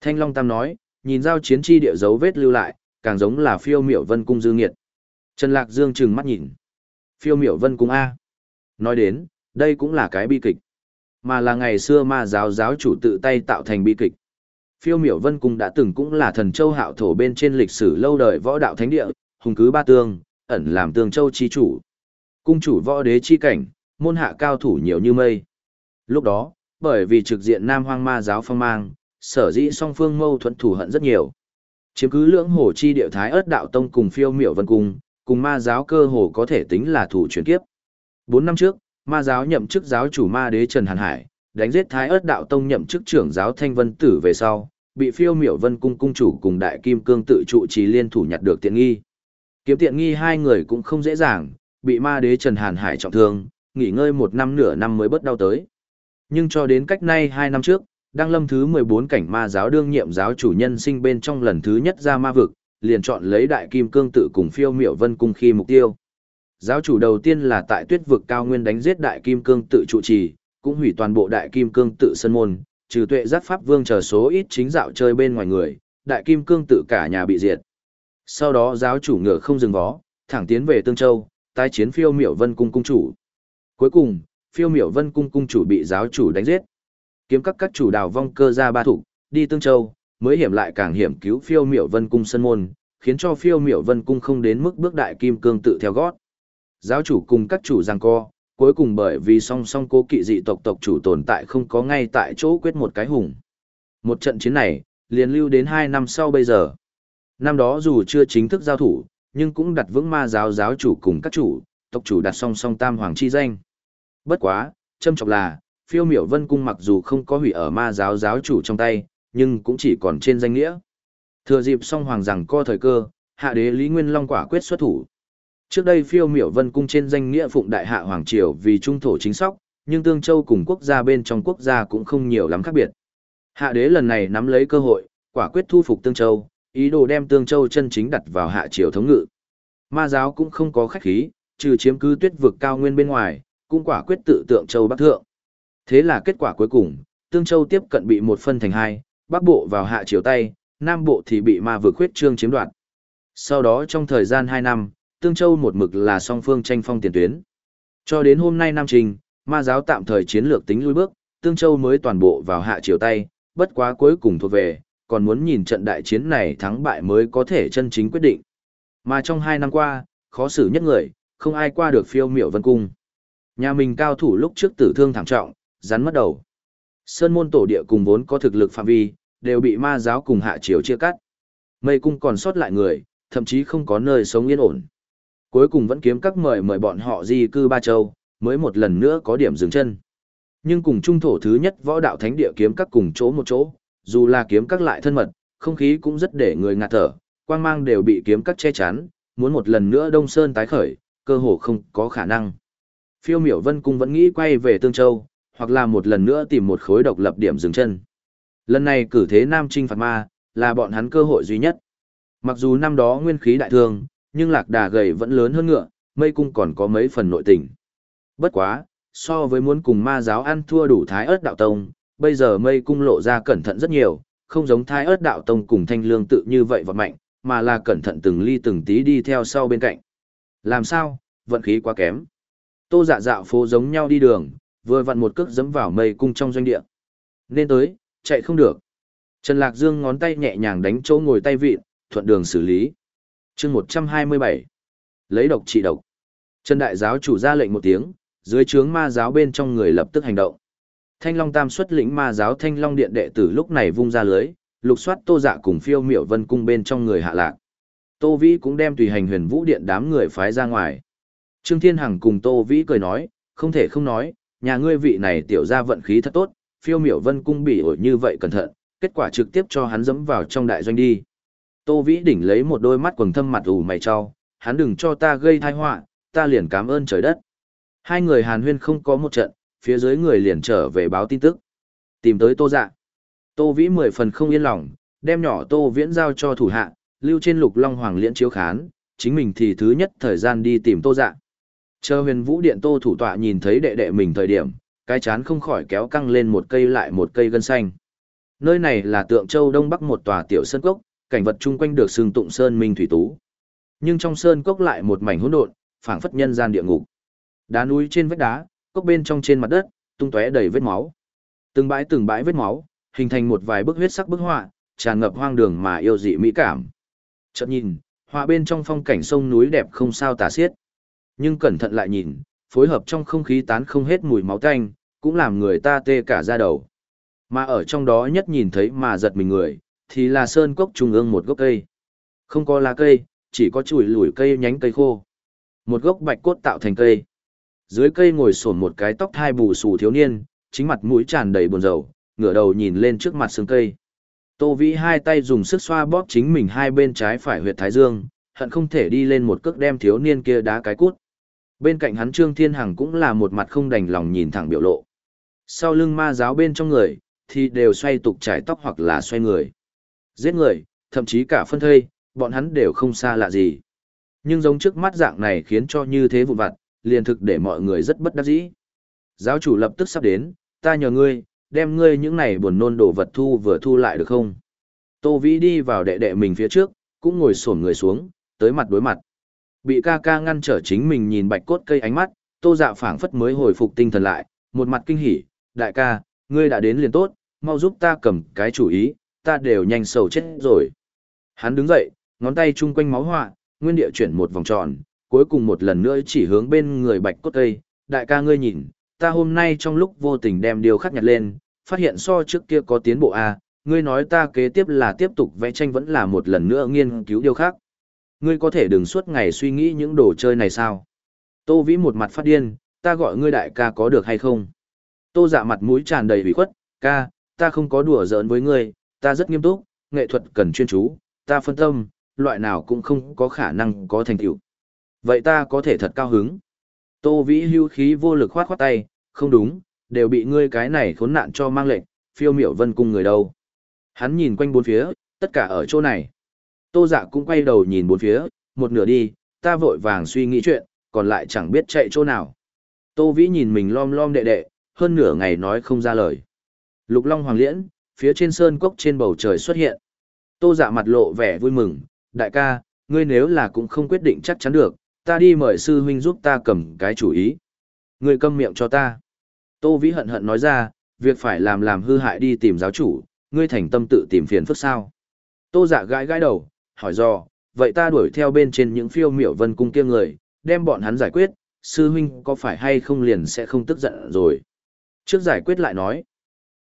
Thanh Long Tam nói, nhìn giao chiến chi địa dấu vết lưu lại, càng giống là phiêu miểu vân cung dư nghiệt. Trần Lạc Dương trừng mắt nhìn. Phiêu miểu vân cung A. Nói đến, đây cũng là cái bi kịch. Mà là ngày xưa ma giáo giáo chủ tự tay tạo thành bi kịch. Phiêu miểu vân cung đã từng cũng là thần châu hạo thổ bên trên lịch sử lâu đời võ đạo thánh địa, hùng cứ ba tương, ẩn làm tương châu chi chủ. Cung chủ võ đế chi cảnh, môn hạ cao thủ nhiều như mây. Lúc đó, bởi vì trực diện nam hoang ma giáo phong mang, sở dĩ song phương mâu thuẫn thù hận rất nhiều. Chiếm cứ lưỡng hồ chi địa thái ớt đạo tông cùng phiêu miểu vân cung, cùng ma giáo cơ hồ có thể tính là thủ chuyển kiếp. Bốn năm trước, ma giáo nhậm chức giáo chủ ma đế Trần Hàn Hải, đánh giết thái ớt đạo tông nhậm chức trưởng giáo Thanh Vân Tử về sau, bị phiêu miểu vân cung cung chủ cùng đại kim cương tự trụ trì liên thủ nhặt được tiện nghi. Kiếm tiện nghi hai người cũng không dễ dàng, bị ma đế Trần Hàn Hải trọng thương, nghỉ ngơi một năm nửa năm mới bớt đau tới. Nhưng cho đến cách nay hai năm trước, Đăng lâm thứ 14 cảnh ma giáo đương nhiệm giáo chủ nhân sinh bên trong lần thứ nhất ra ma vực, liền chọn lấy đại kim cương tự cùng phiêu miểu vân cung khi mục tiêu. Giáo chủ đầu tiên là tại tuyết vực cao nguyên đánh giết đại kim cương tự trụ trì, cũng hủy toàn bộ đại kim cương tự sân môn, trừ tuệ giác pháp vương chờ số ít chính dạo chơi bên ngoài người, đại kim cương tự cả nhà bị diệt. Sau đó giáo chủ ngựa không dừng vó, thẳng tiến về Tương Châu, tái chiến phiêu miểu vân cung cung chủ. Cuối cùng, phiêu miểu vân cung cung chủ bị giáo chủ đánh giết. Kiếm các các chủ đào vong cơ ra ba thủ, đi Tương Châu, mới hiểm lại càng hiểm cứu phiêu miểu vân cung sân môn, khiến cho phiêu miểu vân cung không đến mức bước đại kim cương tự theo gót. Giáo chủ cùng các chủ giằng co, cuối cùng bởi vì song song cố kỵ dị tộc tộc chủ tồn tại không có ngay tại chỗ quyết một cái hùng. Một trận chiến này, liền lưu đến hai năm sau bây giờ. Năm đó dù chưa chính thức giao thủ, nhưng cũng đặt vững ma giáo giáo chủ cùng các chủ, tộc chủ đặt song song tam hoàng chi danh. Bất quá, châm trọng là, phiêu miểu vân cung mặc dù không có hủy ở ma giáo giáo chủ trong tay, nhưng cũng chỉ còn trên danh nghĩa. Thừa dịp song hoàng rằng co thời cơ, hạ đế Lý Nguyên Long quả quyết xuất thủ. Trước đây phiêu miểu vân cung trên danh nghĩa phụng đại hạ hoàng triều vì trung thổ chính sóc, nhưng Tương Châu cùng quốc gia bên trong quốc gia cũng không nhiều lắm khác biệt. Hạ đế lần này nắm lấy cơ hội, quả quyết thu phục Tương Châu, ý đồ đem Tương Châu chân chính đặt vào hạ triều thống ngự. Ma giáo cũng không có khách khí, trừ chiếm cứ tuyết vực cao nguyên bên ngoài, cũng quả quyết tự tượng Châu Bắc Thượng. Thế là kết quả cuối cùng, Tương Châu tiếp cận bị một phân thành hai, Bắc Bộ vào hạ triều tay, Nam Bộ thì bị ma vực khuyết trương chiếm đoạt. Sau đó trong thời gian 2 năm, Tương Châu một mực là song phương tranh phong tiền tuyến. Cho đến hôm nay Nam Trình, ma giáo tạm thời chiến lược tính lui bước, Tương Châu mới toàn bộ vào hạ triều tay, bất quá cuối cùng thuộc về, còn muốn nhìn trận đại chiến này thắng bại mới có thể chân chính quyết định. Mà trong hai năm qua, khó xử nhất người, không ai qua được phiêu miểu vân cung. Nhà mình cao thủ lúc trước tử thương thảm trọng, rắn mất đầu. Sơn môn tổ địa cùng vốn có thực lực phạm vi, đều bị ma giáo cùng hạ triều chia cắt. Mây cung còn sót lại người, thậm chí không có nơi sống yên ổn. Cuối cùng vẫn kiếm các mời mời bọn họ di cư ba châu, mới một lần nữa có điểm dừng chân. Nhưng cùng trung thổ thứ nhất võ đạo thánh địa kiếm các cùng chỗ một chỗ, dù là kiếm các lại thân mật, không khí cũng rất để người ngạt thở, quang mang đều bị kiếm các che chắn, muốn một lần nữa Đông Sơn tái khởi, cơ hồ không có khả năng. Phiêu miểu vân cung vẫn nghĩ quay về Tương Châu, hoặc là một lần nữa tìm một khối độc lập điểm dừng chân. Lần này cử thế Nam Trinh phạt ma, là bọn hắn cơ hội duy nhất. Mặc dù năm đó nguyên khí đại thương, nhưng lạc đà gầy vẫn lớn hơn ngựa, mây cung còn có mấy phần nội tình. Bất quá, so với muốn cùng ma giáo ăn thua đủ thái ớt đạo tông, bây giờ mây cung lộ ra cẩn thận rất nhiều, không giống thái ớt đạo tông cùng thanh lương tự như vậy vật mạnh, mà là cẩn thận từng ly từng tí đi theo sau bên cạnh. Làm sao, vận khí quá kém. Tô dạ dạo phố giống nhau đi đường, vừa vặn một cước dẫm vào mây cung trong doanh địa. Nên tới, chạy không được. Trần Lạc Dương ngón tay nhẹ nhàng đánh chỗ ngồi tay vịn, thuận đường xử lý. chương 127. Lấy độc trị độc. Trần Đại giáo chủ ra lệnh một tiếng, dưới trướng ma giáo bên trong người lập tức hành động. Thanh Long Tam xuất lĩnh ma giáo Thanh Long Điện đệ tử lúc này vung ra lưới, lục soát Tô Dạ cùng Phiêu Miểu Vân cung bên trong người hạ lạc. Tô Vĩ cũng đem tùy hành Huyền Vũ Điện đám người phái ra ngoài. Trương Thiên Hằng cùng Tô Vĩ cười nói, không thể không nói, nhà ngươi vị này tiểu ra vận khí thật tốt, phiêu miểu vân cung bị ổi như vậy cẩn thận, kết quả trực tiếp cho hắn dẫm vào trong đại doanh đi. Tô Vĩ đỉnh lấy một đôi mắt quầng thâm mặt ủ mày cho, hắn đừng cho ta gây tai họa, ta liền cảm ơn trời đất. Hai người hàn huyên không có một trận, phía dưới người liền trở về báo tin tức. Tìm tới Tô Dạ. Tô Vĩ mười phần không yên lòng, đem nhỏ Tô Viễn giao cho thủ hạ, lưu trên lục long hoàng liễn chiếu khán, chính mình thì thứ nhất thời gian đi tìm Tô Dạ. Chờ huyền vũ điện tô thủ tọa nhìn thấy đệ đệ mình thời điểm, cái chán không khỏi kéo căng lên một cây lại một cây gân xanh. Nơi này là tượng châu đông bắc một tòa tiểu sơn cốc, cảnh vật chung quanh được xưng tụng sơn minh thủy tú. Nhưng trong sơn cốc lại một mảnh hỗn độn, phảng phất nhân gian địa ngục. Đá núi trên vách đá, cốc bên trong trên mặt đất, tung tóe đầy vết máu. Từng bãi từng bãi vết máu, hình thành một vài bức huyết sắc bức họa, tràn ngập hoang đường mà yêu dị mỹ cảm. Chợt nhìn, họa bên trong phong cảnh sông núi đẹp không sao tả xiết. Nhưng cẩn thận lại nhìn, phối hợp trong không khí tán không hết mùi máu tanh, cũng làm người ta tê cả da đầu. Mà ở trong đó nhất nhìn thấy mà giật mình người, thì là sơn cốc trung ương một gốc cây. Không có lá cây, chỉ có chùi lủi cây nhánh cây khô. Một gốc bạch cốt tạo thành cây. Dưới cây ngồi sổn một cái tóc thai bù xù thiếu niên, chính mặt mũi tràn đầy buồn rầu, ngửa đầu nhìn lên trước mặt xương cây. Tô Vĩ hai tay dùng sức xoa bóp chính mình hai bên trái phải huyệt thái dương, hận không thể đi lên một cước đem thiếu niên kia đá cái cút. Bên cạnh hắn Trương Thiên Hằng cũng là một mặt không đành lòng nhìn thẳng biểu lộ. Sau lưng ma giáo bên trong người, thì đều xoay tục trải tóc hoặc là xoay người. Giết người, thậm chí cả phân thây, bọn hắn đều không xa lạ gì. Nhưng giống trước mắt dạng này khiến cho như thế vụn vặt, liền thực để mọi người rất bất đắc dĩ. Giáo chủ lập tức sắp đến, ta nhờ ngươi, đem ngươi những này buồn nôn đồ vật thu vừa thu lại được không? Tô Vĩ đi vào đệ đệ mình phía trước, cũng ngồi xổm người xuống, tới mặt đối mặt. Bị ca ca ngăn trở chính mình nhìn bạch cốt cây ánh mắt, tô dạ phảng phất mới hồi phục tinh thần lại, một mặt kinh hỉ, đại ca, ngươi đã đến liền tốt, mau giúp ta cầm cái chủ ý, ta đều nhanh sầu chết rồi. Hắn đứng dậy, ngón tay chung quanh máu họa, nguyên địa chuyển một vòng tròn, cuối cùng một lần nữa chỉ hướng bên người bạch cốt cây, đại ca ngươi nhìn, ta hôm nay trong lúc vô tình đem điều khắc nhặt lên, phát hiện so trước kia có tiến bộ A, ngươi nói ta kế tiếp là tiếp tục vẽ tranh vẫn là một lần nữa nghiên cứu điều khác. Ngươi có thể đừng suốt ngày suy nghĩ những đồ chơi này sao? Tô Vĩ một mặt phát điên, ta gọi ngươi đại ca có được hay không? Tô dạ mặt mũi tràn đầy ủy khuất, ca, ta không có đùa giỡn với ngươi, ta rất nghiêm túc, nghệ thuật cần chuyên chú, ta phân tâm, loại nào cũng không có khả năng có thành tựu. Vậy ta có thể thật cao hứng. Tô Vĩ hưu khí vô lực khoát khoát tay, không đúng, đều bị ngươi cái này khốn nạn cho mang lệnh, phiêu miểu vân cung người đâu. Hắn nhìn quanh bốn phía, tất cả ở chỗ này. Tô dạ cũng quay đầu nhìn bốn phía, một nửa đi, ta vội vàng suy nghĩ chuyện, còn lại chẳng biết chạy chỗ nào. Tô Vĩ nhìn mình lom lom đệ đệ, hơn nửa ngày nói không ra lời. Lục Long Hoàng Liễn, phía trên sơn cốc trên bầu trời xuất hiện. Tô dạ mặt lộ vẻ vui mừng, đại ca, ngươi nếu là cũng không quyết định chắc chắn được, ta đi mời sư huynh giúp ta cầm cái chủ ý. Ngươi câm miệng cho ta. Tô Vĩ hận hận nói ra, việc phải làm làm hư hại đi tìm giáo chủ, ngươi thành tâm tự tìm phiền phức sao. Tô dạ gãi gãi đầu, hỏi do, vậy ta đuổi theo bên trên những phiêu miểu vân cung kia người, đem bọn hắn giải quyết, sư huynh có phải hay không liền sẽ không tức giận rồi. Trước giải quyết lại nói,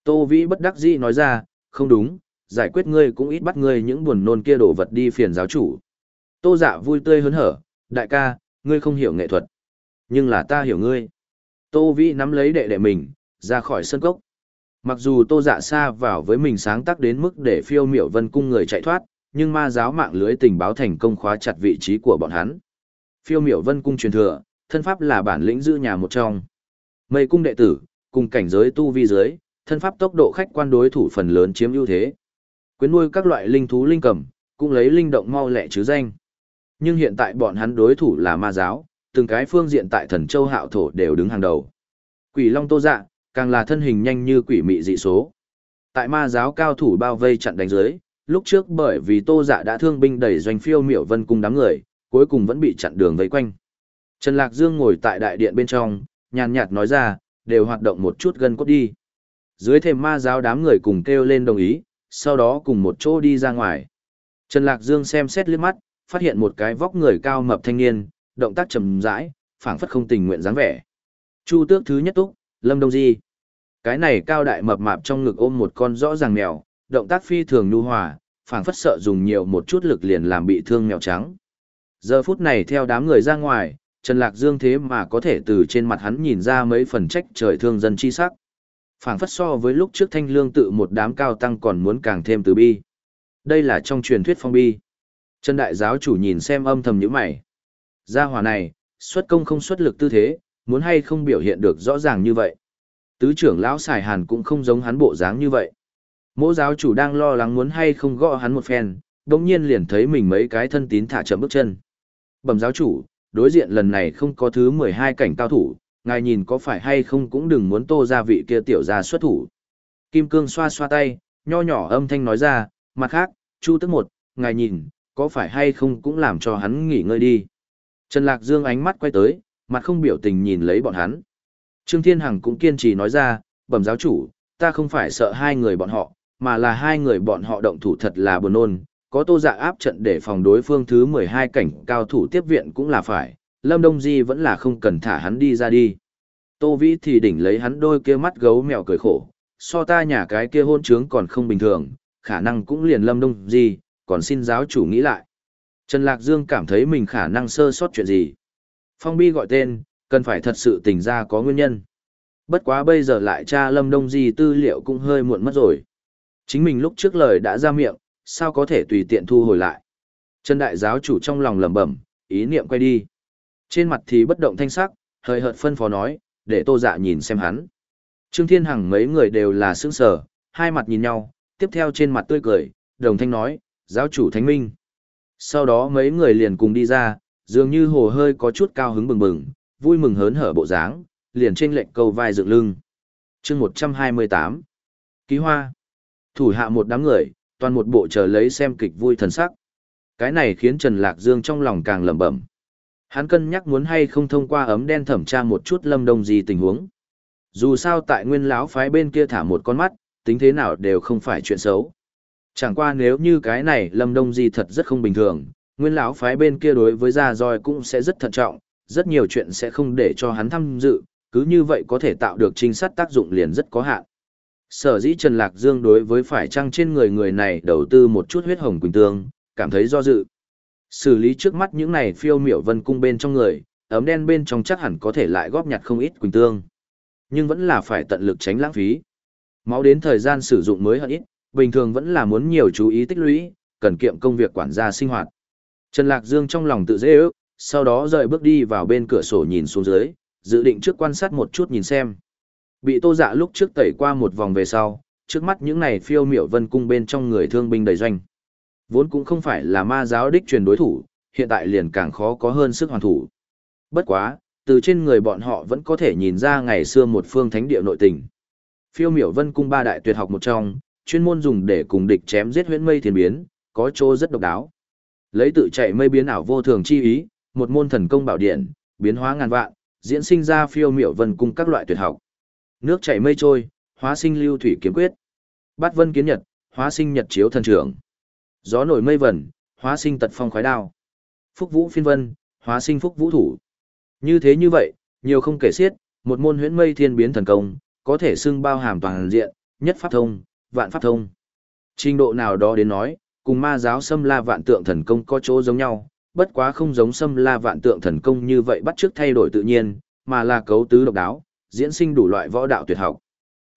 Tô Vĩ bất đắc dĩ nói ra, không đúng, giải quyết ngươi cũng ít bắt ngươi những buồn nôn kia đổ vật đi phiền giáo chủ. Tô dạ vui tươi hớn hở, đại ca, ngươi không hiểu nghệ thuật. Nhưng là ta hiểu ngươi. Tô Vĩ nắm lấy đệ đệ mình, ra khỏi sân cốc. Mặc dù tô dạ xa vào với mình sáng tác đến mức để phiêu miểu vân cung người chạy thoát, nhưng ma giáo mạng lưới tình báo thành công khóa chặt vị trí của bọn hắn. Phiêu miểu vân cung truyền thừa, thân pháp là bản lĩnh giữ nhà một trong. Mây cung đệ tử, cùng cảnh giới tu vi giới, thân pháp tốc độ khách quan đối thủ phần lớn chiếm ưu thế. Quyến nuôi các loại linh thú linh cầm, cũng lấy linh động mau lẹ chứ danh. Nhưng hiện tại bọn hắn đối thủ là ma giáo, từng cái phương diện tại thần châu hạo thổ đều đứng hàng đầu. Quỷ long tô dạ, càng là thân hình nhanh như quỷ mị dị số. Tại ma giáo cao thủ bao vây chặn đánh dưới, lúc trước bởi vì tô dạ đã thương binh đẩy doanh phiêu miểu vân cùng đám người, cuối cùng vẫn bị chặn đường vây quanh. Trần Lạc Dương ngồi tại đại điện bên trong, nhàn nhạt nói ra, đều hoạt động một chút gần cốt đi. Dưới thềm ma giáo đám người cùng kêu lên đồng ý, sau đó cùng một chỗ đi ra ngoài. Trần Lạc Dương xem xét liếc mắt, phát hiện một cái vóc người cao mập thanh niên, động tác trầm rãi, phảng phất không tình nguyện dáng vẻ. Chu tước thứ nhất túc, Lâm Đông Di. Cái này cao đại mập mạp trong ngực ôm một con rõ ràng mèo, động tác phi thường nhu hòa, phảng phất sợ dùng nhiều một chút lực liền làm bị thương mèo trắng. Giờ phút này theo đám người ra ngoài, Trần Lạc Dương thế mà có thể từ trên mặt hắn nhìn ra mấy phần trách trời thương dân chi sắc. phảng phất so với lúc trước thanh lương tự một đám cao tăng còn muốn càng thêm từ bi. Đây là trong truyền thuyết phong bi. Trần Đại giáo chủ nhìn xem âm thầm như mày. Gia hỏa này, xuất công không xuất lực tư thế, muốn hay không biểu hiện được rõ ràng như vậy. Tứ trưởng lão xài hàn cũng không giống hắn bộ dáng như vậy. Mỗ giáo chủ đang lo lắng muốn hay không gõ hắn một phen, đồng nhiên liền thấy mình mấy cái thân tín thả chậm bước chân. Bẩm giáo chủ, đối diện lần này không có thứ 12 cảnh cao thủ, ngài nhìn có phải hay không cũng đừng muốn tô ra vị kia tiểu ra xuất thủ. Kim cương xoa xoa tay, nho nhỏ âm thanh nói ra, mặt khác, Chu Tức một, ngài nhìn, có phải hay không cũng làm cho hắn nghỉ ngơi đi. Trần Lạc Dương ánh mắt quay tới, mặt không biểu tình nhìn lấy bọn hắn. Trương Thiên Hằng cũng kiên trì nói ra, bẩm giáo chủ, ta không phải sợ hai người bọn họ, mà là hai người bọn họ động thủ thật là buồn nôn, có tô dạ áp trận để phòng đối phương thứ 12 cảnh cao thủ tiếp viện cũng là phải, Lâm Đông Di vẫn là không cần thả hắn đi ra đi. Tô Vĩ thì đỉnh lấy hắn đôi kia mắt gấu mèo cười khổ, so ta nhà cái kia hôn trướng còn không bình thường, khả năng cũng liền Lâm Đông Di, còn xin giáo chủ nghĩ lại. Trần Lạc Dương cảm thấy mình khả năng sơ sót chuyện gì. Phong Bi gọi tên, cần phải thật sự tỉnh ra có nguyên nhân. Bất quá bây giờ lại tra Lâm Đông Di tư liệu cũng hơi muộn mất rồi. Chính mình lúc trước lời đã ra miệng, sao có thể tùy tiện thu hồi lại. Trần Đại giáo chủ trong lòng lẩm bẩm, ý niệm quay đi. Trên mặt thì bất động thanh sắc, hơi hợt phân phó nói, để tô dạ nhìn xem hắn. Trương Thiên Hằng mấy người đều là sững sờ, hai mặt nhìn nhau, tiếp theo trên mặt tươi cười, đồng thanh nói, giáo chủ thánh minh. Sau đó mấy người liền cùng đi ra, dường như hồ hơi có chút cao hứng bừng bừng, vui mừng hớn hở bộ dáng, liền trên lệnh câu vai dựng lưng. chương 128 Ký hoa Thủ hạ một đám người, toàn một bộ chờ lấy xem kịch vui thần sắc. Cái này khiến Trần Lạc Dương trong lòng càng lẩm bẩm. Hắn cân nhắc muốn hay không thông qua ấm đen thẩm tra một chút lâm đông gì tình huống. Dù sao tại nguyên lão phái bên kia thả một con mắt, tính thế nào đều không phải chuyện xấu. Chẳng qua nếu như cái này lâm đông di thật rất không bình thường, nguyên lão phái bên kia đối với gia roi cũng sẽ rất thận trọng, rất nhiều chuyện sẽ không để cho hắn tham dự, cứ như vậy có thể tạo được trinh sát tác dụng liền rất có hạn. Sở dĩ Trần Lạc Dương đối với phải chăng trên người người này đầu tư một chút huyết hồng quỳnh tương, cảm thấy do dự. Xử lý trước mắt những này phiêu miểu vân cung bên trong người, ấm đen bên trong chắc hẳn có thể lại góp nhặt không ít quỳnh tương. Nhưng vẫn là phải tận lực tránh lãng phí. Máu đến thời gian sử dụng mới hơn ít, bình thường vẫn là muốn nhiều chú ý tích lũy, cần kiệm công việc quản gia sinh hoạt. Trần Lạc Dương trong lòng tự dễ ước, sau đó rời bước đi vào bên cửa sổ nhìn xuống dưới, dự định trước quan sát một chút nhìn xem. Bị tô dạ lúc trước tẩy qua một vòng về sau, trước mắt những này phiêu miểu vân cung bên trong người thương binh đầy doanh. Vốn cũng không phải là ma giáo đích truyền đối thủ, hiện tại liền càng khó có hơn sức hoàn thủ. Bất quá, từ trên người bọn họ vẫn có thể nhìn ra ngày xưa một phương thánh địa nội tình. Phiêu miểu vân cung ba đại tuyệt học một trong, chuyên môn dùng để cùng địch chém giết huyễn mây thiên biến, có chỗ rất độc đáo. Lấy tự chạy mây biến ảo vô thường chi ý, một môn thần công bảo điện, biến hóa ngàn vạn, diễn sinh ra phiêu miểu vân cung các loại tuyệt học. Nước chảy mây trôi, hóa sinh lưu thủy kiếm quyết. Bát vân kiến nhật, hóa sinh nhật chiếu thần trưởng. Gió nổi mây vẩn, hóa sinh tật phong khoái đao. Phúc vũ phiên vân, hóa sinh phúc vũ thủ. Như thế như vậy, nhiều không kể xiết, một môn huyễn mây thiên biến thần công, có thể xưng bao hàm toàn diện, nhất pháp thông, vạn pháp thông. Trình độ nào đó đến nói, cùng ma giáo xâm la vạn tượng thần công có chỗ giống nhau, bất quá không giống xâm la vạn tượng thần công như vậy bắt trước thay đổi tự nhiên, mà là cấu tứ độc đáo, diễn sinh đủ loại võ đạo tuyệt học.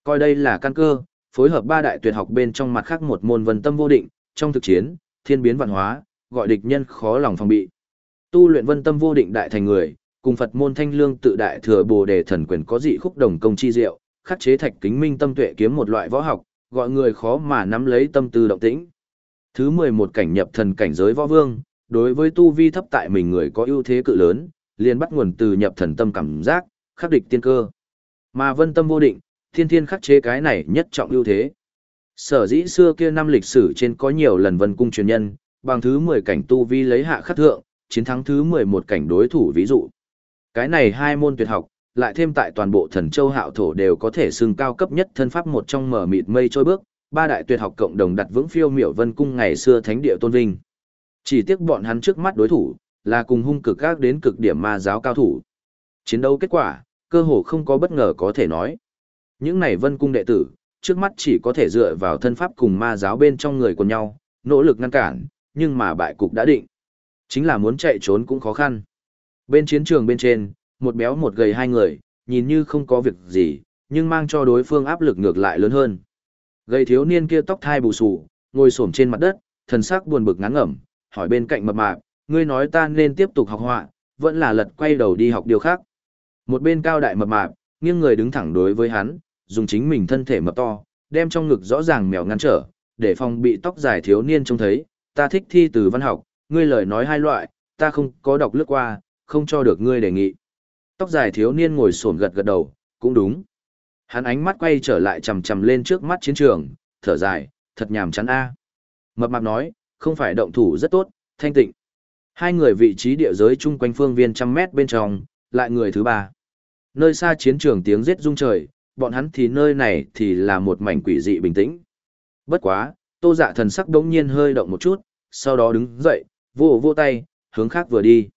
Coi đây là căn cơ, phối hợp ba đại tuyệt học bên trong mặt khác một môn vân tâm vô định, trong thực chiến, thiên biến vạn hóa, gọi địch nhân khó lòng phòng bị. Tu luyện vân tâm vô định đại thành người, cùng Phật môn thanh lương tự đại thừa Bồ đề thần quyền có dị khúc đồng công chi diệu, khắc chế thạch kính minh tâm tuệ kiếm một loại võ học, gọi người khó mà nắm lấy tâm tư động tĩnh. Thứ 11 cảnh nhập thần cảnh giới võ vương, đối với tu vi thấp tại mình người có ưu thế cự lớn, liền bắt nguồn từ nhập thần tâm cảm giác, khắc địch tiên cơ. Mà vân tâm vô định, thiên thiên khắc chế cái này nhất trọng ưu thế. Sở dĩ xưa kia năm lịch sử trên có nhiều lần vân cung truyền nhân, bằng thứ 10 cảnh tu vi lấy hạ khắc thượng, chiến thắng thứ 11 cảnh đối thủ ví dụ. Cái này hai môn tuyệt học, lại thêm tại toàn bộ thần châu hạo thổ đều có thể xưng cao cấp nhất thân pháp một trong mở mịt mây trôi bước, ba đại tuyệt học cộng đồng đặt vững phiêu miểu vân cung ngày xưa thánh địa tôn vinh. Chỉ tiếc bọn hắn trước mắt đối thủ, là cùng hung cực các đến cực điểm ma giáo cao thủ. Chiến đấu kết quả, cơ hồ không có bất ngờ có thể nói. Những này vân cung đệ tử, trước mắt chỉ có thể dựa vào thân pháp cùng ma giáo bên trong người của nhau, nỗ lực ngăn cản, nhưng mà bại cục đã định. Chính là muốn chạy trốn cũng khó khăn. Bên chiến trường bên trên, một béo một gầy hai người, nhìn như không có việc gì, nhưng mang cho đối phương áp lực ngược lại lớn hơn. Gầy thiếu niên kia tóc thai bù xù, ngồi xổm trên mặt đất, thần sắc buồn bực ngán ngẩm, hỏi bên cạnh mập mạp, ngươi nói ta nên tiếp tục học họa, vẫn là lật quay đầu đi học điều khác. Một bên cao đại mập mạp, nghiêng người đứng thẳng đối với hắn, dùng chính mình thân thể mập to, đem trong ngực rõ ràng mèo ngăn trở, để phòng bị tóc dài thiếu niên trông thấy, ta thích thi từ văn học, ngươi lời nói hai loại, ta không có đọc lướt qua, không cho được ngươi đề nghị. Tóc dài thiếu niên ngồi xổm gật gật đầu, cũng đúng. Hắn ánh mắt quay trở lại chầm chầm lên trước mắt chiến trường, thở dài, thật nhàm chán a. Mập mạp nói, không phải động thủ rất tốt, thanh tịnh. Hai người vị trí địa giới chung quanh phương viên trăm mét bên trong, lại người thứ ba. Nơi xa chiến trường tiếng giết rung trời, bọn hắn thì nơi này thì là một mảnh quỷ dị bình tĩnh. Bất quá, tô dạ thần sắc đống nhiên hơi động một chút, sau đó đứng dậy, vô vô tay, hướng khác vừa đi.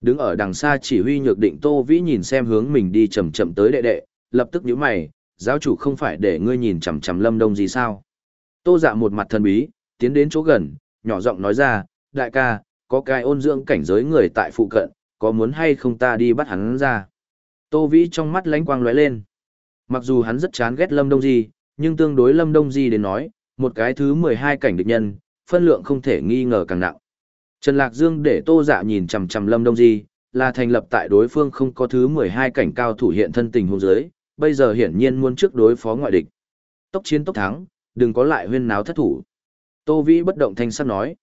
Đứng ở đằng xa chỉ huy nhược định tô vĩ nhìn xem hướng mình đi chậm chậm tới đệ đệ, lập tức nhíu mày, giáo chủ không phải để ngươi nhìn chằm chằm lâm đông gì sao. Tô dạ một mặt thần bí, tiến đến chỗ gần, nhỏ giọng nói ra, đại ca, có cái ôn dưỡng cảnh giới người tại phụ cận, có muốn hay không ta đi bắt hắn ra. Tô Vĩ trong mắt lánh quang lóe lên. Mặc dù hắn rất chán ghét Lâm Đông Di, nhưng tương đối Lâm Đông Di đến nói, một cái thứ 12 cảnh địch nhân, phân lượng không thể nghi ngờ càng nặng. Trần Lạc Dương để Tô Dạ nhìn chằm chằm Lâm Đông Di, là thành lập tại đối phương không có thứ 12 cảnh cao thủ hiện thân tình hôn giới, bây giờ hiển nhiên muốn trước đối phó ngoại địch. Tốc chiến tốc thắng, đừng có lại huyên náo thất thủ. Tô Vĩ bất động thanh sắc nói.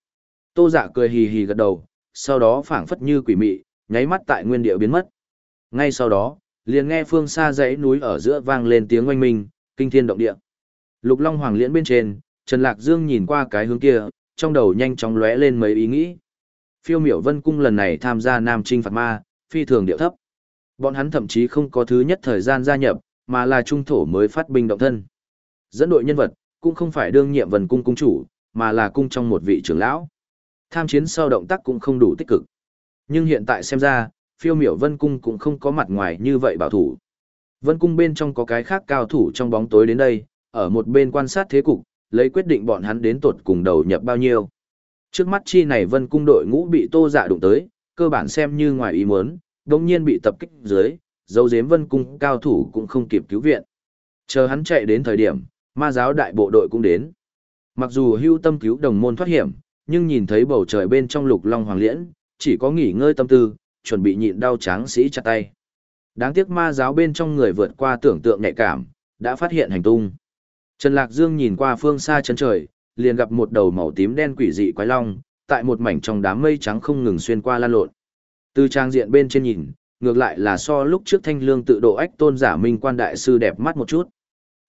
Tô Dạ cười hì hì gật đầu, sau đó phảng phất như quỷ mị, nháy mắt tại nguyên địa biến mất. Ngay sau đó, liền nghe phương xa dãy núi ở giữa vang lên tiếng oanh minh, kinh thiên động địa. Lục Long Hoàng liễn bên trên, Trần Lạc Dương nhìn qua cái hướng kia, trong đầu nhanh chóng lóe lên mấy ý nghĩ. Phiêu miểu vân cung lần này tham gia Nam Trinh Phạt Ma, phi thường điệu thấp. Bọn hắn thậm chí không có thứ nhất thời gian gia nhập, mà là trung thổ mới phát binh động thân. Dẫn đội nhân vật, cũng không phải đương nhiệm vân cung cung chủ, mà là cung trong một vị trưởng lão. Tham chiến sau động tác cũng không đủ tích cực. Nhưng hiện tại xem ra, phiêu miểu vân cung cũng không có mặt ngoài như vậy bảo thủ. Vân cung bên trong có cái khác cao thủ trong bóng tối đến đây, ở một bên quan sát thế cục, lấy quyết định bọn hắn đến tột cùng đầu nhập bao nhiêu. Trước mắt chi này vân cung đội ngũ bị tô dạ đụng tới, cơ bản xem như ngoài ý muốn, đồng nhiên bị tập kích dưới, dấu dếm vân cung cao thủ cũng không kịp cứu viện. Chờ hắn chạy đến thời điểm, ma giáo đại bộ đội cũng đến. Mặc dù hưu tâm cứu đồng môn thoát hiểm, nhưng nhìn thấy bầu trời bên trong lục long hoàng liễn, chỉ có nghỉ ngơi tâm tư, chuẩn bị nhịn đau tráng sĩ chặt tay. Đáng tiếc ma giáo bên trong người vượt qua tưởng tượng nhạy cảm, đã phát hiện hành tung. Trần Lạc Dương nhìn qua phương xa chân trời, liền gặp một đầu màu tím đen quỷ dị quái long, tại một mảnh trong đám mây trắng không ngừng xuyên qua lan lộn. Từ trang diện bên trên nhìn, ngược lại là so lúc trước thanh lương tự độ ách tôn giả minh quan đại sư đẹp mắt một chút.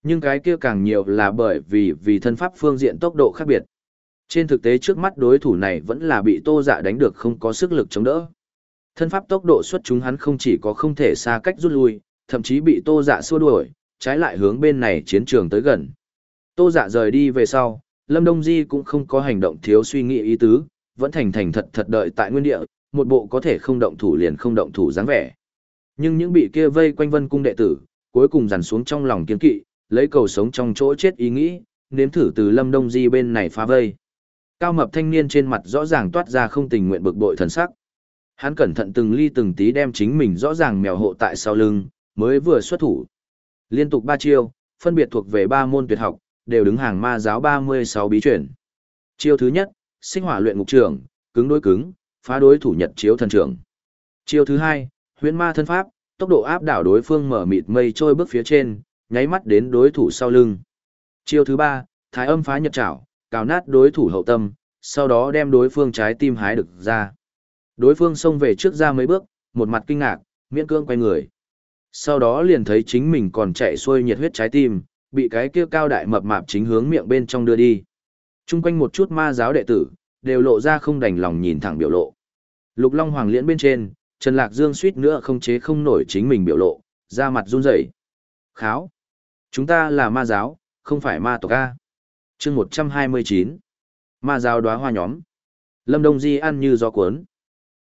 Nhưng cái kia càng nhiều là bởi vì vì thân pháp phương diện tốc độ khác biệt. Trên thực tế trước mắt đối thủ này vẫn là bị tô giả đánh được không có sức lực chống đỡ. Thân pháp tốc độ xuất chúng hắn không chỉ có không thể xa cách rút lui, thậm chí bị tô dạ xua đuổi, trái lại hướng bên này chiến trường tới gần. Tô dạ rời đi về sau, Lâm Đông Di cũng không có hành động thiếu suy nghĩ ý tứ, vẫn thành thành thật thật đợi tại nguyên địa, một bộ có thể không động thủ liền không động thủ dáng vẻ. Nhưng những bị kia vây quanh vân cung đệ tử, cuối cùng dằn xuống trong lòng kiên kỵ, lấy cầu sống trong chỗ chết ý nghĩ, nếm thử từ Lâm Đông Di bên này phá vây. Cao mập thanh niên trên mặt rõ ràng toát ra không tình nguyện bực bội thần sắc. Hắn cẩn thận từng ly từng tí đem chính mình rõ ràng mèo hộ tại sau lưng, mới vừa xuất thủ. Liên tục ba chiêu, phân biệt thuộc về ba môn tuyệt học, đều đứng hàng ma giáo 36 bí truyền. Chiêu thứ nhất, sinh hỏa luyện ngục trưởng, cứng đối cứng, phá đối thủ nhật chiếu thần trưởng. Chiêu thứ hai, huyễn ma thân pháp, tốc độ áp đảo đối phương mở mịt mây trôi bước phía trên, nháy mắt đến đối thủ sau lưng. Chiêu thứ ba, thái âm phá nhật trảo, cào nát đối thủ hậu tâm, sau đó đem đối phương trái tim hái được ra. Đối phương xông về trước ra mấy bước, một mặt kinh ngạc, miễn cương quay người. Sau đó liền thấy chính mình còn chạy xuôi nhiệt huyết trái tim, bị cái kia cao đại mập mạp chính hướng miệng bên trong đưa đi. Trung quanh một chút ma giáo đệ tử, đều lộ ra không đành lòng nhìn thẳng biểu lộ. Lục Long Hoàng liễn bên trên, Trần Lạc Dương suýt nữa không chế không nổi chính mình biểu lộ, ra mặt run rẩy. Kháo. Chúng ta là ma giáo, không phải ma tộc A. chương 129. Ma giáo đóa hoa nhóm. Lâm Đông Di ăn như gió cuốn.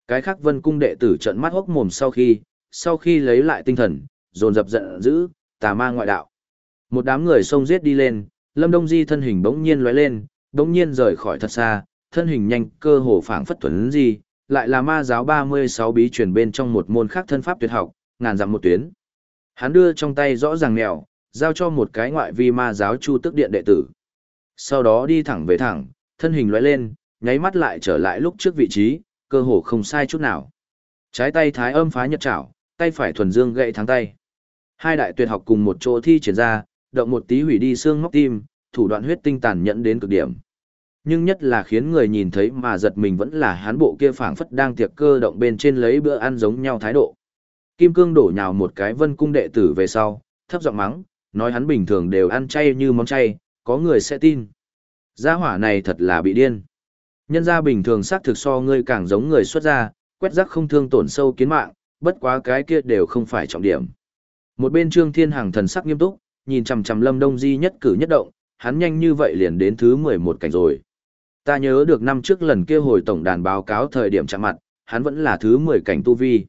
Cái khác vân cung đệ tử trận mắt hốc mồm sau khi, sau khi lấy lại tinh thần, dồn dập giận dữ, tà ma ngoại đạo. Một đám người xông giết đi lên, Lâm Đông Di thân hình bỗng nhiên lóe lên, bỗng nhiên rời khỏi thật xa, thân hình nhanh cơ hồ phảng phất thuần gì, lại là ma giáo 36 bí truyền bên trong một môn khác thân pháp tuyệt học, ngàn dặm một tuyến. Hắn đưa trong tay rõ ràng nẹo giao cho một cái ngoại vi ma giáo chu tức điện đệ tử. Sau đó đi thẳng về thẳng, thân hình lóe lên, nháy mắt lại trở lại lúc trước vị trí, cơ hồ không sai chút nào. Trái tay thái âm phá nhật trảo, tay phải thuần dương gậy thắng tay. Hai đại tuyệt học cùng một chỗ thi triển ra, động một tí hủy đi xương móc tim, thủ đoạn huyết tinh tàn nhẫn đến cực điểm. Nhưng nhất là khiến người nhìn thấy mà giật mình vẫn là hán bộ kia phảng phất đang tiệc cơ động bên trên lấy bữa ăn giống nhau thái độ. Kim Cương đổ nhào một cái vân cung đệ tử về sau, thấp giọng mắng, nói hắn bình thường đều ăn chay như món chay, có người sẽ tin. Gia hỏa này thật là bị điên. Nhân gia bình thường xác thực so ngươi càng giống người xuất gia, quét rác không thương tổn sâu kiến mạng, bất quá cái kia đều không phải trọng điểm. Một bên Trương Thiên Hằng thần sắc nghiêm túc, nhìn chằm chằm Lâm Đông Di nhất cử nhất động, hắn nhanh như vậy liền đến thứ 11 cảnh rồi. Ta nhớ được năm trước lần kia hồi tổng đàn báo cáo thời điểm chạm mặt, hắn vẫn là thứ 10 cảnh tu vi.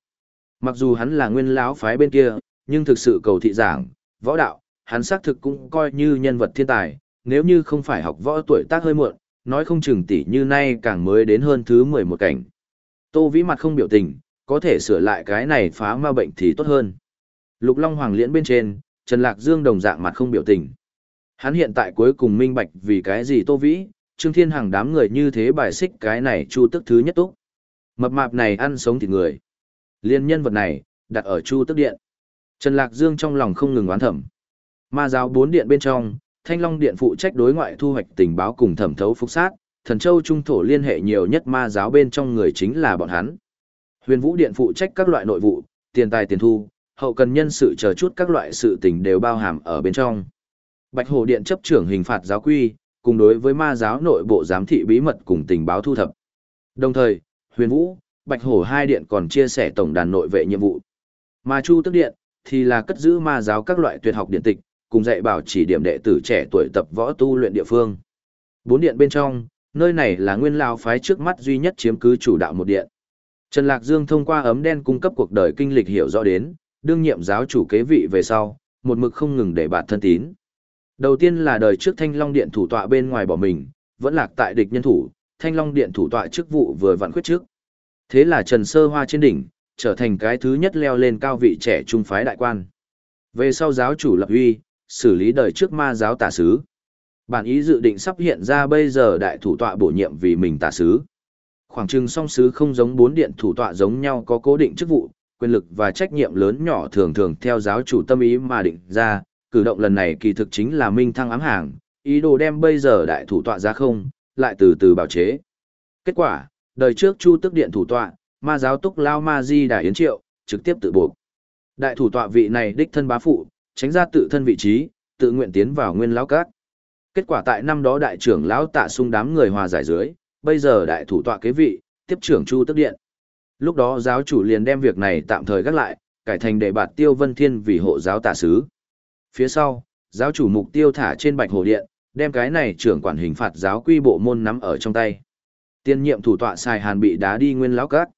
Mặc dù hắn là nguyên lão phái bên kia, nhưng thực sự cầu thị giảng, võ đạo, hắn xác thực cũng coi như nhân vật thiên tài, nếu như không phải học võ tuổi tác hơi muộn, nói không chừng tỷ như nay càng mới đến hơn thứ 11 cảnh. Tô Vĩ mặt không biểu tình, có thể sửa lại cái này phá ma bệnh thì tốt hơn. Lục Long Hoàng liễn bên trên, Trần Lạc Dương đồng dạng mặt không biểu tình. Hắn hiện tại cuối cùng minh bạch vì cái gì Tô Vĩ, Trương Thiên Hằng đám người như thế bài xích cái này chu tức thứ nhất túc. Mập mạp này ăn sống thịt người. Liên nhân vật này, đặt ở chu tức điện. Trần Lạc Dương trong lòng không ngừng oán thẩm. Ma giáo bốn điện bên trong, Thanh Long điện phụ trách đối ngoại thu hoạch tình báo cùng thẩm thấu phục sát, Thần Châu Trung thổ liên hệ nhiều nhất ma giáo bên trong người chính là bọn hắn. Huyền Vũ điện phụ trách các loại nội vụ, tiền tài tiền thu, hậu cần nhân sự chờ chút các loại sự tình đều bao hàm ở bên trong. Bạch Hồ điện chấp trưởng hình phạt giáo quy, cùng đối với ma giáo nội bộ giám thị bí mật cùng tình báo thu thập. Đồng thời, Huyền Vũ, Bạch Hổ hai điện còn chia sẻ tổng đàn nội vệ nhiệm vụ. Mà Chu Tức điện thì là cất giữ ma giáo các loại tuyệt học điện tịch, cùng dạy bảo chỉ điểm đệ tử trẻ tuổi tập võ tu luyện địa phương. Bốn điện bên trong, nơi này là nguyên lao phái trước mắt duy nhất chiếm cứ chủ đạo một điện. Trần Lạc Dương thông qua ấm đen cung cấp cuộc đời kinh lịch hiểu rõ đến, đương nhiệm giáo chủ kế vị về sau, một mực không ngừng để bạn thân tín. Đầu tiên là đời trước Thanh Long Điện thủ tọa bên ngoài bỏ mình, vẫn lạc tại địch nhân thủ, Thanh Long Điện thủ tọa chức vụ vừa vặn khuyết trước. Thế là Trần Sơ Hoa trên đỉnh, trở thành cái thứ nhất leo lên cao vị trẻ trung phái đại quan. Về sau giáo chủ lập uy, xử lý đời trước ma giáo tà sứ. Bản ý dự định sắp hiện ra bây giờ đại thủ tọa bổ nhiệm vì mình tà sứ. Khoảng trừng song sứ không giống bốn điện thủ tọa giống nhau có cố định chức vụ, quyền lực và trách nhiệm lớn nhỏ thường thường theo giáo chủ tâm ý mà định ra, cử động lần này kỳ thực chính là minh thăng ám hàng, ý đồ đem bây giờ đại thủ tọa ra không, lại từ từ bảo chế. Kết quả, đời trước chu tức điện thủ tọa, ma giáo túc lao ma di đà yến triệu, trực tiếp tự buộc. Đại thủ tọa vị này đích thân bá phụ, tránh ra tự thân vị trí, tự nguyện tiến vào nguyên lão cát. Kết quả tại năm đó đại trưởng lão tạ sung đám người hòa giải dưới, bây giờ đại thủ tọa kế vị, tiếp trưởng chu tức điện. Lúc đó giáo chủ liền đem việc này tạm thời gác lại, cải thành đệ bạt tiêu vân thiên vì hộ giáo tạ sứ. Phía sau, giáo chủ mục tiêu thả trên bạch hồ điện, đem cái này trưởng quản hình phạt giáo quy bộ môn nắm ở trong tay. Tiên nhiệm thủ tọa xài hàn bị đá đi nguyên lão cát.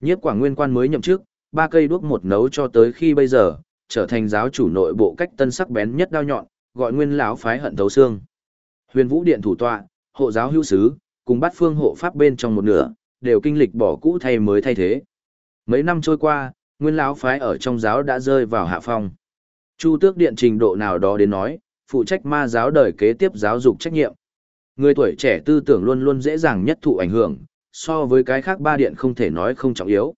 Nhiếp quả nguyên quan mới nhậm chức, ba cây đuốc một nấu cho tới khi bây giờ, trở thành giáo chủ nội bộ cách tân sắc bén nhất đao nhọn, gọi nguyên lão phái hận thấu xương. Huyền Vũ điện thủ tọa, hộ giáo hữu sứ, cùng bát phương hộ pháp bên trong một nửa, đều kinh lịch bỏ cũ thay mới thay thế. Mấy năm trôi qua, nguyên lão phái ở trong giáo đã rơi vào hạ phong. Chu tước điện trình độ nào đó đến nói, phụ trách ma giáo đời kế tiếp giáo dục trách nhiệm. Người tuổi trẻ tư tưởng luôn luôn dễ dàng nhất thụ ảnh hưởng, so với cái khác ba điện không thể nói không trọng yếu.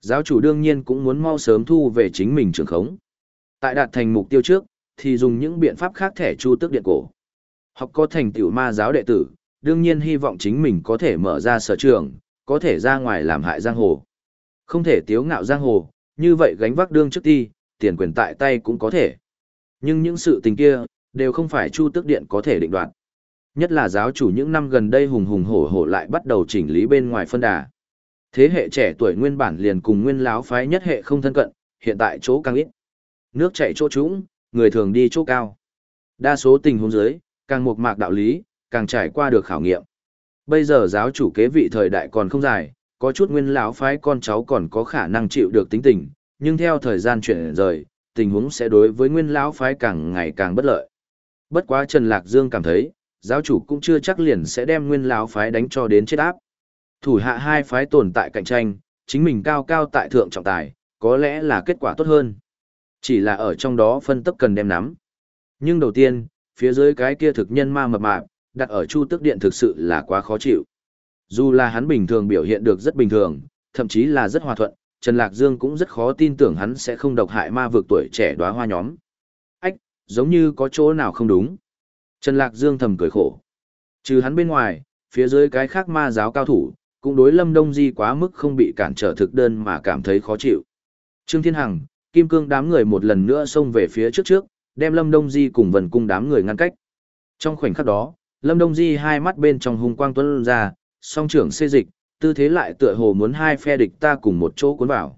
Giáo chủ đương nhiên cũng muốn mau sớm thu về chính mình trường khống. Tại đạt thành mục tiêu trước, thì dùng những biện pháp khác thẻ chu tước điện cổ. Học có thành tiểu ma giáo đệ tử, đương nhiên hy vọng chính mình có thể mở ra sở trường, có thể ra ngoài làm hại giang hồ. Không thể tiếu ngạo giang hồ, như vậy gánh vác đương trước ti, tiền quyền tại tay cũng có thể. Nhưng những sự tình kia, đều không phải chu tước điện có thể định đoạt. Nhất là giáo chủ những năm gần đây hùng hùng hổ hổ lại bắt đầu chỉnh lý bên ngoài phân đà. Thế hệ trẻ tuổi nguyên bản liền cùng nguyên láo phái nhất hệ không thân cận, hiện tại chỗ càng ít. Nước chảy chỗ trũng, người thường đi chỗ cao. Đa số tình huống dưới, càng mộc mạc đạo lý, càng trải qua được khảo nghiệm. Bây giờ giáo chủ kế vị thời đại còn không dài, có chút nguyên lão phái con cháu còn có khả năng chịu được tính tình, nhưng theo thời gian chuyển rời, tình huống sẽ đối với nguyên lão phái càng ngày càng bất lợi. Bất quá Trần Lạc Dương cảm thấy, giáo chủ cũng chưa chắc liền sẽ đem nguyên lão phái đánh cho đến chết áp. Thủ hạ hai phái tồn tại cạnh tranh, chính mình cao cao tại thượng trọng tài, có lẽ là kết quả tốt hơn. Chỉ là ở trong đó phân tấp cần đem nắm. Nhưng đầu tiên, phía dưới cái kia thực nhân ma mập mạp, đặt ở chu tức điện thực sự là quá khó chịu. Dù là hắn bình thường biểu hiện được rất bình thường, thậm chí là rất hòa thuận, Trần Lạc Dương cũng rất khó tin tưởng hắn sẽ không độc hại ma vực tuổi trẻ đóa hoa nhóm. Ách, giống như có chỗ nào không đúng. Trần Lạc Dương thầm cười khổ. Trừ hắn bên ngoài, phía dưới cái khác ma giáo cao thủ, cũng đối Lâm Đông Di quá mức không bị cản trở thực đơn mà cảm thấy khó chịu. Trương Thiên Hằng, Kim Cương đám người một lần nữa xông về phía trước trước, đem Lâm Đông Di cùng vần Cung đám người ngăn cách. Trong khoảnh khắc đó, Lâm Đông Di hai mắt bên trong hung quang tuấn ra, song trưởng xê dịch, tư thế lại tựa hồ muốn hai phe địch ta cùng một chỗ cuốn vào.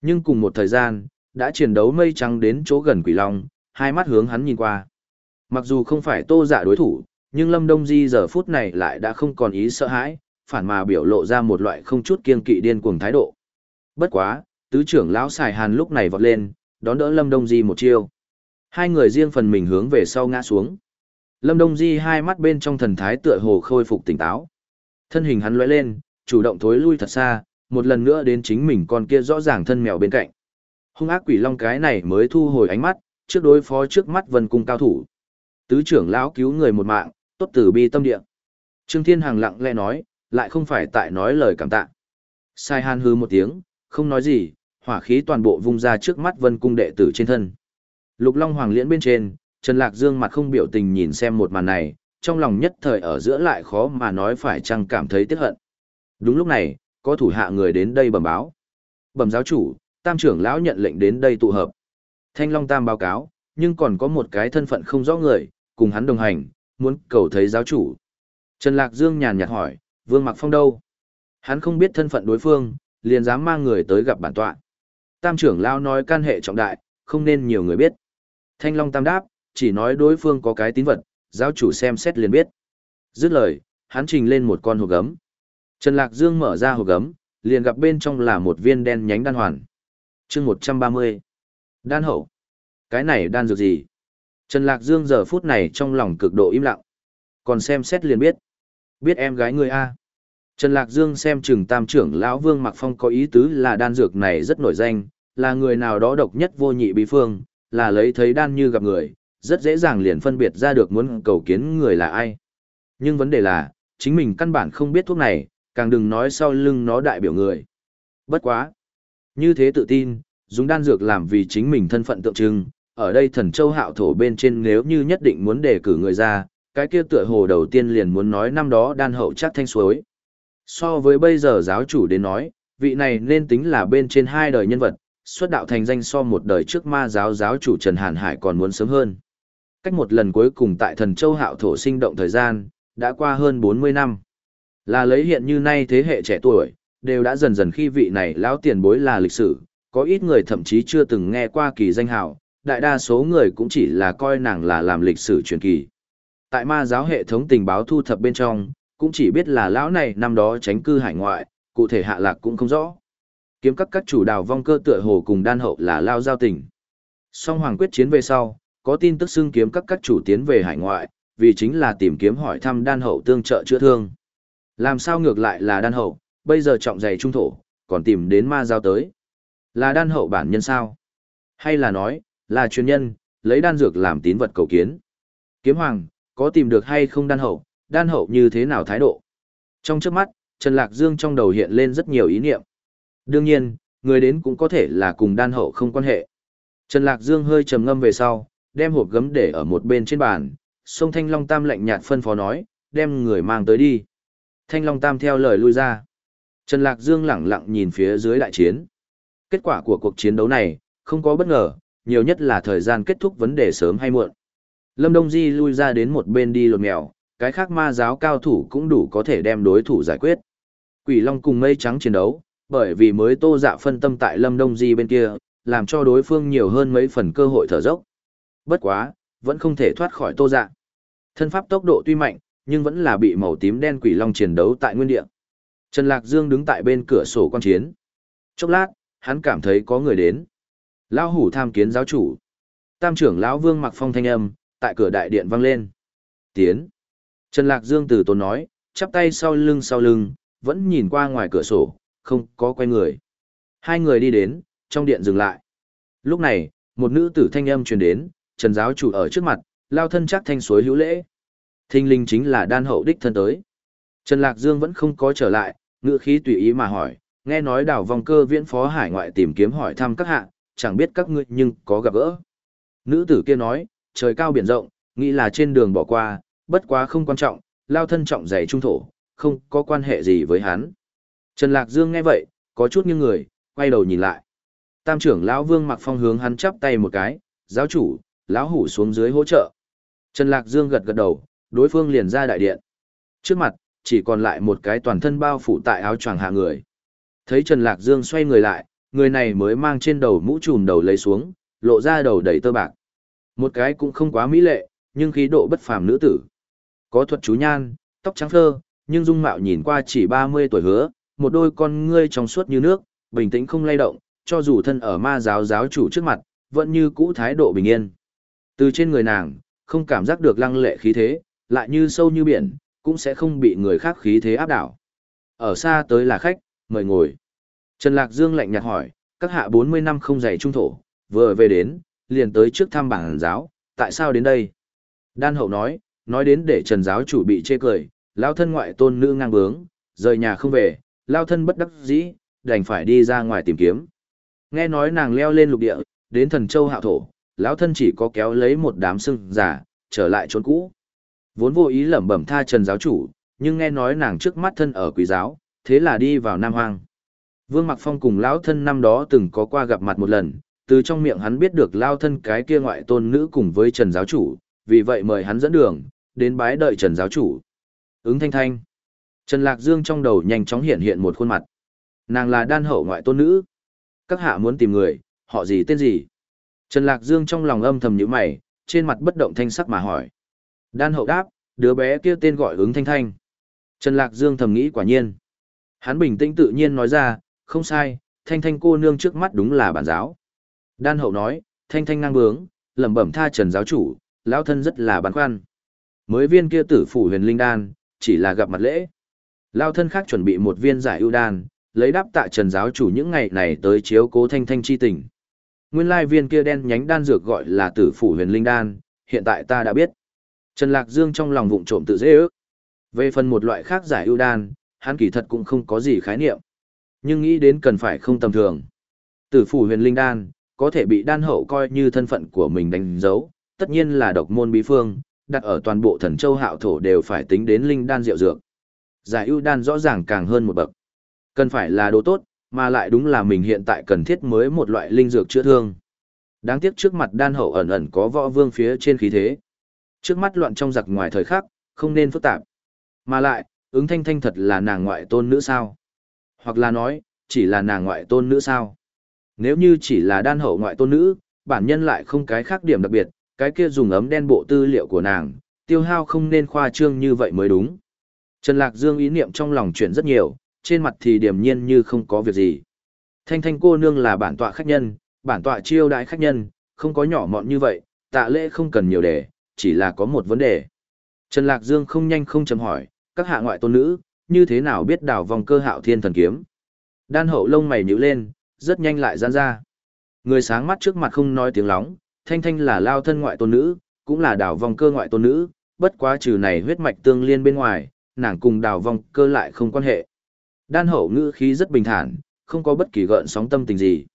Nhưng cùng một thời gian, đã chiến đấu mây trắng đến chỗ gần quỷ long, hai mắt hướng hắn nhìn qua. Mặc dù không phải tô dạ đối thủ, nhưng Lâm Đông Di giờ phút này lại đã không còn ý sợ hãi, phản mà biểu lộ ra một loại không chút kiên kỵ điên cuồng thái độ. Bất quá, tứ trưởng lão xài hàn lúc này vọt lên, đón đỡ Lâm Đông Di một chiêu. Hai người riêng phần mình hướng về sau ngã xuống. Lâm Đông Di hai mắt bên trong thần thái tựa hồ khôi phục tỉnh táo. Thân hình hắn lóe lên, chủ động thối lui thật xa, một lần nữa đến chính mình con kia rõ ràng thân mèo bên cạnh. Hung ác quỷ long cái này mới thu hồi ánh mắt, trước đối phó trước mắt vân cung cao thủ. Tứ trưởng lão cứu người một mạng, tốt tử bi tâm địa. Trương Thiên Hằng lặng lẽ nói, lại không phải tại nói lời cảm tạ. Sai Han hư một tiếng, không nói gì, hỏa khí toàn bộ vung ra trước mắt vân cung đệ tử trên thân. Lục Long Hoàng liễn bên trên, Trần Lạc Dương mặt không biểu tình nhìn xem một màn này, trong lòng nhất thời ở giữa lại khó mà nói phải chăng cảm thấy tiếc hận. Đúng lúc này, có thủ hạ người đến đây bẩm báo. Bẩm giáo chủ, tam trưởng lão nhận lệnh đến đây tụ hợp. Thanh Long Tam báo cáo, nhưng còn có một cái thân phận không rõ người, cùng hắn đồng hành, muốn cầu thấy giáo chủ. Trần Lạc Dương nhàn nhạt hỏi, Vương Mặc Phong đâu? Hắn không biết thân phận đối phương, liền dám mang người tới gặp bản tọa. Tam trưởng lão nói can hệ trọng đại, không nên nhiều người biết. Thanh Long Tam đáp, chỉ nói đối phương có cái tín vật, giáo chủ xem xét liền biết. Dứt lời, hắn trình lên một con hộp gấm. Trần Lạc Dương mở ra hộp gấm, liền gặp bên trong là một viên đen nhánh đan hoàn. chương 130. Đan hậu. Cái này đan dược gì? Trần Lạc Dương giờ phút này trong lòng cực độ im lặng. Còn xem xét liền biết. Biết em gái người A. Trần Lạc Dương xem chừng tam trưởng lão Vương Mặc Phong có ý tứ là đan dược này rất nổi danh, là người nào đó độc nhất vô nhị bí phương, là lấy thấy đan như gặp người, rất dễ dàng liền phân biệt ra được muốn cầu kiến người là ai. Nhưng vấn đề là, chính mình căn bản không biết thuốc này, càng đừng nói sau lưng nó đại biểu người. Bất quá. Như thế tự tin, dùng đan dược làm vì chính mình thân phận tượng trưng, ở đây thần châu hạo thổ bên trên nếu như nhất định muốn đề cử người ra, cái kia tựa hồ đầu tiên liền muốn nói năm đó đan hậu chắc thanh suối. So với bây giờ giáo chủ đến nói, vị này nên tính là bên trên hai đời nhân vật, xuất đạo thành danh so một đời trước ma giáo giáo chủ Trần Hàn Hải còn muốn sớm hơn. Cách một lần cuối cùng tại thần châu hạo thổ sinh động thời gian, đã qua hơn 40 năm. Là lấy hiện như nay thế hệ trẻ tuổi, đều đã dần dần khi vị này lão tiền bối là lịch sử, có ít người thậm chí chưa từng nghe qua kỳ danh hào, đại đa số người cũng chỉ là coi nàng là làm lịch sử truyền kỳ. Tại ma giáo hệ thống tình báo thu thập bên trong, cũng chỉ biết là lão này năm đó tránh cư hải ngoại, cụ thể hạ lạc cũng không rõ. Kiếm các các chủ đào vong cơ tựa hồ cùng đan hậu là lao giao tình. Song hoàng quyết chiến về sau, có tin tức xưng kiếm các các chủ tiến về hải ngoại, vì chính là tìm kiếm hỏi thăm đan hậu tương trợ chữa thương. Làm sao ngược lại là đan hậu, bây giờ trọng dày trung thổ, còn tìm đến ma giao tới. Là đan hậu bản nhân sao? Hay là nói, là chuyên nhân, lấy đan dược làm tín vật cầu kiến. Kiếm hoàng, có tìm được hay không đan hậu, đan hậu như thế nào thái độ? Trong trước mắt, Trần Lạc Dương trong đầu hiện lên rất nhiều ý niệm. Đương nhiên, người đến cũng có thể là cùng đan hậu không quan hệ. Trần Lạc Dương hơi trầm ngâm về sau, đem hộp gấm để ở một bên trên bàn, sông Thanh Long Tam lạnh nhạt phân phó nói, đem người mang tới đi. Thanh Long Tam theo lời lui ra. Trần Lạc Dương lẳng lặng nhìn phía dưới đại chiến. Kết quả của cuộc chiến đấu này, không có bất ngờ, nhiều nhất là thời gian kết thúc vấn đề sớm hay muộn. Lâm Đông Di lui ra đến một bên đi lột mèo, cái khác ma giáo cao thủ cũng đủ có thể đem đối thủ giải quyết. Quỷ Long cùng mây trắng chiến đấu, bởi vì mới tô dạ phân tâm tại Lâm Đông Di bên kia, làm cho đối phương nhiều hơn mấy phần cơ hội thở dốc. Bất quá, vẫn không thể thoát khỏi tô dạ. Thân pháp tốc độ tuy mạnh, nhưng vẫn là bị màu tím đen quỷ long chiến đấu tại nguyên địa. Trần Lạc Dương đứng tại bên cửa sổ quan chiến. Chốc lát, hắn cảm thấy có người đến. Lão hủ tham kiến giáo chủ. Tam trưởng lão Vương Mặc Phong thanh âm, tại cửa đại điện vang lên. Tiến. Trần Lạc Dương từ tốn nói, chắp tay sau lưng sau lưng, vẫn nhìn qua ngoài cửa sổ, không có quay người. Hai người đi đến, trong điện dừng lại. Lúc này, một nữ tử thanh âm truyền đến, Trần giáo chủ ở trước mặt, lao thân chắc thanh suối hữu lễ. Thinh linh chính là đan hậu đích thân tới. Trần Lạc Dương vẫn không có trở lại, ngữ khí tùy ý mà hỏi, nghe nói đảo vòng cơ viễn phó hải ngoại tìm kiếm hỏi thăm các hạ, chẳng biết các ngươi nhưng có gặp gỡ. Nữ tử kia nói, trời cao biển rộng, nghĩ là trên đường bỏ qua, bất quá không quan trọng, lao thân trọng dày trung thổ, không có quan hệ gì với hắn. Trần Lạc Dương nghe vậy, có chút như người, quay đầu nhìn lại. Tam trưởng lão Vương Mặc Phong hướng hắn chắp tay một cái, giáo chủ, lão hủ xuống dưới hỗ trợ. Trần Lạc Dương gật gật đầu, đối phương liền ra đại điện. Trước mặt, chỉ còn lại một cái toàn thân bao phủ tại áo choàng hạ người. Thấy Trần Lạc Dương xoay người lại, người này mới mang trên đầu mũ trùm đầu lấy xuống, lộ ra đầu đầy tơ bạc. Một cái cũng không quá mỹ lệ, nhưng khí độ bất phàm nữ tử. Có thuật chú nhan, tóc trắng phơ, nhưng dung mạo nhìn qua chỉ 30 tuổi hứa, một đôi con ngươi trong suốt như nước, bình tĩnh không lay động, cho dù thân ở ma giáo giáo chủ trước mặt, vẫn như cũ thái độ bình yên. Từ trên người nàng, không cảm giác được lăng lệ khí thế, lại như sâu như biển, cũng sẽ không bị người khác khí thế áp đảo. Ở xa tới là khách, mời ngồi. Trần Lạc Dương lạnh nhạt hỏi, các hạ 40 năm không dạy trung thổ, vừa về đến, liền tới trước thăm bảng giáo, tại sao đến đây? Đan hậu nói, nói đến để Trần giáo chủ bị chê cười, lao thân ngoại tôn nữ ngang bướng, rời nhà không về, lao thân bất đắc dĩ, đành phải đi ra ngoài tìm kiếm. Nghe nói nàng leo lên lục địa, đến thần châu hạo thổ, lão thân chỉ có kéo lấy một đám sưng giả, trở lại chốn cũ. Vốn vô ý lẩm bẩm tha Trần giáo chủ, nhưng nghe nói nàng trước mắt thân ở quý giáo, thế là đi vào Nam Hoang. Vương Mặc Phong cùng lão thân năm đó từng có qua gặp mặt một lần, từ trong miệng hắn biết được lao thân cái kia ngoại tôn nữ cùng với Trần giáo chủ, vì vậy mời hắn dẫn đường, đến bái đợi Trần giáo chủ. Ứng thanh thanh. Trần Lạc Dương trong đầu nhanh chóng hiện hiện một khuôn mặt. Nàng là đan hậu ngoại tôn nữ. Các hạ muốn tìm người, họ gì tên gì? Trần Lạc Dương trong lòng âm thầm nhíu mày, trên mặt bất động thanh sắc mà hỏi. Đan hậu đáp, đứa bé kia tên gọi ứng thanh thanh. Trần Lạc Dương thầm nghĩ quả nhiên. Hắn bình tĩnh tự nhiên nói ra, không sai, thanh thanh cô nương trước mắt đúng là bản giáo. Đan hậu nói, thanh thanh năng bướng, lẩm bẩm tha trần giáo chủ, lão thân rất là băn khoăn. Mới viên kia tử phủ huyền linh đan, chỉ là gặp mặt lễ. lao thân khác chuẩn bị một viên giải ưu đan, lấy đáp tạ trần giáo chủ những ngày này tới chiếu cố thanh thanh chi tình. Nguyên lai viên kia đen nhánh đan dược gọi là tử phủ huyền linh đan, hiện tại ta đã biết. Trần Lạc Dương trong lòng vụng trộm tự dễ ước. Về phần một loại khác giải ưu đan, hắn kỳ thật cũng không có gì khái niệm. Nhưng nghĩ đến cần phải không tầm thường. Tử phủ huyền linh đan, có thể bị đan hậu coi như thân phận của mình đánh dấu, tất nhiên là độc môn bí phương, đặt ở toàn bộ thần châu hạo thổ đều phải tính đến linh đan diệu dược. Giải ưu đan rõ ràng càng hơn một bậc. Cần phải là đồ tốt, mà lại đúng là mình hiện tại cần thiết mới một loại linh dược chữa thương. Đáng tiếc trước mặt đan hậu ẩn ẩn có võ vương phía trên khí thế. Trước mắt loạn trong giặc ngoài thời khắc, không nên phức tạp. Mà lại, ứng thanh thanh thật là nàng ngoại tôn nữ sao? Hoặc là nói, chỉ là nàng ngoại tôn nữ sao? Nếu như chỉ là đan hậu ngoại tôn nữ, bản nhân lại không cái khác điểm đặc biệt, cái kia dùng ấm đen bộ tư liệu của nàng, tiêu hao không nên khoa trương như vậy mới đúng. Trần Lạc Dương ý niệm trong lòng chuyển rất nhiều, trên mặt thì điềm nhiên như không có việc gì. Thanh thanh cô nương là bản tọa khách nhân, bản tọa chiêu đãi khách nhân, không có nhỏ mọn như vậy, tạ lễ không cần nhiều đề, chỉ là có một vấn đề. Trần Lạc Dương không nhanh không chấm hỏi, các hạ ngoại tôn nữ, như thế nào biết đảo vòng cơ hạo thiên thần kiếm. Đan hậu lông mày nhíu lên, rất nhanh lại giãn ra. Người sáng mắt trước mặt không nói tiếng lóng, thanh thanh là lao thân ngoại tôn nữ, cũng là đảo vòng cơ ngoại tôn nữ, bất quá trừ này huyết mạch tương liên bên ngoài, nàng cùng đảo vòng cơ lại không quan hệ. Đan hậu ngữ khí rất bình thản, không có bất kỳ gợn sóng tâm tình gì.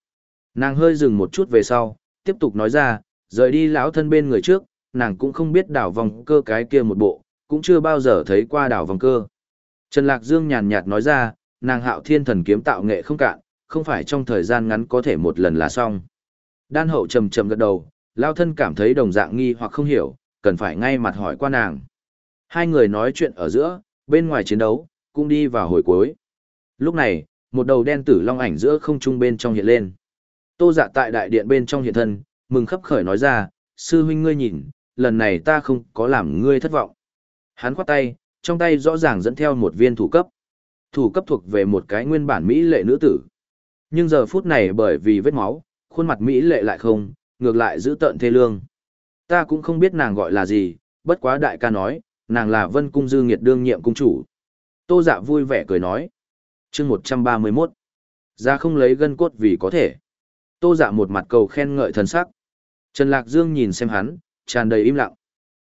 Nàng hơi dừng một chút về sau, tiếp tục nói ra, rời đi lão thân bên người trước, nàng cũng không biết đảo vòng cơ cái kia một bộ, cũng chưa bao giờ thấy qua đảo vòng cơ. Trần Lạc Dương nhàn nhạt nói ra, nàng hạo thiên thần kiếm tạo nghệ không cạn, không phải trong thời gian ngắn có thể một lần là xong. Đan hậu trầm trầm gật đầu, lao thân cảm thấy đồng dạng nghi hoặc không hiểu, cần phải ngay mặt hỏi qua nàng. Hai người nói chuyện ở giữa, bên ngoài chiến đấu, cũng đi vào hồi cuối. Lúc này, một đầu đen tử long ảnh giữa không trung bên trong hiện lên. Tô dạ tại đại điện bên trong hiện thân, mừng khấp khởi nói ra, sư huynh ngươi nhìn, lần này ta không có làm ngươi thất vọng. Hắn khoát tay, trong tay rõ ràng dẫn theo một viên thủ cấp. Thủ cấp thuộc về một cái nguyên bản Mỹ lệ nữ tử. Nhưng giờ phút này bởi vì vết máu, khuôn mặt Mỹ lệ lại không, ngược lại giữ tợn thê lương. Ta cũng không biết nàng gọi là gì, bất quá đại ca nói, nàng là vân cung dư nghiệt đương nhiệm cung chủ. Tô dạ vui vẻ cười nói. chương 131. Ra không lấy gân cốt vì có thể. Tô dạ một mặt cầu khen ngợi thần sắc. Trần Lạc Dương nhìn xem hắn, tràn đầy im lặng.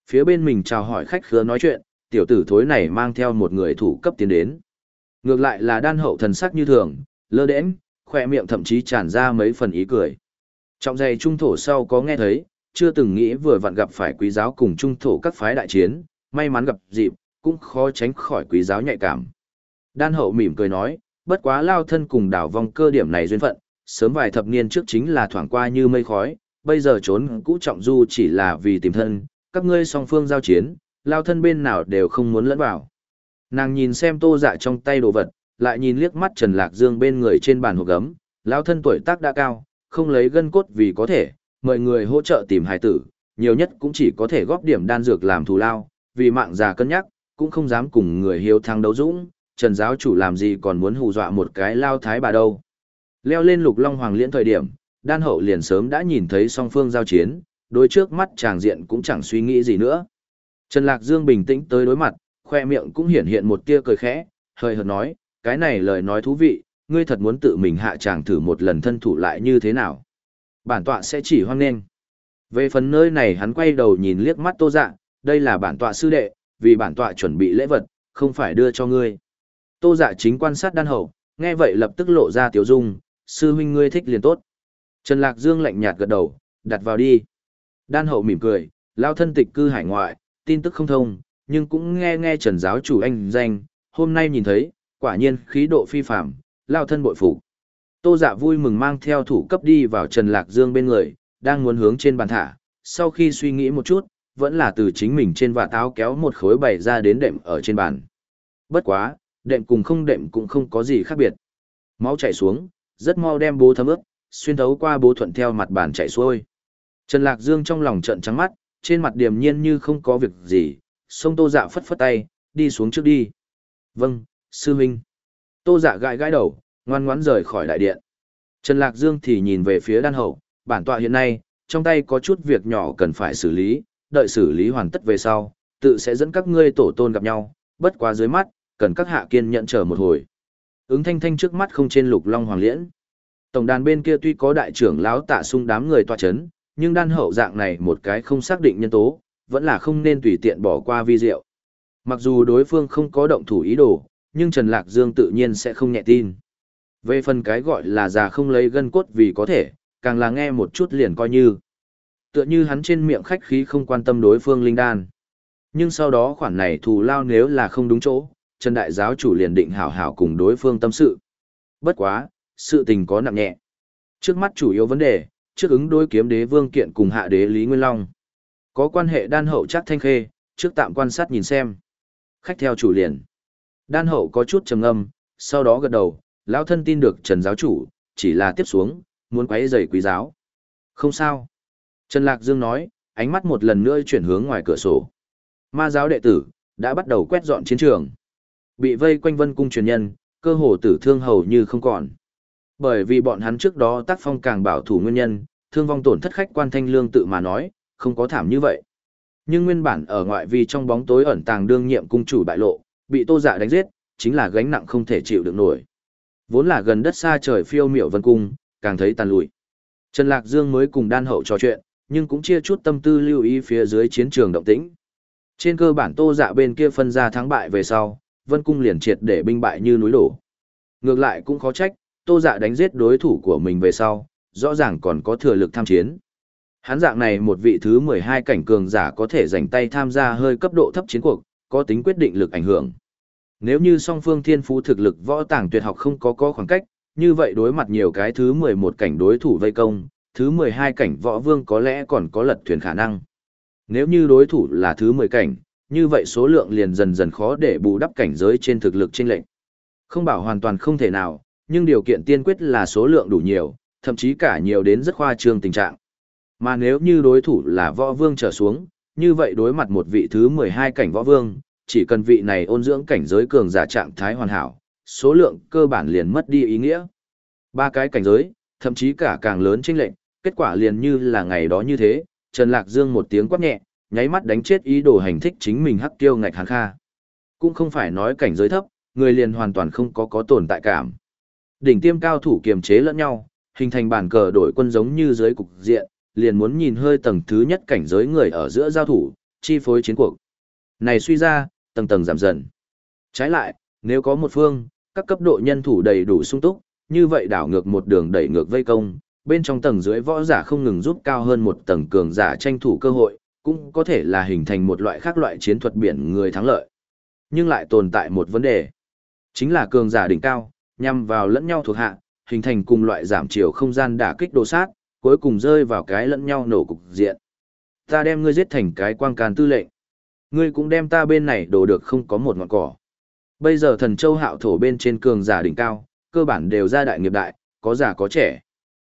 Phía bên mình chào hỏi khách khứa nói chuyện, tiểu tử thối này mang theo một người thủ cấp tiến đến. Ngược lại là đan hậu thần sắc như thường, lơ đễnh, khoe miệng thậm chí tràn ra mấy phần ý cười. Trọng dày trung thổ sau có nghe thấy, chưa từng nghĩ vừa vặn gặp phải quý giáo cùng trung thổ các phái đại chiến, may mắn gặp dịp, cũng khó tránh khỏi quý giáo nhạy cảm. Đan hậu mỉm cười nói, bất quá lao thân cùng đảo vong cơ điểm này duyên phận, sớm vài thập niên trước chính là thoảng qua như mây khói, bây giờ trốn cũ trọng du chỉ là vì tìm thân, các ngươi song phương giao chiến, lao thân bên nào đều không muốn lẫn vào. Nàng nhìn xem tô dạ trong tay đồ vật, lại nhìn liếc mắt Trần Lạc Dương bên người trên bàn hộp gấm, lao thân tuổi tác đã cao, không lấy gân cốt vì có thể, mời người hỗ trợ tìm hài tử, nhiều nhất cũng chỉ có thể góp điểm đan dược làm thù lao, vì mạng già cân nhắc, cũng không dám cùng người hiếu thắng đấu dũng, Trần giáo chủ làm gì còn muốn hù dọa một cái lao thái bà đâu. Leo lên lục long hoàng liễn thời điểm, đan hậu liền sớm đã nhìn thấy song phương giao chiến, đối trước mắt chàng diện cũng chẳng suy nghĩ gì nữa. Trần Lạc Dương bình tĩnh tới đối mặt, khoe miệng cũng hiển hiện một tia cười khẽ, hơi hợt nói, cái này lời nói thú vị, ngươi thật muốn tự mình hạ chàng thử một lần thân thủ lại như thế nào. Bản tọa sẽ chỉ hoang nên. Về phần nơi này hắn quay đầu nhìn liếc mắt tô dạ, đây là bản tọa sư đệ, vì bản tọa chuẩn bị lễ vật, không phải đưa cho ngươi. Tô dạ chính quan sát đan hậu, nghe vậy lập tức lộ ra tiểu dung, sư huynh ngươi thích liền tốt. Trần Lạc Dương lạnh nhạt gật đầu, đặt vào đi. Đan hậu mỉm cười, lao thân tịch cư hải ngoại, tin tức không thông, nhưng cũng nghe nghe Trần giáo chủ anh danh, hôm nay nhìn thấy, quả nhiên khí độ phi phạm, lao thân bội phục. Tô dạ vui mừng mang theo thủ cấp đi vào Trần Lạc Dương bên người, đang muốn hướng trên bàn thả, sau khi suy nghĩ một chút, vẫn là từ chính mình trên vạt áo kéo một khối bày ra đến đệm ở trên bàn. Bất quá, đệm cùng không đệm cũng không có gì khác biệt. Máu chảy xuống, rất mau đem bố thấm ướt, xuyên thấu qua bố thuận theo mặt bàn chảy xuôi. Trần Lạc Dương trong lòng trận trắng mắt, trên mặt điềm nhiên như không có việc gì, sông tô dạ phất phất tay, đi xuống trước đi. Vâng, sư huynh. Tô dạ gãi gãi đầu, ngoan ngoãn rời khỏi đại điện. Trần Lạc Dương thì nhìn về phía đan hậu, bản tọa hiện nay, trong tay có chút việc nhỏ cần phải xử lý, đợi xử lý hoàn tất về sau, tự sẽ dẫn các ngươi tổ tôn gặp nhau, bất quá dưới mắt, cần các hạ kiên nhận chờ một hồi. Ứng thanh thanh trước mắt không trên lục long hoàng liễn. Tổng đàn bên kia tuy có đại trưởng lão tạ sung đám người tòa chấn, nhưng đan hậu dạng này một cái không xác định nhân tố, vẫn là không nên tùy tiện bỏ qua vi diệu. Mặc dù đối phương không có động thủ ý đồ, nhưng Trần Lạc Dương tự nhiên sẽ không nhẹ tin. Về phần cái gọi là già không lấy gân cốt vì có thể, càng là nghe một chút liền coi như. Tựa như hắn trên miệng khách khí không quan tâm đối phương linh đan. Nhưng sau đó khoản này thù lao nếu là không đúng chỗ, Trần Đại Giáo chủ liền định hảo hảo cùng đối phương tâm sự. Bất quá, sự tình có nặng nhẹ. Trước mắt chủ yếu vấn đề, trước ứng đối kiếm đế vương kiện cùng hạ đế Lý Nguyên Long. Có quan hệ đan hậu chắc thanh khê, trước tạm quan sát nhìn xem. Khách theo chủ liền. Đan hậu có chút trầm ngâm, sau đó gật đầu, lão thân tin được Trần giáo chủ, chỉ là tiếp xuống, muốn quấy rầy quý giáo. Không sao. Trần Lạc Dương nói, ánh mắt một lần nữa chuyển hướng ngoài cửa sổ. Ma giáo đệ tử, đã bắt đầu quét dọn chiến trường. Bị vây quanh vân cung truyền nhân, cơ hồ tử thương hầu như không còn. Bởi vì bọn hắn trước đó tác phong càng bảo thủ nguyên nhân, thương vong tổn thất khách quan thanh lương tự mà nói, không có thảm như vậy. Nhưng nguyên bản ở ngoại vi trong bóng tối ẩn tàng đương nhiệm cung chủ bại lộ, bị tô dạ đánh giết, chính là gánh nặng không thể chịu được nổi. Vốn là gần đất xa trời phiêu miểu vân cung, càng thấy tàn lụi. Trần Lạc Dương mới cùng đan hậu trò chuyện, nhưng cũng chia chút tâm tư lưu ý phía dưới chiến trường động tĩnh. Trên cơ bản tô dạ bên kia phân ra thắng bại về sau, vân cung liền triệt để binh bại như núi đổ. Ngược lại cũng khó trách, tô dạ đánh giết đối thủ của mình về sau, rõ ràng còn có thừa lực tham chiến. Hắn dạng này một vị thứ 12 cảnh cường giả có thể dành tay tham gia hơi cấp độ thấp chiến cuộc, có tính quyết định lực ảnh hưởng. Nếu như song phương thiên phú thực lực võ tàng tuyệt học không có có khoảng cách, như vậy đối mặt nhiều cái thứ 11 cảnh đối thủ vây công, thứ 12 cảnh võ vương có lẽ còn có lật thuyền khả năng. Nếu như đối thủ là thứ 10 cảnh, như vậy số lượng liền dần dần khó để bù đắp cảnh giới trên thực lực trên lệnh. Không bảo hoàn toàn không thể nào, nhưng điều kiện tiên quyết là số lượng đủ nhiều, thậm chí cả nhiều đến rất khoa trương tình trạng. Mà nếu như đối thủ là võ vương trở xuống, như vậy đối mặt một vị thứ 12 cảnh võ vương, chỉ cần vị này ôn dưỡng cảnh giới cường giả trạng thái hoàn hảo, số lượng cơ bản liền mất đi ý nghĩa. Ba cái cảnh giới, thậm chí cả càng lớn chênh lệnh, kết quả liền như là ngày đó như thế, Trần Lạc Dương một tiếng quát nhẹ, nháy mắt đánh chết ý đồ hành thích chính mình hắc tiêu ngạch hàng kha. Cũng không phải nói cảnh giới thấp, người liền hoàn toàn không có có tồn tại cảm. Đỉnh tiêm cao thủ kiềm chế lẫn nhau, hình thành bản cờ đổi quân giống như dưới cục diện, liền muốn nhìn hơi tầng thứ nhất cảnh giới người ở giữa giao thủ, chi phối chiến cuộc. Này suy ra, tầng tầng giảm dần. Trái lại, nếu có một phương, các cấp độ nhân thủ đầy đủ sung túc, như vậy đảo ngược một đường đẩy ngược vây công, bên trong tầng dưới võ giả không ngừng giúp cao hơn một tầng cường giả tranh thủ cơ hội, cũng có thể là hình thành một loại khác loại chiến thuật biển người thắng lợi. Nhưng lại tồn tại một vấn đề, chính là cường giả đỉnh cao, nhằm vào lẫn nhau thuộc hạ, hình thành cùng loại giảm chiều không gian đả kích đồ sát, cuối cùng rơi vào cái lẫn nhau nổ cục diện. Ta đem ngươi giết thành cái quang can tư lệnh. Ngươi cũng đem ta bên này đổ được không có một ngọn cỏ. Bây giờ thần châu hạo thổ bên trên cường giả đỉnh cao, cơ bản đều ra đại nghiệp đại, có già có trẻ.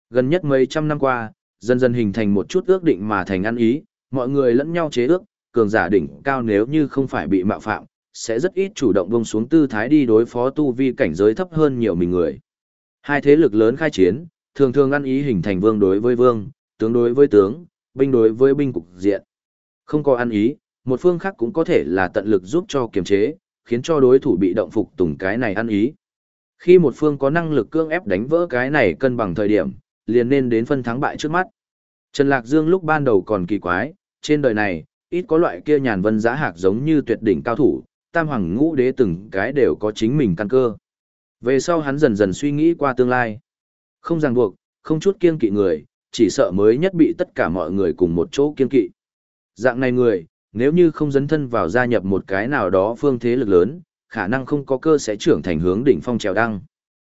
Gần nhất mấy trăm năm qua, dần dần hình thành một chút ước định mà thành ăn ý, mọi người lẫn nhau chế ước, cường giả đỉnh cao nếu như không phải bị mạo phạm, sẽ rất ít chủ động buông xuống tư thái đi đối phó tu vi cảnh giới thấp hơn nhiều mình người. Hai thế lực lớn khai chiến, thường thường ăn ý hình thành vương đối với vương, tướng đối với tướng, binh đối với binh cục diện. Không có ăn ý, một phương khác cũng có thể là tận lực giúp cho kiềm chế, khiến cho đối thủ bị động phục tùng cái này ăn ý. Khi một phương có năng lực cương ép đánh vỡ cái này cân bằng thời điểm, liền nên đến phân thắng bại trước mắt. Trần Lạc Dương lúc ban đầu còn kỳ quái, trên đời này, ít có loại kia nhàn vân giá hạc giống như tuyệt đỉnh cao thủ, tam hoàng ngũ đế từng cái đều có chính mình căn cơ. Về sau hắn dần dần suy nghĩ qua tương lai. Không ràng buộc, không chút kiên kỵ người, chỉ sợ mới nhất bị tất cả mọi người cùng một chỗ kiên kỵ. Dạng này người, nếu như không dấn thân vào gia nhập một cái nào đó phương thế lực lớn, khả năng không có cơ sẽ trưởng thành hướng đỉnh phong trèo đăng.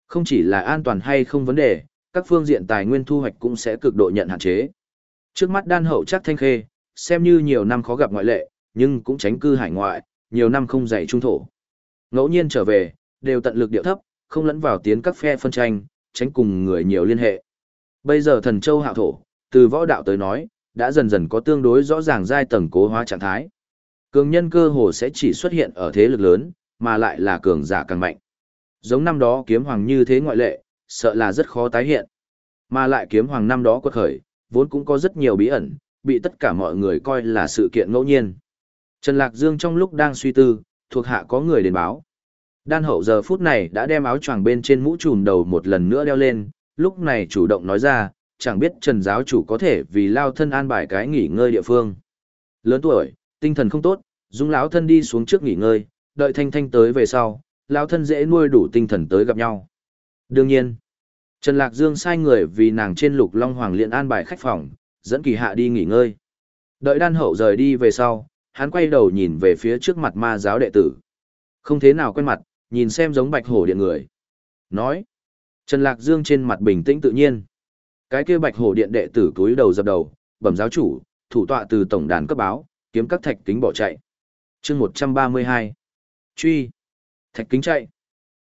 Không chỉ là an toàn hay không vấn đề, các phương diện tài nguyên thu hoạch cũng sẽ cực độ nhận hạn chế. Trước mắt đan hậu chắc thanh khê, xem như nhiều năm khó gặp ngoại lệ, nhưng cũng tránh cư hải ngoại, nhiều năm không dạy trung thổ. Ngẫu nhiên trở về, đều tận lực điệu thấp, không lẫn vào tiến các phe phân tranh, tránh cùng người nhiều liên hệ. Bây giờ thần châu hạo thổ, từ võ đạo tới nói, đã dần dần có tương đối rõ ràng giai tầng cố hóa trạng thái. Cường nhân cơ hồ sẽ chỉ xuất hiện ở thế lực lớn, mà lại là cường giả càng mạnh. Giống năm đó kiếm hoàng như thế ngoại lệ, sợ là rất khó tái hiện. Mà lại kiếm hoàng năm đó quật khởi, vốn cũng có rất nhiều bí ẩn, bị tất cả mọi người coi là sự kiện ngẫu nhiên. Trần Lạc Dương trong lúc đang suy tư, thuộc hạ có người đến báo. Đan hậu giờ phút này đã đem áo choàng bên trên mũ trùm đầu một lần nữa đeo lên, lúc này chủ động nói ra, chẳng biết Trần giáo chủ có thể vì lao thân an bài cái nghỉ ngơi địa phương. Lớn tuổi, tinh thần không tốt, dung lão thân đi xuống trước nghỉ ngơi, đợi thanh thanh tới về sau, lão thân dễ nuôi đủ tinh thần tới gặp nhau. Đương nhiên, Trần Lạc Dương sai người vì nàng trên lục long hoàng liên an bài khách phòng, dẫn kỳ hạ đi nghỉ ngơi. Đợi đan hậu rời đi về sau, hắn quay đầu nhìn về phía trước mặt ma giáo đệ tử. Không thế nào quen mặt, nhìn xem giống bạch hổ điện người. Nói, Trần Lạc Dương trên mặt bình tĩnh tự nhiên. Cái kia bạch hổ điện đệ tử cúi đầu dập đầu, bẩm giáo chủ, thủ tọa từ tổng đàn cấp báo, kiếm các thạch kính bỏ chạy. chương 132. Truy. Thạch kính chạy.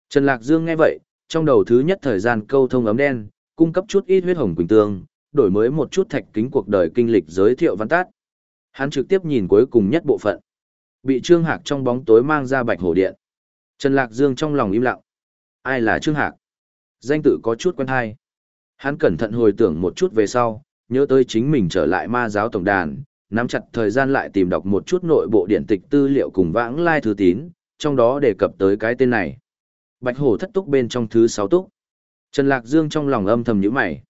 Trần Lạc Dương nghe vậy, trong đầu thứ nhất thời gian câu thông ấm đen, cung cấp chút ít huyết hồng quỳnh tương, đổi mới một chút thạch kính cuộc đời kinh lịch giới thiệu văn tát. Hắn trực tiếp nhìn cuối cùng nhất bộ phận. Bị Trương Hạc trong bóng tối mang ra bạch hổ điện. Trần Lạc Dương trong lòng im lặng. Ai là Trương Hạc? Danh tự có chút quen hay. Hắn cẩn thận hồi tưởng một chút về sau, nhớ tới chính mình trở lại ma giáo tổng đàn, nắm chặt thời gian lại tìm đọc một chút nội bộ điển tịch tư liệu cùng vãng lai thư tín, trong đó đề cập tới cái tên này. Bạch hổ thất túc bên trong thứ sáu túc. Trần Lạc Dương trong lòng âm thầm nhíu mày.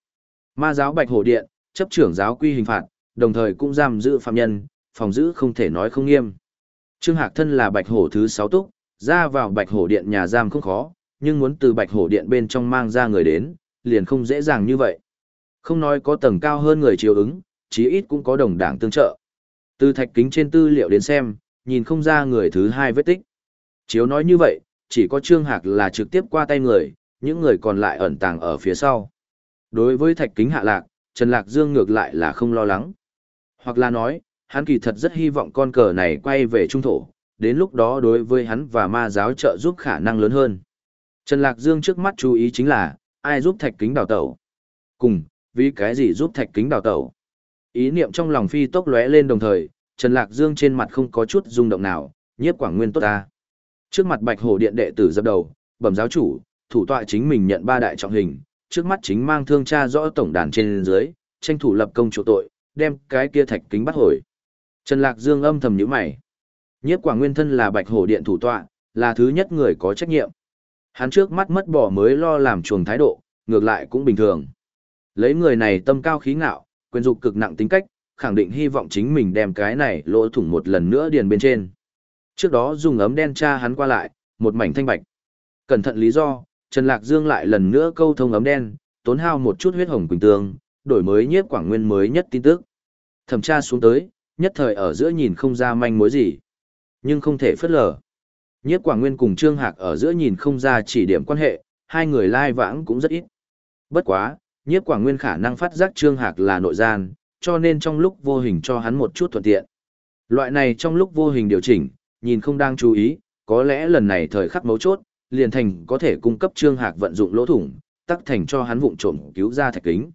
Ma giáo Bạch hổ điện, chấp trưởng giáo quy hình phạt, đồng thời cũng giam giữ phạm nhân, phòng giữ không thể nói không nghiêm. Trương Hạc thân là Bạch hổ thứ sáu túc, ra vào Bạch hổ điện nhà giam không khó, nhưng muốn từ Bạch hổ điện bên trong mang ra người đến, liền không dễ dàng như vậy. Không nói có tầng cao hơn người chiếu ứng, chí ít cũng có đồng đảng tương trợ. Từ thạch kính trên tư liệu đến xem, nhìn không ra người thứ hai vết tích. Chiếu nói như vậy, chỉ có Trương Hạc là trực tiếp qua tay người, những người còn lại ẩn tàng ở phía sau. Đối với thạch kính hạ lạc, Trần Lạc Dương ngược lại là không lo lắng. Hoặc là nói, hắn kỳ thật rất hy vọng con cờ này quay về trung thổ, đến lúc đó đối với hắn và ma giáo trợ giúp khả năng lớn hơn. Trần Lạc Dương trước mắt chú ý chính là, ai giúp thạch kính đào tẩu? Cùng, vì cái gì giúp thạch kính đào tẩu? Ý niệm trong lòng phi tốc lóe lên đồng thời, Trần Lạc Dương trên mặt không có chút rung động nào, nhiếp quảng nguyên tốt ta. Trước mặt bạch hổ điện đệ tử dập đầu, bẩm giáo chủ, thủ tọa chính mình nhận ba đại trọng hình, trước mắt chính mang thương cha rõ tổng đàn trên dưới, tranh thủ lập công chỗ tội, đem cái kia thạch kính bắt hồi. Trần Lạc Dương âm thầm nhíu mày. Nhiếp Quả Nguyên thân là Bạch Hổ Điện thủ tọa, là thứ nhất người có trách nhiệm. Hắn trước mắt mất bỏ mới lo làm chuồng thái độ, ngược lại cũng bình thường. Lấy người này tâm cao khí ngạo, quyền dục cực nặng tính cách, khẳng định hy vọng chính mình đem cái này lỗ thủng một lần nữa điền bên trên. Trước đó dùng ấm đen tra hắn qua lại, một mảnh thanh bạch. Cẩn thận lý do, Trần Lạc Dương lại lần nữa câu thông ấm đen, tốn hao một chút huyết hồng quỳnh tương, đổi mới nhiếp quảng nguyên mới nhất tin tức. Thẩm tra xuống tới, nhất thời ở giữa nhìn không ra manh mối gì. Nhưng không thể phớt lờ. Nhiếp Quảng Nguyên cùng Trương Hạc ở giữa nhìn không ra chỉ điểm quan hệ, hai người lai vãng cũng rất ít. Bất quá, Nhiếp Quảng Nguyên khả năng phát giác Trương Hạc là nội gian, cho nên trong lúc vô hình cho hắn một chút thuận tiện. Loại này trong lúc vô hình điều chỉnh, nhìn không đang chú ý, có lẽ lần này thời khắc mấu chốt, liền thành có thể cung cấp Trương Hạc vận dụng lỗ thủng, tắc thành cho hắn vụng trộm cứu ra thạch kính.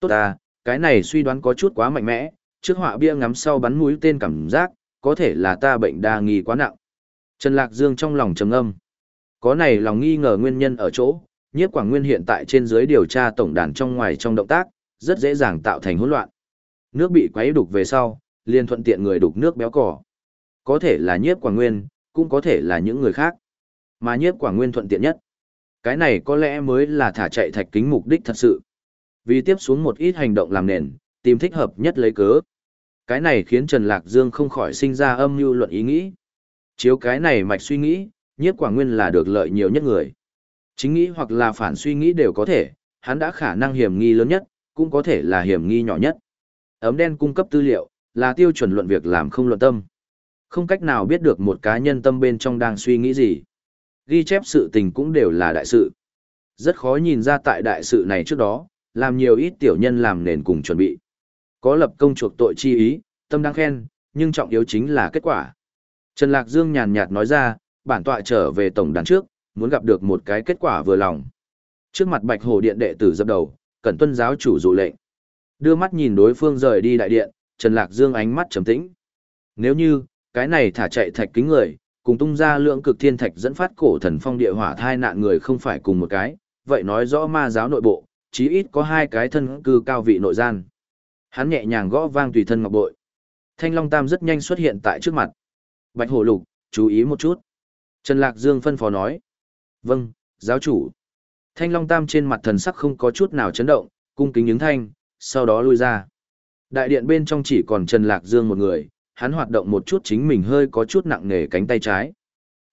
Tốt ta, cái này suy đoán có chút quá mạnh mẽ, trước họa bia ngắm sau bắn mũi tên cảm giác, có thể là ta bệnh đa nghi quá nặng. Trần Lạc Dương trong lòng trầm âm. Có này lòng nghi ngờ nguyên nhân ở chỗ, nhiếp quảng nguyên hiện tại trên dưới điều tra tổng đàn trong ngoài trong động tác, rất dễ dàng tạo thành hỗn loạn. Nước bị quấy đục về sau, liền thuận tiện người đục nước béo cỏ. Có thể là nhiếp quảng nguyên, cũng có thể là những người khác. Mà nhiếp quảng nguyên thuận tiện nhất. Cái này có lẽ mới là thả chạy thạch kính mục đích thật sự. Vì tiếp xuống một ít hành động làm nền, tìm thích hợp nhất lấy cớ. Cái này khiến Trần Lạc Dương không khỏi sinh ra âm mưu luận ý nghĩ. Chiếu cái này mạch suy nghĩ, nhiếp quả nguyên là được lợi nhiều nhất người. Chính nghĩ hoặc là phản suy nghĩ đều có thể, hắn đã khả năng hiểm nghi lớn nhất, cũng có thể là hiểm nghi nhỏ nhất. Ấm đen cung cấp tư liệu, là tiêu chuẩn luận việc làm không luận tâm. Không cách nào biết được một cá nhân tâm bên trong đang suy nghĩ gì. Ghi chép sự tình cũng đều là đại sự. Rất khó nhìn ra tại đại sự này trước đó, làm nhiều ít tiểu nhân làm nền cùng chuẩn bị. Có lập công chuộc tội chi ý, tâm đang khen, nhưng trọng yếu chính là kết quả. Trần Lạc Dương nhàn nhạt nói ra, bản tọa trở về tổng đàn trước, muốn gặp được một cái kết quả vừa lòng. Trước mặt Bạch Hổ Điện đệ tử dập đầu, cẩn tuân giáo chủ dụ lệnh. Đưa mắt nhìn đối phương rời đi đại điện, Trần Lạc Dương ánh mắt trầm tĩnh. Nếu như, cái này thả chạy thạch kính người, cùng tung ra lượng cực thiên thạch dẫn phát cổ thần phong địa hỏa thai nạn người không phải cùng một cái, vậy nói rõ ma giáo nội bộ, chí ít có hai cái thân cư cao vị nội gian. Hắn nhẹ nhàng gõ vang tùy thân ngọc bội. Thanh Long Tam rất nhanh xuất hiện tại trước mặt. Bạch Hổ Lục, chú ý một chút. Trần Lạc Dương phân phó nói. Vâng, giáo chủ. Thanh Long Tam trên mặt thần sắc không có chút nào chấn động, cung kính những thanh, sau đó lui ra. Đại điện bên trong chỉ còn Trần Lạc Dương một người, hắn hoạt động một chút chính mình hơi có chút nặng nề cánh tay trái.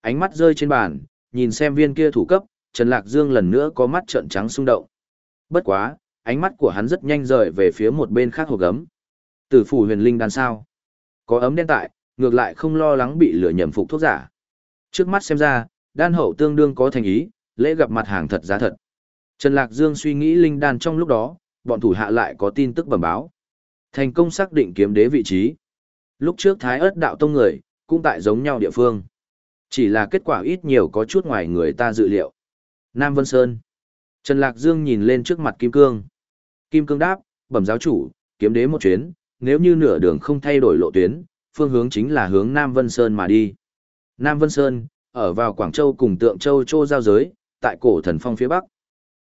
Ánh mắt rơi trên bàn, nhìn xem viên kia thủ cấp, Trần Lạc Dương lần nữa có mắt trợn trắng xung động. Bất quá, ánh mắt của hắn rất nhanh rời về phía một bên khác hộp gấm. Tử phủ huyền linh đan sao? Có ấm đen tại, ngược lại không lo lắng bị lửa nhầm phục thuốc giả. Trước mắt xem ra, đan hậu tương đương có thành ý, lễ gặp mặt hàng thật giá thật. Trần Lạc Dương suy nghĩ linh đan trong lúc đó, bọn thủ hạ lại có tin tức bẩm báo. Thành công xác định kiếm đế vị trí. Lúc trước Thái ớt đạo tông người, cũng tại giống nhau địa phương. Chỉ là kết quả ít nhiều có chút ngoài người ta dự liệu. Nam Vân Sơn. Trần Lạc Dương nhìn lên trước mặt Kim Cương. Kim Cương đáp, bẩm giáo chủ, kiếm đế một chuyến, nếu như nửa đường không thay đổi lộ tuyến, phương hướng chính là hướng Nam Vân Sơn mà đi. Nam Vân Sơn, ở vào Quảng Châu cùng Tượng Châu Châu giao giới, tại cổ thần phong phía Bắc.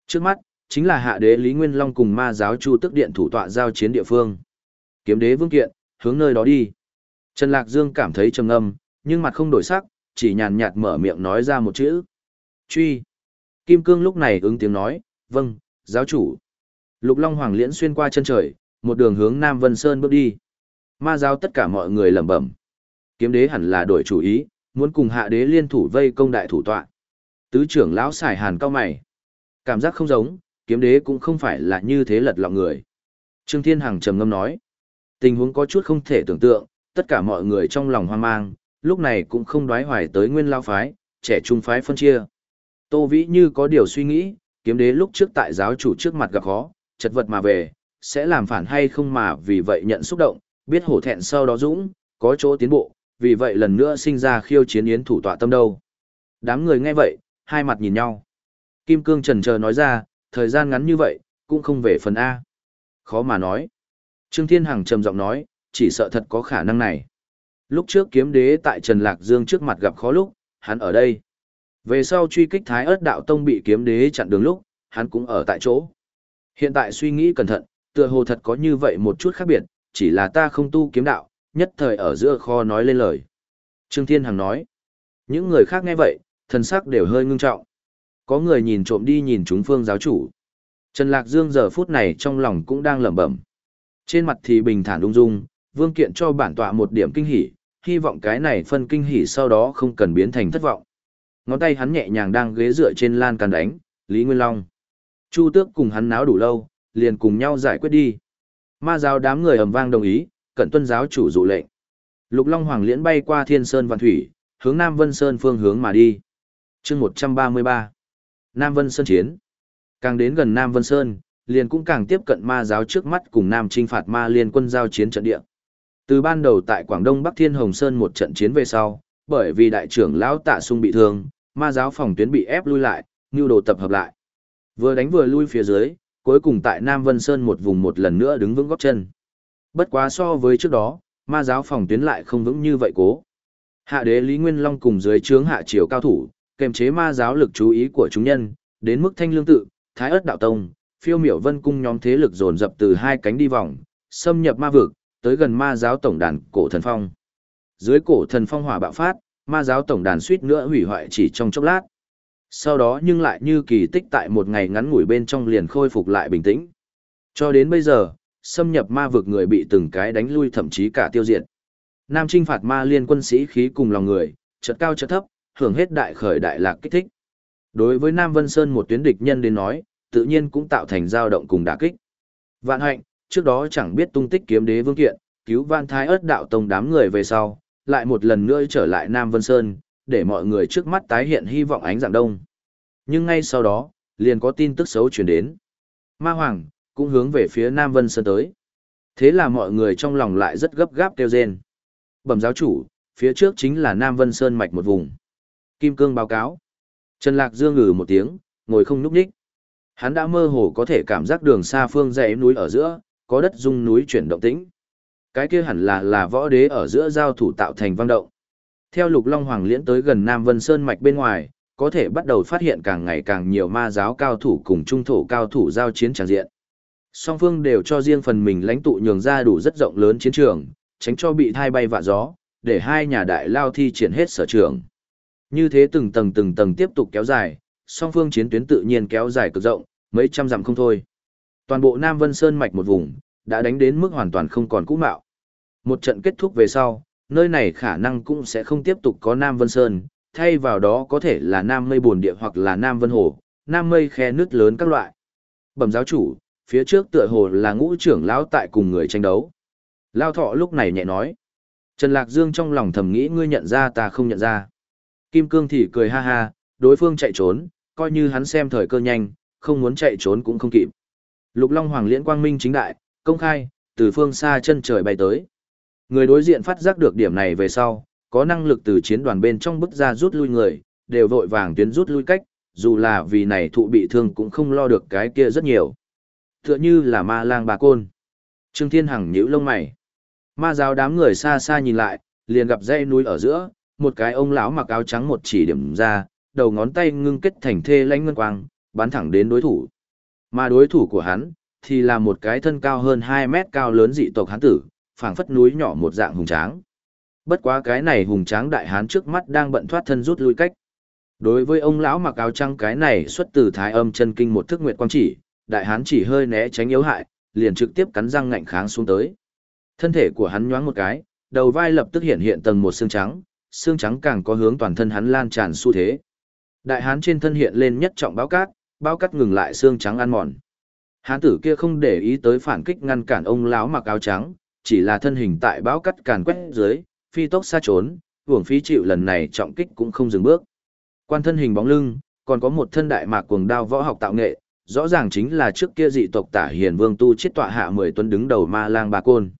Trước mắt, chính là hạ đế Lý Nguyên Long cùng ma giáo Chu Tức Điện thủ tọa giao chiến địa phương. Kiếm đế vương kiện, hướng nơi đó đi. Trần Lạc Dương cảm thấy trầm âm, nhưng mặt không đổi sắc, chỉ nhàn nhạt mở miệng nói ra một chữ. Truy. Kim Cương lúc này ứng tiếng nói, vâng, giáo chủ. Lục Long Hoàng liễn xuyên qua chân trời, một đường hướng Nam Vân Sơn bước đi. Ma giáo tất cả mọi người lẩm bẩm. Kiếm đế hẳn là đổi chủ ý, muốn cùng hạ đế liên thủ vây công đại thủ tọa. Tứ trưởng lão xài hàn cao mày. Cảm giác không giống, kiếm đế cũng không phải là như thế lật lọng người. Trương Thiên Hằng trầm ngâm nói. Tình huống có chút không thể tưởng tượng, tất cả mọi người trong lòng hoang mang, lúc này cũng không đoái hoài tới nguyên lao phái, trẻ trung phái phân chia. Tô Vĩ như có điều suy nghĩ, kiếm đế lúc trước tại giáo chủ trước mặt gặp khó, chật vật mà về, sẽ làm phản hay không mà vì vậy nhận xúc động, biết hổ thẹn sau đó dũng, có chỗ tiến bộ, vì vậy lần nữa sinh ra khiêu chiến yến thủ tọa tâm đâu. Đám người nghe vậy, hai mặt nhìn nhau. Kim Cương trần chờ nói ra, thời gian ngắn như vậy, cũng không về phần A. Khó mà nói. Trương Thiên Hằng trầm giọng nói, chỉ sợ thật có khả năng này. Lúc trước kiếm đế tại Trần Lạc Dương trước mặt gặp khó lúc, hắn ở đây. Về sau truy kích Thái ớt đạo tông bị kiếm đế chặn đường lúc, hắn cũng ở tại chỗ. Hiện tại suy nghĩ cẩn thận, tựa hồ thật có như vậy một chút khác biệt, chỉ là ta không tu kiếm đạo, nhất thời ở giữa kho nói lên lời. Trương Thiên Hằng nói. Những người khác nghe vậy, thần sắc đều hơi ngưng trọng. Có người nhìn trộm đi nhìn chúng phương giáo chủ. Trần Lạc Dương giờ phút này trong lòng cũng đang lẩm bẩm. Trên mặt thì bình thản ung dung, vương kiện cho bản tọa một điểm kinh hỉ, hy vọng cái này phân kinh hỉ sau đó không cần biến thành thất vọng. Ngón tay hắn nhẹ nhàng đang ghế dựa trên lan can đánh, Lý Nguyên Long. Chu tước cùng hắn náo đủ lâu, liền cùng nhau giải quyết đi. Ma giáo đám người ầm vang đồng ý, cẩn tuân giáo chủ dụ lệnh. Lục Long Hoàng liễn bay qua Thiên Sơn Vạn Thủy, hướng Nam Vân Sơn phương hướng mà đi. chương 133 Nam Vân Sơn chiến. Càng đến gần Nam Vân Sơn, liền cũng càng tiếp cận ma giáo trước mắt cùng Nam trinh phạt ma liên quân giao chiến trận địa. Từ ban đầu tại Quảng Đông Bắc Thiên Hồng Sơn một trận chiến về sau, bởi vì đại trưởng lão Tạ Sung bị thương, ma giáo phòng tuyến bị ép lui lại, nhu đồ tập hợp lại. Vừa đánh vừa lui phía dưới, cuối cùng tại Nam Vân Sơn một vùng một lần nữa đứng vững góp chân. Bất quá so với trước đó, ma giáo phòng tuyến lại không vững như vậy cố. Hạ đế Lý Nguyên Long cùng dưới trướng hạ triều cao thủ, kềm chế ma giáo lực chú ý của chúng nhân, đến mức thanh lương tự, thái ớt đạo tông, phiêu miểu vân cung nhóm thế lực dồn dập từ hai cánh đi vòng, xâm nhập ma vực, tới gần ma giáo tổng đàn cổ thần phong. Dưới cổ thần phong hỏa bạo phát, ma giáo tổng đàn suýt nữa hủy hoại chỉ trong chốc lát. Sau đó nhưng lại như kỳ tích tại một ngày ngắn ngủi bên trong liền khôi phục lại bình tĩnh. Cho đến bây giờ, xâm nhập ma vực người bị từng cái đánh lui thậm chí cả tiêu diệt. Nam trinh phạt ma liên quân sĩ khí cùng lòng người, chợt cao chợt thấp, hưởng hết đại khởi đại lạc kích thích. Đối với Nam Vân Sơn một tuyến địch nhân đến nói, tự nhiên cũng tạo thành dao động cùng đả kích. Vạn hạnh, trước đó chẳng biết tung tích kiếm đế vương kiện, cứu van thái ớt đạo tông đám người về sau, lại một lần nữa trở lại Nam Vân Sơn, để mọi người trước mắt tái hiện hy vọng ánh dạng đông. Nhưng ngay sau đó, liền có tin tức xấu truyền đến. Ma Hoàng, cũng hướng về phía Nam Vân Sơn tới. Thế là mọi người trong lòng lại rất gấp gáp kêu rên. Bẩm giáo chủ, phía trước chính là Nam Vân Sơn mạch một vùng. Kim Cương báo cáo. Trần Lạc Dương ngừ một tiếng, ngồi không núp nhích. Hắn đã mơ hồ có thể cảm giác đường xa phương dãy núi ở giữa, có đất rung núi chuyển động tĩnh. Cái kia hẳn là là võ đế ở giữa giao thủ tạo thành vang động. Theo Lục Long Hoàng Liễn tới gần Nam Vân Sơn mạch bên ngoài, có thể bắt đầu phát hiện càng ngày càng nhiều ma giáo cao thủ cùng trung thổ cao thủ giao chiến tràn diện. Song phương đều cho riêng phần mình lãnh tụ nhường ra đủ rất rộng lớn chiến trường, tránh cho bị thai bay vạ gió, để hai nhà đại lao thi triển hết sở trường. Như thế từng tầng từng tầng tiếp tục kéo dài, song phương chiến tuyến tự nhiên kéo dài cực rộng, mấy trăm dặm không thôi. Toàn bộ Nam Vân Sơn mạch một vùng, đã đánh đến mức hoàn toàn không còn cũ mạo. Một trận kết thúc về sau, nơi này khả năng cũng sẽ không tiếp tục có Nam Vân Sơn, thay vào đó có thể là Nam Mây Bồn Địa hoặc là Nam Vân Hồ, Nam Mây khe nước lớn các loại. Bẩm giáo chủ, phía trước tựa hồ là ngũ trưởng lão tại cùng người tranh đấu. Lao thọ lúc này nhẹ nói. Trần Lạc Dương trong lòng thầm nghĩ ngươi nhận ra ta không nhận ra. Kim Cương thì cười ha ha, đối phương chạy trốn, coi như hắn xem thời cơ nhanh, không muốn chạy trốn cũng không kịp. Lục Long Hoàng liễn quang minh chính đại, công khai, từ phương xa chân trời bay tới. Người đối diện phát giác được điểm này về sau, có năng lực từ chiến đoàn bên trong bức ra rút lui người, đều vội vàng tuyến rút lui cách, dù là vì này thụ bị thương cũng không lo được cái kia rất nhiều. Tựa như là ma lang bà côn. Trương Thiên Hằng nhíu lông mày. Ma giáo đám người xa xa nhìn lại, liền gặp dãy núi ở giữa, một cái ông lão mặc áo trắng một chỉ điểm ra, đầu ngón tay ngưng kết thành thê lánh ngân quang, bắn thẳng đến đối thủ. Mà đối thủ của hắn, thì là một cái thân cao hơn 2 mét cao lớn dị tộc hán tử, phảng phất núi nhỏ một dạng hùng tráng. Bất quá cái này hùng tráng đại hán trước mắt đang bận thoát thân rút lui cách. Đối với ông lão mặc áo trắng cái này xuất từ thái âm chân kinh một thức nguyệt quang chỉ, đại hán chỉ hơi né tránh yếu hại, liền trực tiếp cắn răng ngạnh kháng xuống tới. Thân thể của hắn nhoáng một cái, đầu vai lập tức hiện hiện tầng một xương trắng, xương trắng càng có hướng toàn thân hắn lan tràn xu thế. Đại hán trên thân hiện lên nhất trọng báo cát, báo cát ngừng lại xương trắng ăn mòn. Hán tử kia không để ý tới phản kích ngăn cản ông lão mặc áo trắng, chỉ là thân hình tại bão cắt càn quét dưới, phi tốc xa trốn, hưởng phí chịu lần này trọng kích cũng không dừng bước. Quan thân hình bóng lưng, còn có một thân đại mạc cuồng đao võ học tạo nghệ, rõ ràng chính là trước kia dị tộc tả hiền vương tu chết tọa hạ mười tuấn đứng đầu ma lang ba côn.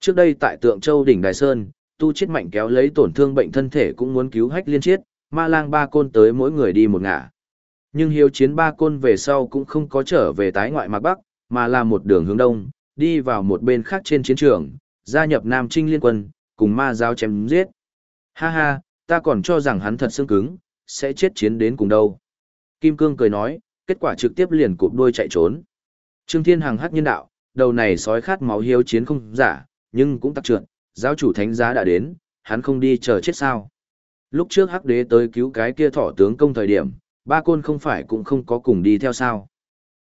Trước đây tại tượng châu đỉnh Đài Sơn, tu chết mạnh kéo lấy tổn thương bệnh thân thể cũng muốn cứu hách liên chiết, ma lang ba côn tới mỗi người đi một ngả. Nhưng hiếu chiến ba côn về sau cũng không có trở về tái ngoại mạc Bắc, mà là một đường hướng đông, đi vào một bên khác trên chiến trường, gia nhập Nam Trinh liên quân, cùng ma giáo chém giết. Ha ha, ta còn cho rằng hắn thật xương cứng, sẽ chết chiến đến cùng đâu. Kim Cương cười nói, kết quả trực tiếp liền cụp đuôi chạy trốn. Trương Thiên Hằng hắc nhân đạo, đầu này sói khát máu hiếu chiến không giả, nhưng cũng tắc trượt, giáo chủ thánh giá đã đến, hắn không đi chờ chết sao. Lúc trước hắc đế tới cứu cái kia thỏ tướng công thời điểm, ba côn không phải cũng không có cùng đi theo sao.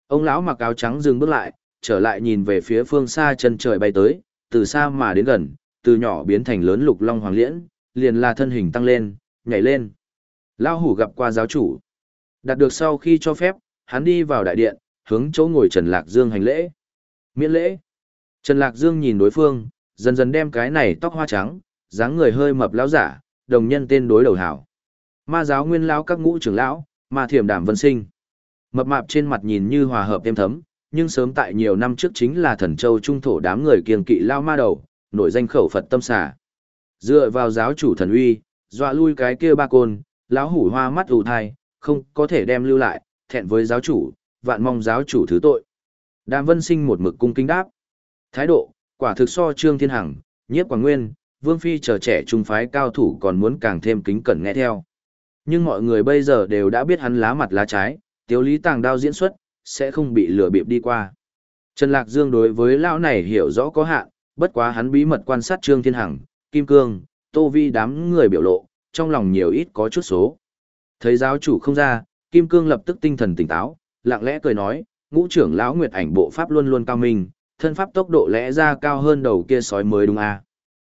Ông lão mặc áo trắng dừng bước lại, trở lại nhìn về phía phương xa chân trời bay tới, từ xa mà đến gần, từ nhỏ biến thành lớn lục long hoàng liễn, liền là thân hình tăng lên, nhảy lên. Lao hủ gặp qua giáo chủ. Đạt được sau khi cho phép, hắn đi vào đại điện, hướng chỗ ngồi Trần Lạc Dương hành lễ. Miễn lễ. Trần Lạc Dương nhìn đối phương, dần dần đem cái này tóc hoa trắng, dáng người hơi mập lão giả, đồng nhân tên đối đầu hảo. Ma giáo nguyên lão các ngũ trưởng lão, ma thiểm đảm vân sinh. Mập mạp trên mặt nhìn như hòa hợp êm thấm, nhưng sớm tại nhiều năm trước chính là thần châu trung thổ đám người kiêng kỵ lao ma đầu, nổi danh khẩu Phật tâm xà. Dựa vào giáo chủ thần uy, dọa lui cái kia ba côn, lão hủ hoa mắt ù thai, không có thể đem lưu lại, thẹn với giáo chủ, vạn mong giáo chủ thứ tội. Đàm Vân Sinh một mực cung kính đáp. Thái độ, quả thực so Trương Thiên Hằng, Nhiếp Quảng Nguyên, Vương Phi chờ trẻ trung phái cao thủ còn muốn càng thêm kính cẩn nghe theo. Nhưng mọi người bây giờ đều đã biết hắn lá mặt lá trái, tiếu lý tàng đao diễn xuất, sẽ không bị lừa bịp đi qua. Trần Lạc Dương đối với lão này hiểu rõ có hạn, bất quá hắn bí mật quan sát Trương Thiên Hằng, Kim Cương, Tô Vi đám người biểu lộ, trong lòng nhiều ít có chút số. Thấy giáo chủ không ra, Kim Cương lập tức tinh thần tỉnh táo, lặng lẽ cười nói, ngũ trưởng lão Nguyệt ảnh bộ pháp luôn luôn cao minh, thân pháp tốc độ lẽ ra cao hơn đầu kia sói mới đúng à.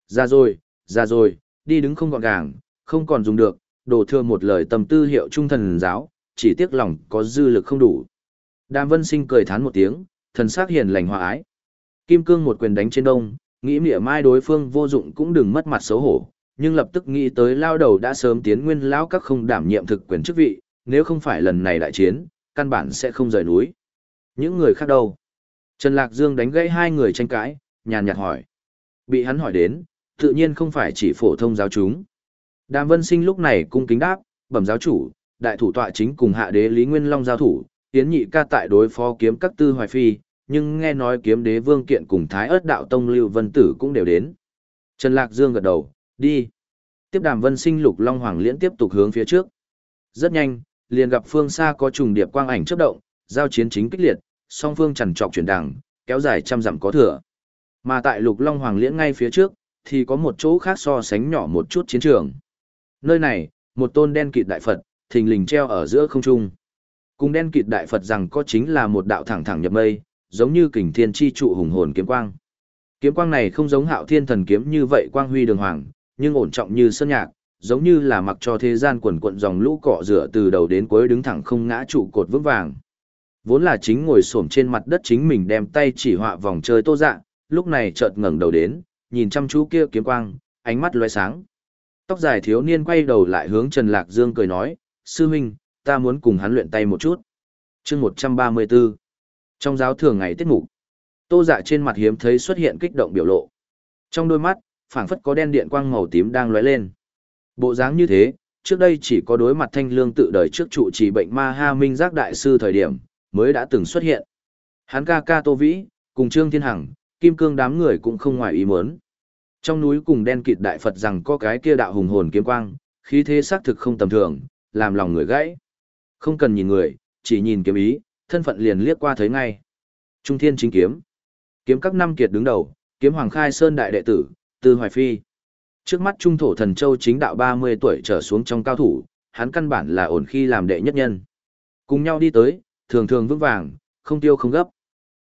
Ra rồi, ra rồi, đi đứng không gọn gàng, không còn dùng được, đổ thừa một lời tầm tư hiệu trung thần giáo, chỉ tiếc lòng có dư lực không đủ. Đàm Vân Sinh cười thán một tiếng, thần sắc hiền lành hòa ái. Kim Cương một quyền đánh trên đông, nghĩ mỉa mai đối phương vô dụng cũng đừng mất mặt xấu hổ, nhưng lập tức nghĩ tới lao đầu đã sớm tiến nguyên lão các không đảm nhiệm thực quyền chức vị, nếu không phải lần này đại chiến, căn bản sẽ không rời núi. Những người khác đâu? Trần Lạc Dương đánh gãy hai người tranh cãi, nhàn nhạt hỏi. Bị hắn hỏi đến, tự nhiên không phải chỉ phổ thông giáo chúng. Đàm Vân Sinh lúc này cung kính đáp, bẩm giáo chủ, đại thủ tọa chính cùng hạ đế Lý Nguyên Long giao thủ, Yến nhị ca tại đối phó kiếm các tư hoài phi, nhưng nghe nói kiếm đế vương kiện cùng thái ớt đạo tông lưu vân tử cũng đều đến. Trần Lạc Dương gật đầu, đi. Tiếp đàm vân sinh lục long hoàng liễn tiếp tục hướng phía trước. Rất nhanh, liền gặp phương xa có trùng điệp quang ảnh chớp động, giao chiến chính kích liệt, song phương chẳng trọc chuyển đằng, kéo dài trăm dặm có thừa. Mà tại lục long hoàng liễn ngay phía trước, thì có một chỗ khác so sánh nhỏ một chút chiến trường. Nơi này, một tôn đen kịt đại Phật, thình lình treo ở giữa không trung. Cùng đen kịt đại Phật rằng có chính là một đạo thẳng thẳng nhập mây, giống như kình thiên chi trụ hùng hồn kiếm quang. Kiếm quang này không giống hạo thiên thần kiếm như vậy quang huy đường hoàng, nhưng ổn trọng như sơn nhạc, giống như là mặc cho thế gian quần quận dòng lũ cọ rửa từ đầu đến cuối đứng thẳng không ngã trụ cột vững vàng. Vốn là chính ngồi xổm trên mặt đất chính mình đem tay chỉ họa vòng chơi tô dạ, lúc này chợt ngẩng đầu đến, nhìn chăm chú kia kiếm quang, ánh mắt lóe sáng. Tóc dài thiếu niên quay đầu lại hướng Trần Lạc Dương cười nói, sư huynh, ta muốn cùng hắn luyện tay một chút. chương 134 Trong giáo thường ngày tiết mục, tô dạ trên mặt hiếm thấy xuất hiện kích động biểu lộ. Trong đôi mắt, phảng phất có đen điện quang màu tím đang lóe lên. Bộ dáng như thế, trước đây chỉ có đối mặt thanh lương tự đời trước trụ trì bệnh ma ha minh giác đại sư thời điểm, mới đã từng xuất hiện. Hắn ca ca Tô Vĩ, cùng Trương Thiên Hằng, Kim Cương đám người cũng không ngoài ý muốn. Trong núi cùng đen kịt đại Phật rằng có cái kia đạo hùng hồn kiếm quang, khí thế xác thực không tầm thường, làm lòng người gãy. Không cần nhìn người, chỉ nhìn kiếm ý, thân phận liền liếc qua thấy ngay. Trung Thiên chính kiếm. Kiếm các năm kiệt đứng đầu, kiếm Hoàng Khai Sơn đại đệ tử, Tư Hoài Phi. Trước mắt trung thổ thần châu chính đạo 30 tuổi trở xuống trong cao thủ, hắn căn bản là ổn khi làm đệ nhất nhân. Cùng nhau đi tới, thường thường vững vàng, không tiêu không gấp.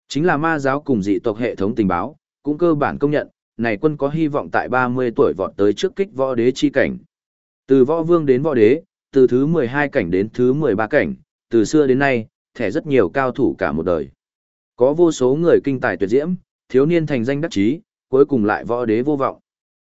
Chính là ma giáo cùng dị tộc hệ thống tình báo, cũng cơ bản công nhận, này quân có hy vọng tại 30 tuổi vọt tới trước kích võ đế chi cảnh. Từ võ vương đến võ đế, từ thứ 12 cảnh đến thứ 13 cảnh, từ xưa đến nay, thẻ rất nhiều cao thủ cả một đời. Có vô số người kinh tài tuyệt diễm, thiếu niên thành danh đắc chí, cuối cùng lại võ đế vô vọng.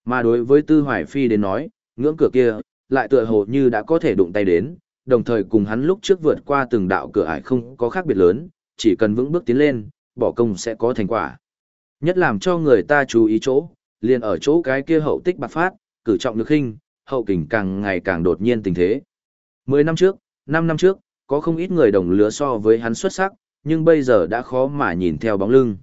Mà đối với Tư Hoài Phi đến nói, ngưỡng cửa kia, lại tựa hồ như đã có thể đụng tay đến, đồng thời cùng hắn lúc trước vượt qua từng đạo cửa ải không có khác biệt lớn, chỉ cần vững bước tiến lên, bỏ công sẽ có thành quả. Nhất làm cho người ta chú ý chỗ, liền ở chỗ cái kia hậu tích bạc phát, cử trọng được hình, hậu kình càng ngày càng đột nhiên tình thế. Mười năm trước, năm năm trước, có không ít người đồng lứa so với hắn xuất sắc, nhưng bây giờ đã khó mà nhìn theo bóng lưng.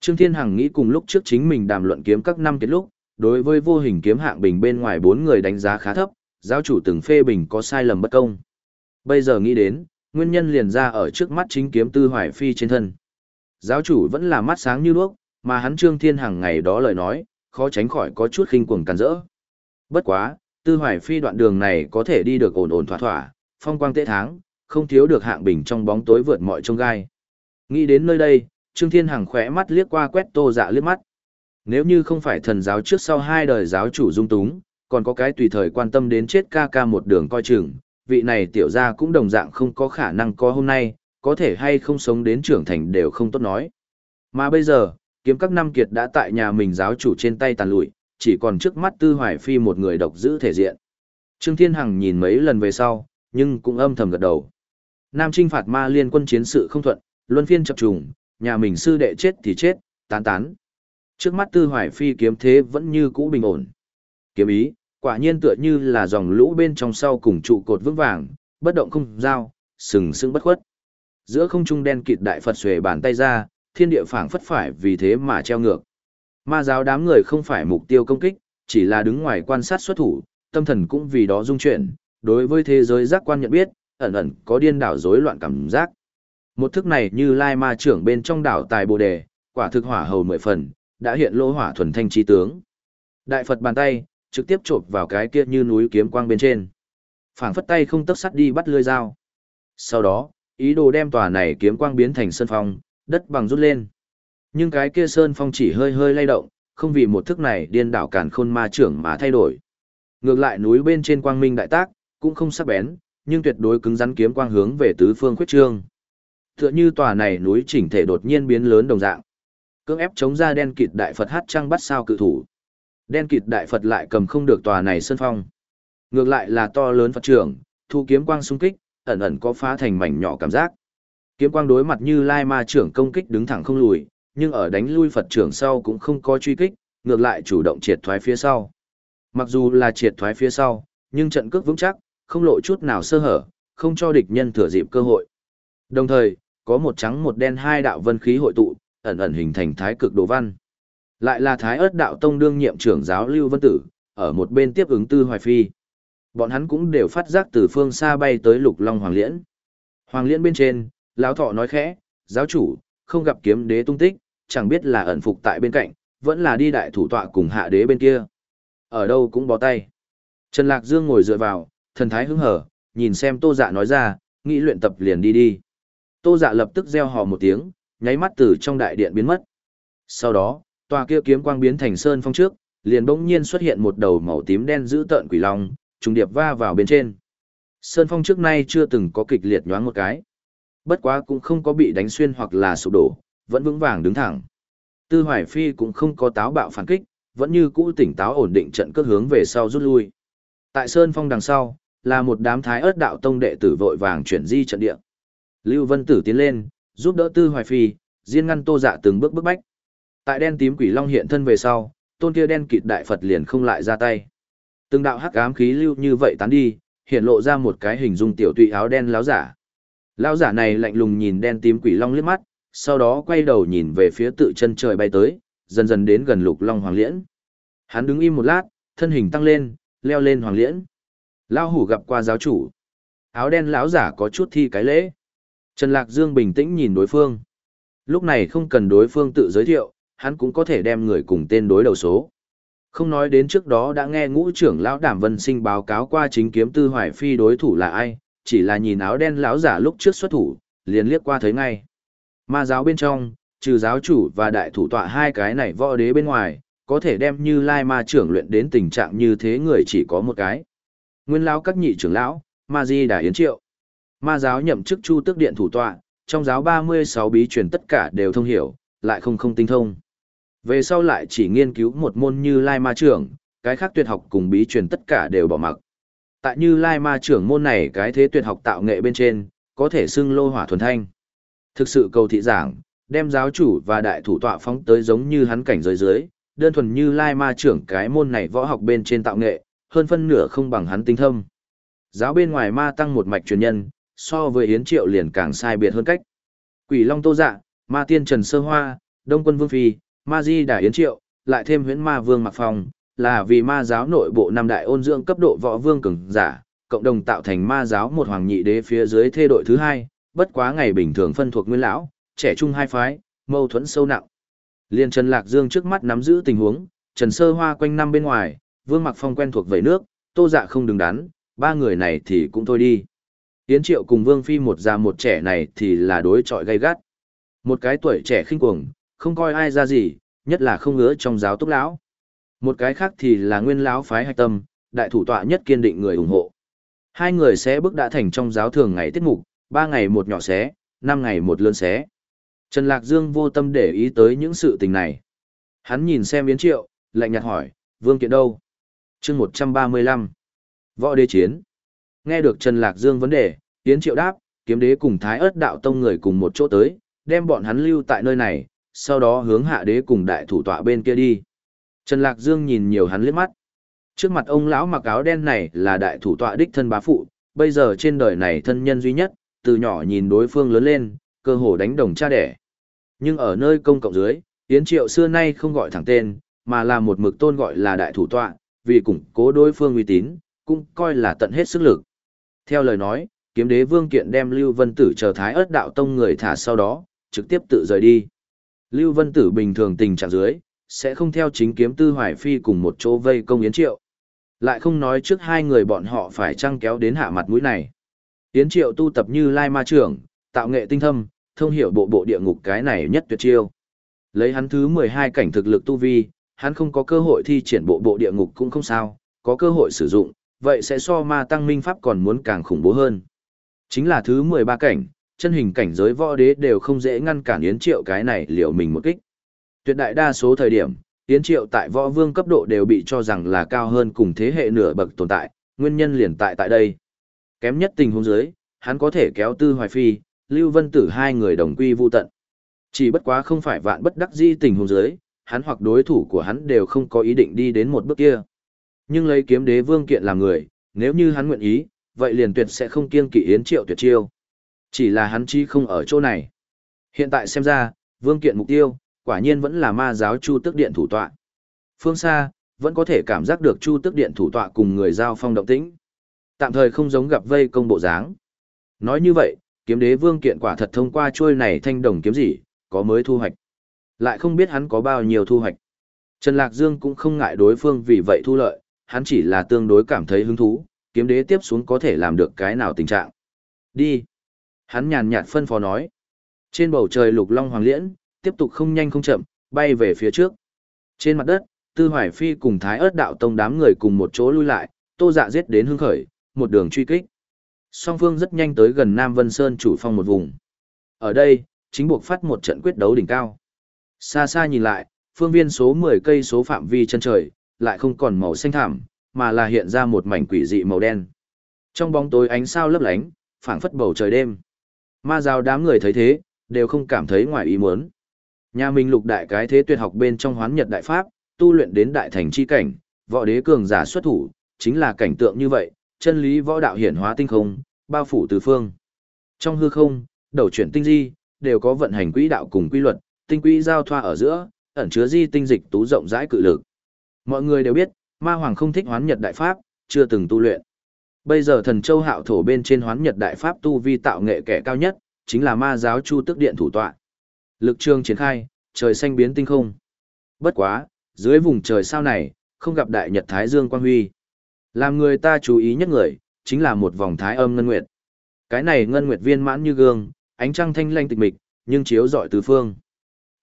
Trương Thiên Hằng nghĩ cùng lúc trước chính mình đàm luận kiếm các năm kết lúc, đối với vô hình kiếm hạng bình bên ngoài bốn người đánh giá khá thấp, giáo chủ từng phê bình có sai lầm bất công. Bây giờ nghĩ đến, nguyên nhân liền ra ở trước mắt chính kiếm tư hoài phi trên thân. Giáo chủ vẫn là mắt sáng như đuốc, mà hắn Trương Thiên Hằng ngày đó lời nói, khó tránh khỏi có chút khinh cuồng càn rỡ. Bất quá, tư hoài phi đoạn đường này có thể đi được ổn ổn thỏa thỏa, phong quang tế tháng, không thiếu được hạng bình trong bóng tối vượt mọi trông gai. Nghĩ đến nơi đây, Trương Thiên Hằng khỏe mắt liếc qua quét tô dạ liếc mắt. Nếu như không phải thần giáo trước sau hai đời giáo chủ dung túng, còn có cái tùy thời quan tâm đến chết ca ca một đường coi chừng, vị này tiểu ra cũng đồng dạng không có khả năng có hôm nay, có thể hay không sống đến trưởng thành đều không tốt nói. Mà bây giờ, kiếm các năm kiệt đã tại nhà mình giáo chủ trên tay tàn lụi, chỉ còn trước mắt Tư Hoài Phi một người độc giữ thể diện. Trương Thiên Hằng nhìn mấy lần về sau, nhưng cũng âm thầm gật đầu. Nam Trinh phạt ma liên quân chiến sự không thuận, luân phiên chập trùng, nhà mình sư đệ chết thì chết, tán tán. Trước mắt Tư Hoài Phi kiếm thế vẫn như cũ bình ổn. Kiếm ý, quả nhiên tựa như là dòng lũ bên trong sau cùng trụ cột vững vàng, bất động không giao, sừng sững bất khuất. Giữa không trung đen kịt đại Phật xuề bàn tay ra, thiên địa phảng phất phải vì thế mà treo ngược. Ma giáo đám người không phải mục tiêu công kích, chỉ là đứng ngoài quan sát xuất thủ, tâm thần cũng vì đó rung chuyển, đối với thế giới giác quan nhận biết, ẩn ẩn có điên đảo rối loạn cảm giác. Một thức này như lai ma trưởng bên trong đảo tài bồ đề, quả thực hỏa hầu mười phần, đã hiện lô hỏa thuần thanh chi tướng. Đại Phật bàn tay, trực tiếp chộp vào cái kia như núi kiếm quang bên trên. phảng phất tay không tấc sắt đi bắt lưỡi dao. Sau đó, ý đồ đem tòa này kiếm quang biến thành sân phong, đất bằng rút lên. Nhưng cái kia sơn phong chỉ hơi hơi lay động, không vì một thức này điên đảo cản khôn ma trưởng mà thay đổi. Ngược lại núi bên trên quang minh đại tác, cũng không sắc bén, nhưng tuyệt đối cứng rắn kiếm quang hướng về tứ phương khuyết trương. Tựa như tòa này núi chỉnh thể đột nhiên biến lớn đồng dạng. Cưỡng ép chống ra đen kịt đại Phật hát trăng bắt sao cự thủ. Đen kịt đại Phật lại cầm không được tòa này sơn phong. Ngược lại là to lớn Phật trưởng, thu kiếm quang xung kích, ẩn ẩn có phá thành mảnh nhỏ cảm giác. Kiếm quang đối mặt như lai ma trưởng công kích đứng thẳng không lùi, nhưng ở đánh lui Phật trưởng sau cũng không có truy kích, ngược lại chủ động triệt thoái phía sau. Mặc dù là triệt thoái phía sau, nhưng trận cước vững chắc, không lộ chút nào sơ hở, không cho địch nhân thừa dịp cơ hội. Đồng thời, có một trắng một đen hai đạo vân khí hội tụ, ẩn ẩn hình thành thái cực đồ văn. Lại là thái ớt đạo tông đương nhiệm trưởng giáo Lưu Vân Tử, ở một bên tiếp ứng tư hoài phi. Bọn hắn cũng đều phát giác từ phương xa bay tới lục long hoàng liễn. Hoàng liễn bên trên, lão thọ nói khẽ, giáo chủ, không gặp kiếm đế tung tích, chẳng biết là ẩn phục tại bên cạnh, vẫn là đi đại thủ tọa cùng hạ đế bên kia. Ở đâu cũng bó tay. Trần Lạc Dương ngồi dựa vào, thần thái hứng hở, nhìn xem tô dạ nói ra, nghĩ luyện tập liền đi đi. Tô dạ lập tức gieo hò một tiếng, nháy mắt từ trong đại điện biến mất. Sau đó, tòa kia kiếm quang biến thành sơn phong trước, liền bỗng nhiên xuất hiện một đầu màu tím đen giữ tợn quỷ long, trùng điệp va vào bên trên. Sơn phong trước nay chưa từng có kịch liệt nhoáng một cái. Bất quá cũng không có bị đánh xuyên hoặc là sụp đổ, vẫn vững vàng đứng thẳng. Tư Hoài Phi cũng không có táo bạo phản kích, vẫn như cũ tỉnh táo ổn định trận cước hướng về sau rút lui. Tại Sơn Phong đằng sau, là một đám thái ớt đạo tông đệ tử vội vàng chuyển di trận địa. Lưu Vân Tử tiến lên, giúp đỡ Tư Hoài Phi, riêng ngăn Tô Dạ từng bước bức bách. Tại đen tím quỷ long hiện thân về sau, tôn kia đen kịt đại Phật liền không lại ra tay. Từng đạo hắc ám khí lưu như vậy tán đi, hiện lộ ra một cái hình dung tiểu tụy áo đen láo giả. Lão giả này lạnh lùng nhìn đen tím quỷ long liếc mắt, sau đó quay đầu nhìn về phía tự chân trời bay tới, dần dần đến gần lục long hoàng liễn. Hắn đứng im một lát, thân hình tăng lên, leo lên hoàng liễn. Lão hủ gặp qua giáo chủ. Áo đen lão giả có chút thi cái lễ. Trần Lạc Dương bình tĩnh nhìn đối phương. Lúc này không cần đối phương tự giới thiệu, hắn cũng có thể đem người cùng tên đối đầu số. Không nói đến trước đó đã nghe ngũ trưởng lão Đàm Vân Sinh báo cáo qua chính kiếm tư hoài phi đối thủ là ai, chỉ là nhìn áo đen lão giả lúc trước xuất thủ, liền liếc qua thấy ngay. Ma giáo bên trong, trừ giáo chủ và đại thủ tọa hai cái này võ đế bên ngoài, có thể đem như lai ma trưởng luyện đến tình trạng như thế người chỉ có một cái. Nguyên lão các nhị trưởng lão, Ma Di Đà Yến Triệu. Ma giáo nhậm chức chu tước điện thủ tọa, trong giáo 36 bí truyền tất cả đều thông hiểu, lại không không tinh thông. Về sau lại chỉ nghiên cứu một môn như lai ma trưởng, cái khác tuyệt học cùng bí truyền tất cả đều bỏ mặc. Tại như lai ma trưởng môn này cái thế tuyệt học tạo nghệ bên trên, có thể xưng lô hỏa thuần thanh. Thực sự cầu thị giảng, đem giáo chủ và đại thủ tọa phóng tới giống như hắn cảnh giới dưới, đơn thuần như lai ma trưởng cái môn này võ học bên trên tạo nghệ, hơn phân nửa không bằng hắn tinh thâm. Giáo bên ngoài ma tăng một mạch truyền nhân, so với Yến Triệu liền càng sai biệt hơn cách. Quỷ Long Tô Dạ, Ma Tiên Trần Sơ Hoa, Đông Quân Vương Phi, Ma Di Đà Yến Triệu, lại thêm huyễn ma vương Mạc Phong, là vì ma giáo nội bộ năm đại ôn dưỡng cấp độ võ vương cường giả, cộng đồng tạo thành ma giáo một hoàng nhị đế phía dưới thê đội thứ hai, bất quá ngày bình thường phân thuộc nguyên lão, trẻ trung hai phái, mâu thuẫn sâu nặng. Liên Trần Lạc Dương trước mắt nắm giữ tình huống, Trần Sơ Hoa quanh năm bên ngoài, Vương Mặc Phong quen thuộc vẩy nước, Tô Dạ không đứng đắn, ba người này thì cũng thôi đi. Yến Triệu cùng Vương Phi một già một trẻ này thì là đối trọi gay gắt. Một cái tuổi trẻ khinh cuồng, không coi ai ra gì, nhất là không ngứa trong giáo túc lão. Một cái khác thì là nguyên lão phái hạch tâm, đại thủ tọa nhất kiên định người ủng hộ. Hai người sẽ bước đã thành trong giáo thường ngày tiết mục, ba ngày một nhỏ xé, năm ngày một lươn xé. Trần Lạc Dương vô tâm để ý tới những sự tình này. Hắn nhìn xem Yến Triệu, lạnh nhạt hỏi, Vương Kiện đâu? chương 135. Võ đế chiến. Nghe được Trần Lạc Dương vấn đề, Yến Triệu đáp, kiếm đế cùng Thái ớt đạo tông người cùng một chỗ tới, đem bọn hắn lưu tại nơi này, sau đó hướng hạ đế cùng đại thủ tọa bên kia đi. Trần Lạc Dương nhìn nhiều hắn liếc mắt. Trước mặt ông lão mặc áo đen này là đại thủ tọa đích thân bá phụ, bây giờ trên đời này thân nhân duy nhất, từ nhỏ nhìn đối phương lớn lên, cơ hồ đánh đồng cha đẻ. Nhưng ở nơi công cộng dưới, Yến Triệu xưa nay không gọi thẳng tên, mà là một mực tôn gọi là đại thủ tọa, vì củng cố đối phương uy tín, cũng coi là tận hết sức lực. Theo lời nói, kiếm đế vương kiện đem Lưu Vân Tử chờ thái ớt đạo tông người thả sau đó, trực tiếp tự rời đi. Lưu Vân Tử bình thường tình trạng dưới, sẽ không theo chính kiếm tư hoài phi cùng một chỗ vây công Yến Triệu. Lại không nói trước hai người bọn họ phải trăng kéo đến hạ mặt mũi này. Yến Triệu tu tập như Lai Ma Trưởng, tạo nghệ tinh thâm, thông hiểu bộ bộ địa ngục cái này nhất tuyệt chiêu. Lấy hắn thứ 12 cảnh thực lực tu vi, hắn không có cơ hội thi triển bộ bộ địa ngục cũng không sao, có cơ hội sử dụng, vậy sẽ so ma tăng minh pháp còn muốn càng khủng bố hơn. Chính là thứ 13 cảnh, chân hình cảnh giới võ đế đều không dễ ngăn cản Yến Triệu cái này liệu mình một kích. Tuyệt đại đa số thời điểm, Yến Triệu tại võ vương cấp độ đều bị cho rằng là cao hơn cùng thế hệ nửa bậc tồn tại, nguyên nhân liền tại tại đây. Kém nhất tình huống dưới, hắn có thể kéo Tư Hoài Phi, Lưu Vân Tử hai người đồng quy vu tận. Chỉ bất quá không phải vạn bất đắc di tình huống dưới, hắn hoặc đối thủ của hắn đều không có ý định đi đến một bước kia. Nhưng lấy kiếm đế vương kiện làm người, nếu như hắn nguyện ý, vậy liền tuyệt sẽ không kiêng kỵ Yến Triệu tuyệt chiêu. Chỉ là hắn chi không ở chỗ này. Hiện tại xem ra, vương kiện mục tiêu, quả nhiên vẫn là ma giáo Chu Tức Điện thủ tọa. Phương xa, vẫn có thể cảm giác được Chu Tức Điện thủ tọa cùng người giao phong động tĩnh. Tạm thời không giống gặp vây công bộ dáng. Nói như vậy, kiếm đế vương kiện quả thật thông qua chuôi này thanh đồng kiếm gì, có mới thu hoạch. Lại không biết hắn có bao nhiêu thu hoạch. Trần Lạc Dương cũng không ngại đối phương vì vậy thu lợi, hắn chỉ là tương đối cảm thấy hứng thú, kiếm đế tiếp xuống có thể làm được cái nào tình trạng. Đi. Hắn nhàn nhạt phân phó nói. Trên bầu trời lục long hoàng liễn, tiếp tục không nhanh không chậm, bay về phía trước. Trên mặt đất, Tư Hoài Phi cùng Thái Ức đạo tông đám người cùng một chỗ lui lại, tô dạ giết đến hưng khởi, một đường truy kích. Song phương rất nhanh tới gần Nam Vân Sơn chủ phong một vùng. Ở đây, chính buộc phát một trận quyết đấu đỉnh cao. Xa xa nhìn lại, phương viên số 10 cây số phạm vi chân trời, lại không còn màu xanh thảm, mà là hiện ra một mảnh quỷ dị màu đen. Trong bóng tối ánh sao lấp lánh, phảng phất bầu trời đêm. Ma giáo đám người thấy thế, đều không cảm thấy ngoài ý muốn. Nhà mình lục đại cái thế tuyệt học bên trong hoán nhật đại pháp, tu luyện đến đại thành chi cảnh, võ đế cường giả xuất thủ, chính là cảnh tượng như vậy, chân lý võ đạo hiển hóa tinh không, bao phủ tứ phương. Trong hư không, đầu chuyển tinh di, đều có vận hành quỹ đạo cùng quy luật, tinh quỹ giao thoa ở giữa, ẩn chứa di tinh dịch tú rộng rãi cự lực. Mọi người đều biết, ma hoàng không thích hoán nhật đại pháp, chưa từng tu luyện. Bây giờ thần châu hạo thổ bên trên hoán nhật đại pháp tu vi tạo nghệ kẻ cao nhất, chính là ma giáo chu tức điện thủ tọa. Lực trường triển khai, trời xanh biến tinh không. Bất quá, dưới vùng trời sao này, không gặp đại nhật thái dương quang huy. Làm người ta chú ý nhất người, chính là một vòng thái âm ngân nguyệt. Cái này ngân nguyệt viên mãn như gương, ánh trăng thanh lanh tịch mịch, nhưng chiếu rọi tứ phương.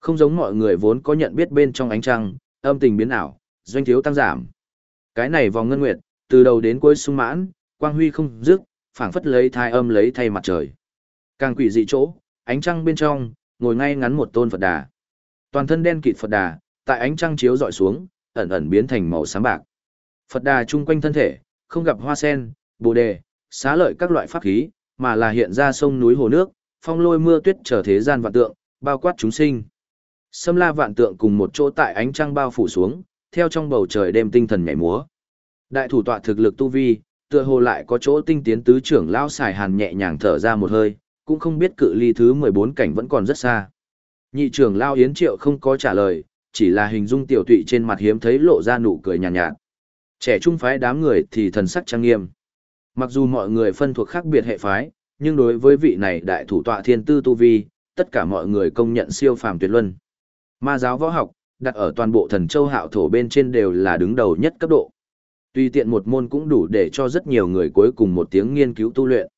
Không giống mọi người vốn có nhận biết bên trong ánh trăng, âm tình biến ảo, doanh thiếu tăng giảm. Cái này vòng ngân nguyệt, từ đầu đến cuối sung mãn, quang huy không dứt, phảng phất lấy thai âm lấy thay mặt trời. Càng quỷ dị chỗ, ánh trăng bên trong, ngồi ngay ngắn một tôn Phật Đà. Toàn thân đen kịt Phật Đà, tại ánh trăng chiếu dọi xuống, ẩn ẩn biến thành màu xám bạc. Phật Đà chung quanh thân thể, không gặp hoa sen, bồ đề, xá lợi các loại pháp khí, mà là hiện ra sông núi hồ nước, phong lôi mưa tuyết trở thế gian vạn tượng, bao quát chúng sinh. Sâm la vạn tượng cùng một chỗ tại ánh trăng bao phủ xuống, theo trong bầu trời đêm tinh thần nhảy múa. Đại thủ tọa thực lực tu vi, tựa hồ lại có chỗ tinh tiến tứ trưởng lao xài hàn nhẹ nhàng thở ra một hơi, cũng không biết cự ly thứ 14 cảnh vẫn còn rất xa. Nhị trưởng lao Yến Triệu không có trả lời, chỉ là hình dung tiểu tụy trên mặt hiếm thấy lộ ra nụ cười nhàn nhạt, nhạt. Trẻ trung phái đám người thì thần sắc trang nghiêm. Mặc dù mọi người phân thuộc khác biệt hệ phái, nhưng đối với vị này đại thủ tọa thiên tư tu vi, tất cả mọi người công nhận siêu phàm tuyệt luân. Ma giáo võ học, đặt ở toàn bộ thần châu hạo thổ bên trên đều là đứng đầu nhất cấp độ. Tuy tiện một môn cũng đủ để cho rất nhiều người cuối cùng một tiếng nghiên cứu tu luyện.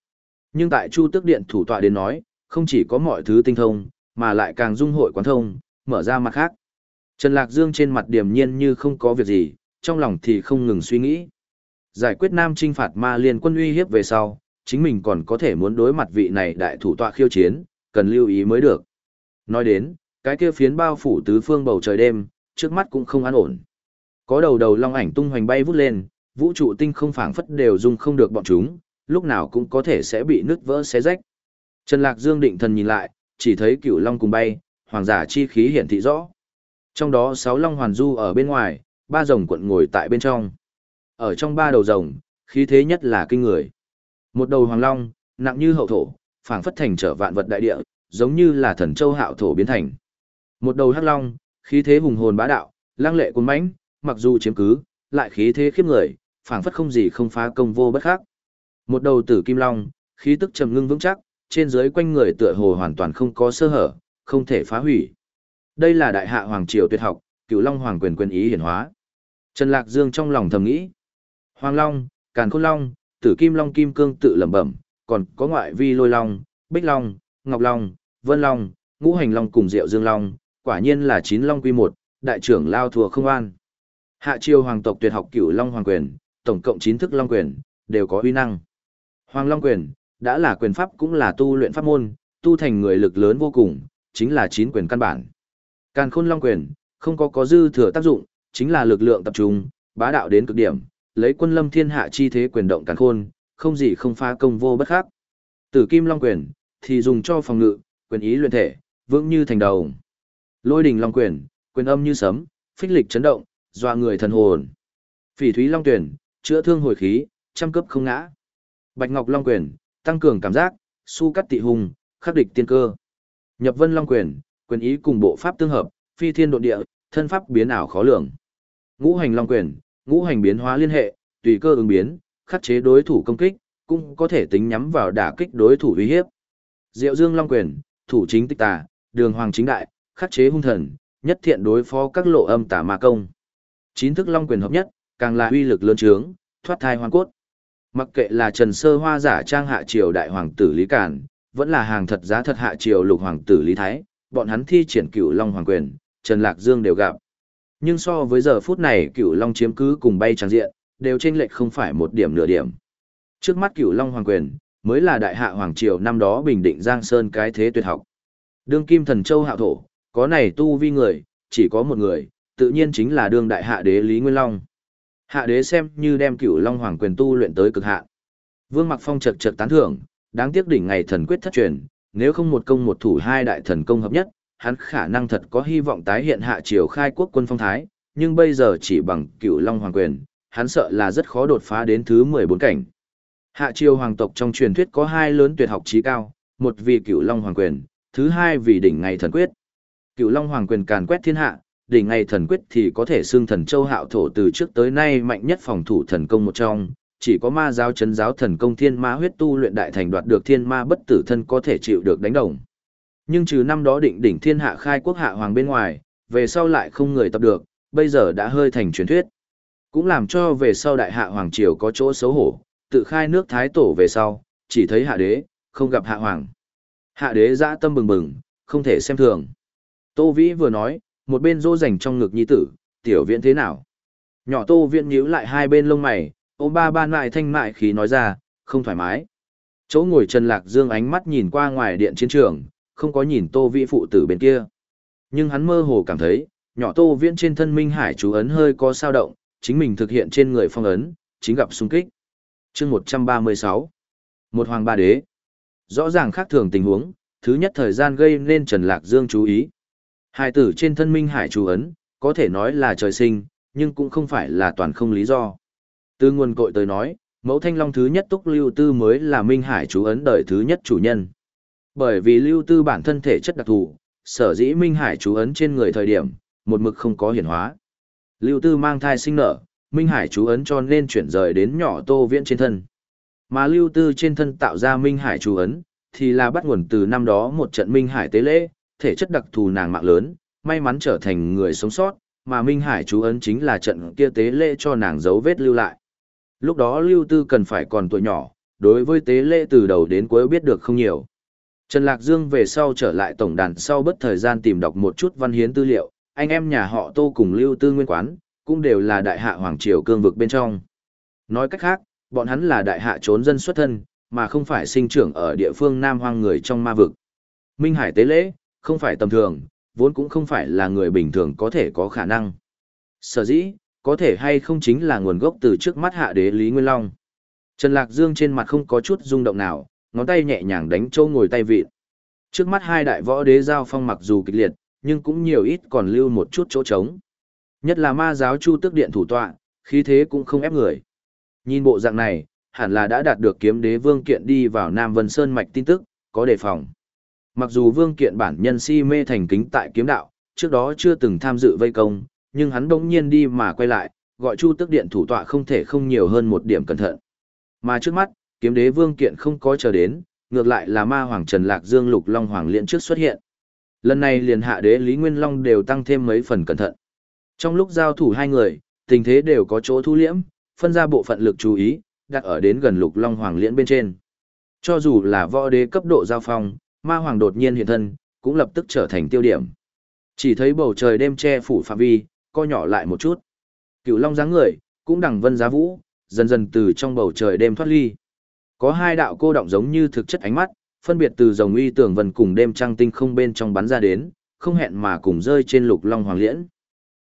Nhưng tại Chu Tước Điện thủ tọa đến nói, không chỉ có mọi thứ tinh thông, mà lại càng dung hội quán thông, mở ra mặt khác. Trần Lạc Dương trên mặt điềm nhiên như không có việc gì, trong lòng thì không ngừng suy nghĩ. Giải quyết nam trinh phạt ma liên quân uy hiếp về sau, chính mình còn có thể muốn đối mặt vị này đại thủ tọa khiêu chiến, cần lưu ý mới được. Nói đến, cái kia phiến bao phủ tứ phương bầu trời đêm, trước mắt cũng không an ổn. Có đầu đầu long ảnh tung hoành bay vút lên, vũ trụ tinh không phảng phất đều dung không được bọn chúng, lúc nào cũng có thể sẽ bị nứt vỡ xé rách. Trần Lạc Dương định thần nhìn lại, chỉ thấy cửu long cùng bay, hoàng giả chi khí hiển thị rõ. Trong đó sáu long hoàn du ở bên ngoài, ba rồng cuộn ngồi tại bên trong. Ở trong ba đầu rồng, khí thế nhất là kinh người. Một đầu hoàng long, nặng như hậu thổ, phảng phất thành trở vạn vật đại địa, giống như là thần châu hạo thổ biến thành. Một đầu hắc long, khí thế hùng hồn bá đạo, lang lệ cuốn mãnh, mặc dù chiếm cứ, lại khí thế khiếp người, phảng phất không gì không phá công vô bất khắc. Một đầu tử kim long, khí tức trầm ngưng vững chắc, trên dưới quanh người tựa hồ hoàn toàn không có sơ hở, không thể phá hủy. Đây là đại hạ hoàng triều tuyệt học, cửu long hoàng quyền quyền ý hiển hóa. Trần Lạc Dương trong lòng thầm nghĩ. Hoàng long, càn khôn long, tử kim long kim cương tự lẩm bẩm, còn có ngoại vi lôi long, bích long, ngọc long, vân long, ngũ hành long cùng diệu dương long, quả nhiên là chín long quy một, đại trưởng lao thua không an. Hạ triều hoàng tộc tuyệt học cửu long hoàng quyền, tổng cộng 9 thức long quyền, đều có uy năng. Hoàng long quyền, đã là quyền pháp cũng là tu luyện pháp môn, tu thành người lực lớn vô cùng, chính là chín quyền căn bản. Càn khôn long quyền, không có có dư thừa tác dụng, chính là lực lượng tập trung, bá đạo đến cực điểm, lấy quân lâm thiên hạ chi thế quyền động càn khôn, không gì không phá công vô bất khắc. Tử kim long quyền, thì dùng cho phòng ngự, quyền ý luyện thể, vững như thành đầu. Lôi đình long quyền, quyền âm như sấm, phích lịch chấn động, dọa người thần hồn. Phỉ thúy long tuyển, chữa thương hồi khí, trăm cấp không ngã. Bạch ngọc long quyền, tăng cường cảm giác, su cắt tị hùng, khắc địch tiên cơ. Nhập vân long quyền, quyền ý cùng bộ pháp tương hợp, phi thiên độn địa, thân pháp biến ảo khó lường. Ngũ hành long quyền, ngũ hành biến hóa liên hệ, tùy cơ ứng biến, khắc chế đối thủ công kích, cũng có thể tính nhắm vào đả kích đối thủ uy hiếp. Diệu Dương Long quyền, thủ chính tích tà, đường hoàng chính đại, khắc chế hung thần, nhất thiện đối phó các lộ âm tà ma công. Chín thức Long quyền hợp nhất, càng là uy lực lớn trướng, thoát thai hoàn cốt. Mặc kệ là Trần Sơ Hoa giả trang hạ triều đại hoàng tử Lý Cản, vẫn là hàng thật giá thật hạ triều lục hoàng tử Lý Thái, bọn hắn thi triển cửu Long Hoàng quyền, Trần Lạc Dương đều gặp. Nhưng so với giờ phút này cửu Long chiếm cứ cùng bay tràng diện, đều chênh lệch không phải một điểm nửa điểm. Trước mắt cửu Long Hoàng quyền, mới là đại hạ hoàng triều năm đó bình định Giang Sơn cái thế tuyệt học. Đương kim thần châu hạo thổ, có này tu vi người, chỉ có một người, tự nhiên chính là đương đại hạ đế Lý Nguyên Long. Hạ đế xem như đem cửu Long Hoàng quyền tu luyện tới cực hạn. Vương Mặc Phong chật chật tán thưởng, đáng tiếc đỉnh ngày thần quyết thất truyền, nếu không một công một thủ hai đại thần công hợp nhất, hắn khả năng thật có hy vọng tái hiện hạ triều khai quốc quân phong thái, nhưng bây giờ chỉ bằng cửu Long Hoàng quyền, hắn sợ là rất khó đột phá đến thứ 14 cảnh. Hạ triều hoàng tộc trong truyền thuyết có hai lớn tuyệt học trí cao, một vì cửu Long Hoàng quyền, thứ hai vì đỉnh ngày thần quyết. Cửu Long Hoàng quyền càn quét thiên hạ, đỉnh ngày thần quyết thì có thể xưng thần châu hạo thổ từ trước tới nay mạnh nhất phòng thủ thần công một trong, chỉ có ma giáo chấn giáo thần công thiên ma huyết tu luyện đại thành đoạt được thiên ma bất tử thân có thể chịu được đánh đồng. Nhưng trừ năm đó định đỉnh thiên hạ khai quốc hạ hoàng bên ngoài, về sau lại không người tập được, bây giờ đã hơi thành truyền thuyết. Cũng làm cho về sau đại hạ hoàng triều có chỗ xấu hổ, tự khai nước thái tổ về sau, chỉ thấy hạ đế, không gặp hạ hoàng. Hạ đế dã tâm bừng bừng, không thể xem thường. Tô Vĩ vừa nói, một bên dỗ dành trong ngực nhi tử, tiểu viện thế nào? Nhỏ Tô Viễn nhíu lại hai bên lông mày, ôm ba ban lại thanh mại khí nói ra, không thoải mái. Chỗ ngồi Trần Lạc Dương ánh mắt nhìn qua ngoài điện chiến trường, không có nhìn Tô Vĩ phụ tử bên kia. Nhưng hắn mơ hồ cảm thấy, nhỏ Tô Viễn trên thân Minh Hải chú ấn hơi có sao động, chính mình thực hiện trên người phong ấn, chính gặp xung kích. chương 136 Một hoàng ba đế Rõ ràng khác thường tình huống, thứ nhất thời gian gây nên Trần Lạc Dương chú ý. Hải tử trên thân Minh Hải chú ấn, có thể nói là trời sinh, nhưng cũng không phải là toàn không lý do. Từ nguồn cội tới nói, mẫu thanh long thứ nhất túc lưu tư mới là Minh Hải chú ấn đời thứ nhất chủ nhân. Bởi vì lưu tư bản thân thể chất đặc thù, sở dĩ Minh Hải chú ấn trên người thời điểm, một mực không có hiển hóa. Lưu tư mang thai sinh nở, Minh Hải chú ấn cho nên chuyển rời đến nhỏ tô viễn trên thân. Mà lưu tư trên thân tạo ra Minh Hải chú ấn, thì là bắt nguồn từ năm đó một trận Minh Hải tế lễ, thể chất đặc thù nàng mạng lớn, may mắn trở thành người sống sót, mà Minh Hải chú ấn chính là trận kia tế lễ cho nàng dấu vết lưu lại. Lúc đó lưu tư cần phải còn tuổi nhỏ, đối với tế lễ từ đầu đến cuối biết được không nhiều. Trần Lạc Dương về sau trở lại tổng đàn sau bất thời gian tìm đọc một chút văn hiến tư liệu, anh em nhà họ tô cùng lưu tư nguyên quán, cũng đều là đại hạ hoàng triều cương vực bên trong. Nói cách khác, bọn hắn là đại hạ trốn dân xuất thân, mà không phải sinh trưởng ở địa phương nam hoang người trong ma vực. Minh Hải tế lễ, không phải tầm thường, vốn cũng không phải là người bình thường có thể có khả năng. Sở dĩ, có thể hay không chính là nguồn gốc từ trước mắt hạ đế Lý Nguyên Long. Trần Lạc Dương trên mặt không có chút rung động nào, ngón tay nhẹ nhàng đánh châu ngồi tay vịt. Trước mắt hai đại võ đế giao phong mặc dù kịch liệt, nhưng cũng nhiều ít còn lưu một chút chỗ trống. Nhất là ma giáo chu tức điện thủ tọa, khí thế cũng không ép người. Nhìn bộ dạng này, hẳn là đã đạt được kiếm đế vương kiện đi vào Nam Vân Sơn mạch tin tức, có đề phòng. Mặc dù vương kiện bản nhân si mê thành kính tại kiếm đạo, trước đó chưa từng tham dự vây công, nhưng hắn đống nhiên đi mà quay lại, gọi chu tức điện thủ tọa không thể không nhiều hơn một điểm cẩn thận. Mà trước mắt, kiếm đế vương kiện không có chờ đến, ngược lại là ma hoàng Trần Lạc Dương lục long hoàng liên trước xuất hiện. Lần này liền hạ đế Lý Nguyên Long đều tăng thêm mấy phần cẩn thận. Trong lúc giao thủ hai người, tình thế đều có chỗ thu liễm, phân ra bộ phận lực chú ý, đặt ở đến gần lục long hoàng liễn bên trên. Cho dù là võ đế cấp độ giao phong, ma hoàng đột nhiên hiện thân, cũng lập tức trở thành tiêu điểm. Chỉ thấy bầu trời đêm che phủ phạm vi, co nhỏ lại một chút. Cựu long dáng người, cũng đằng vân giá vũ, dần dần từ trong bầu trời đêm thoát ly. Có hai đạo cô động giống như thực chất ánh mắt, phân biệt từ dòng uy tưởng vần cùng đêm trăng tinh không bên trong bắn ra đến, không hẹn mà cùng rơi trên lục long hoàng liễn.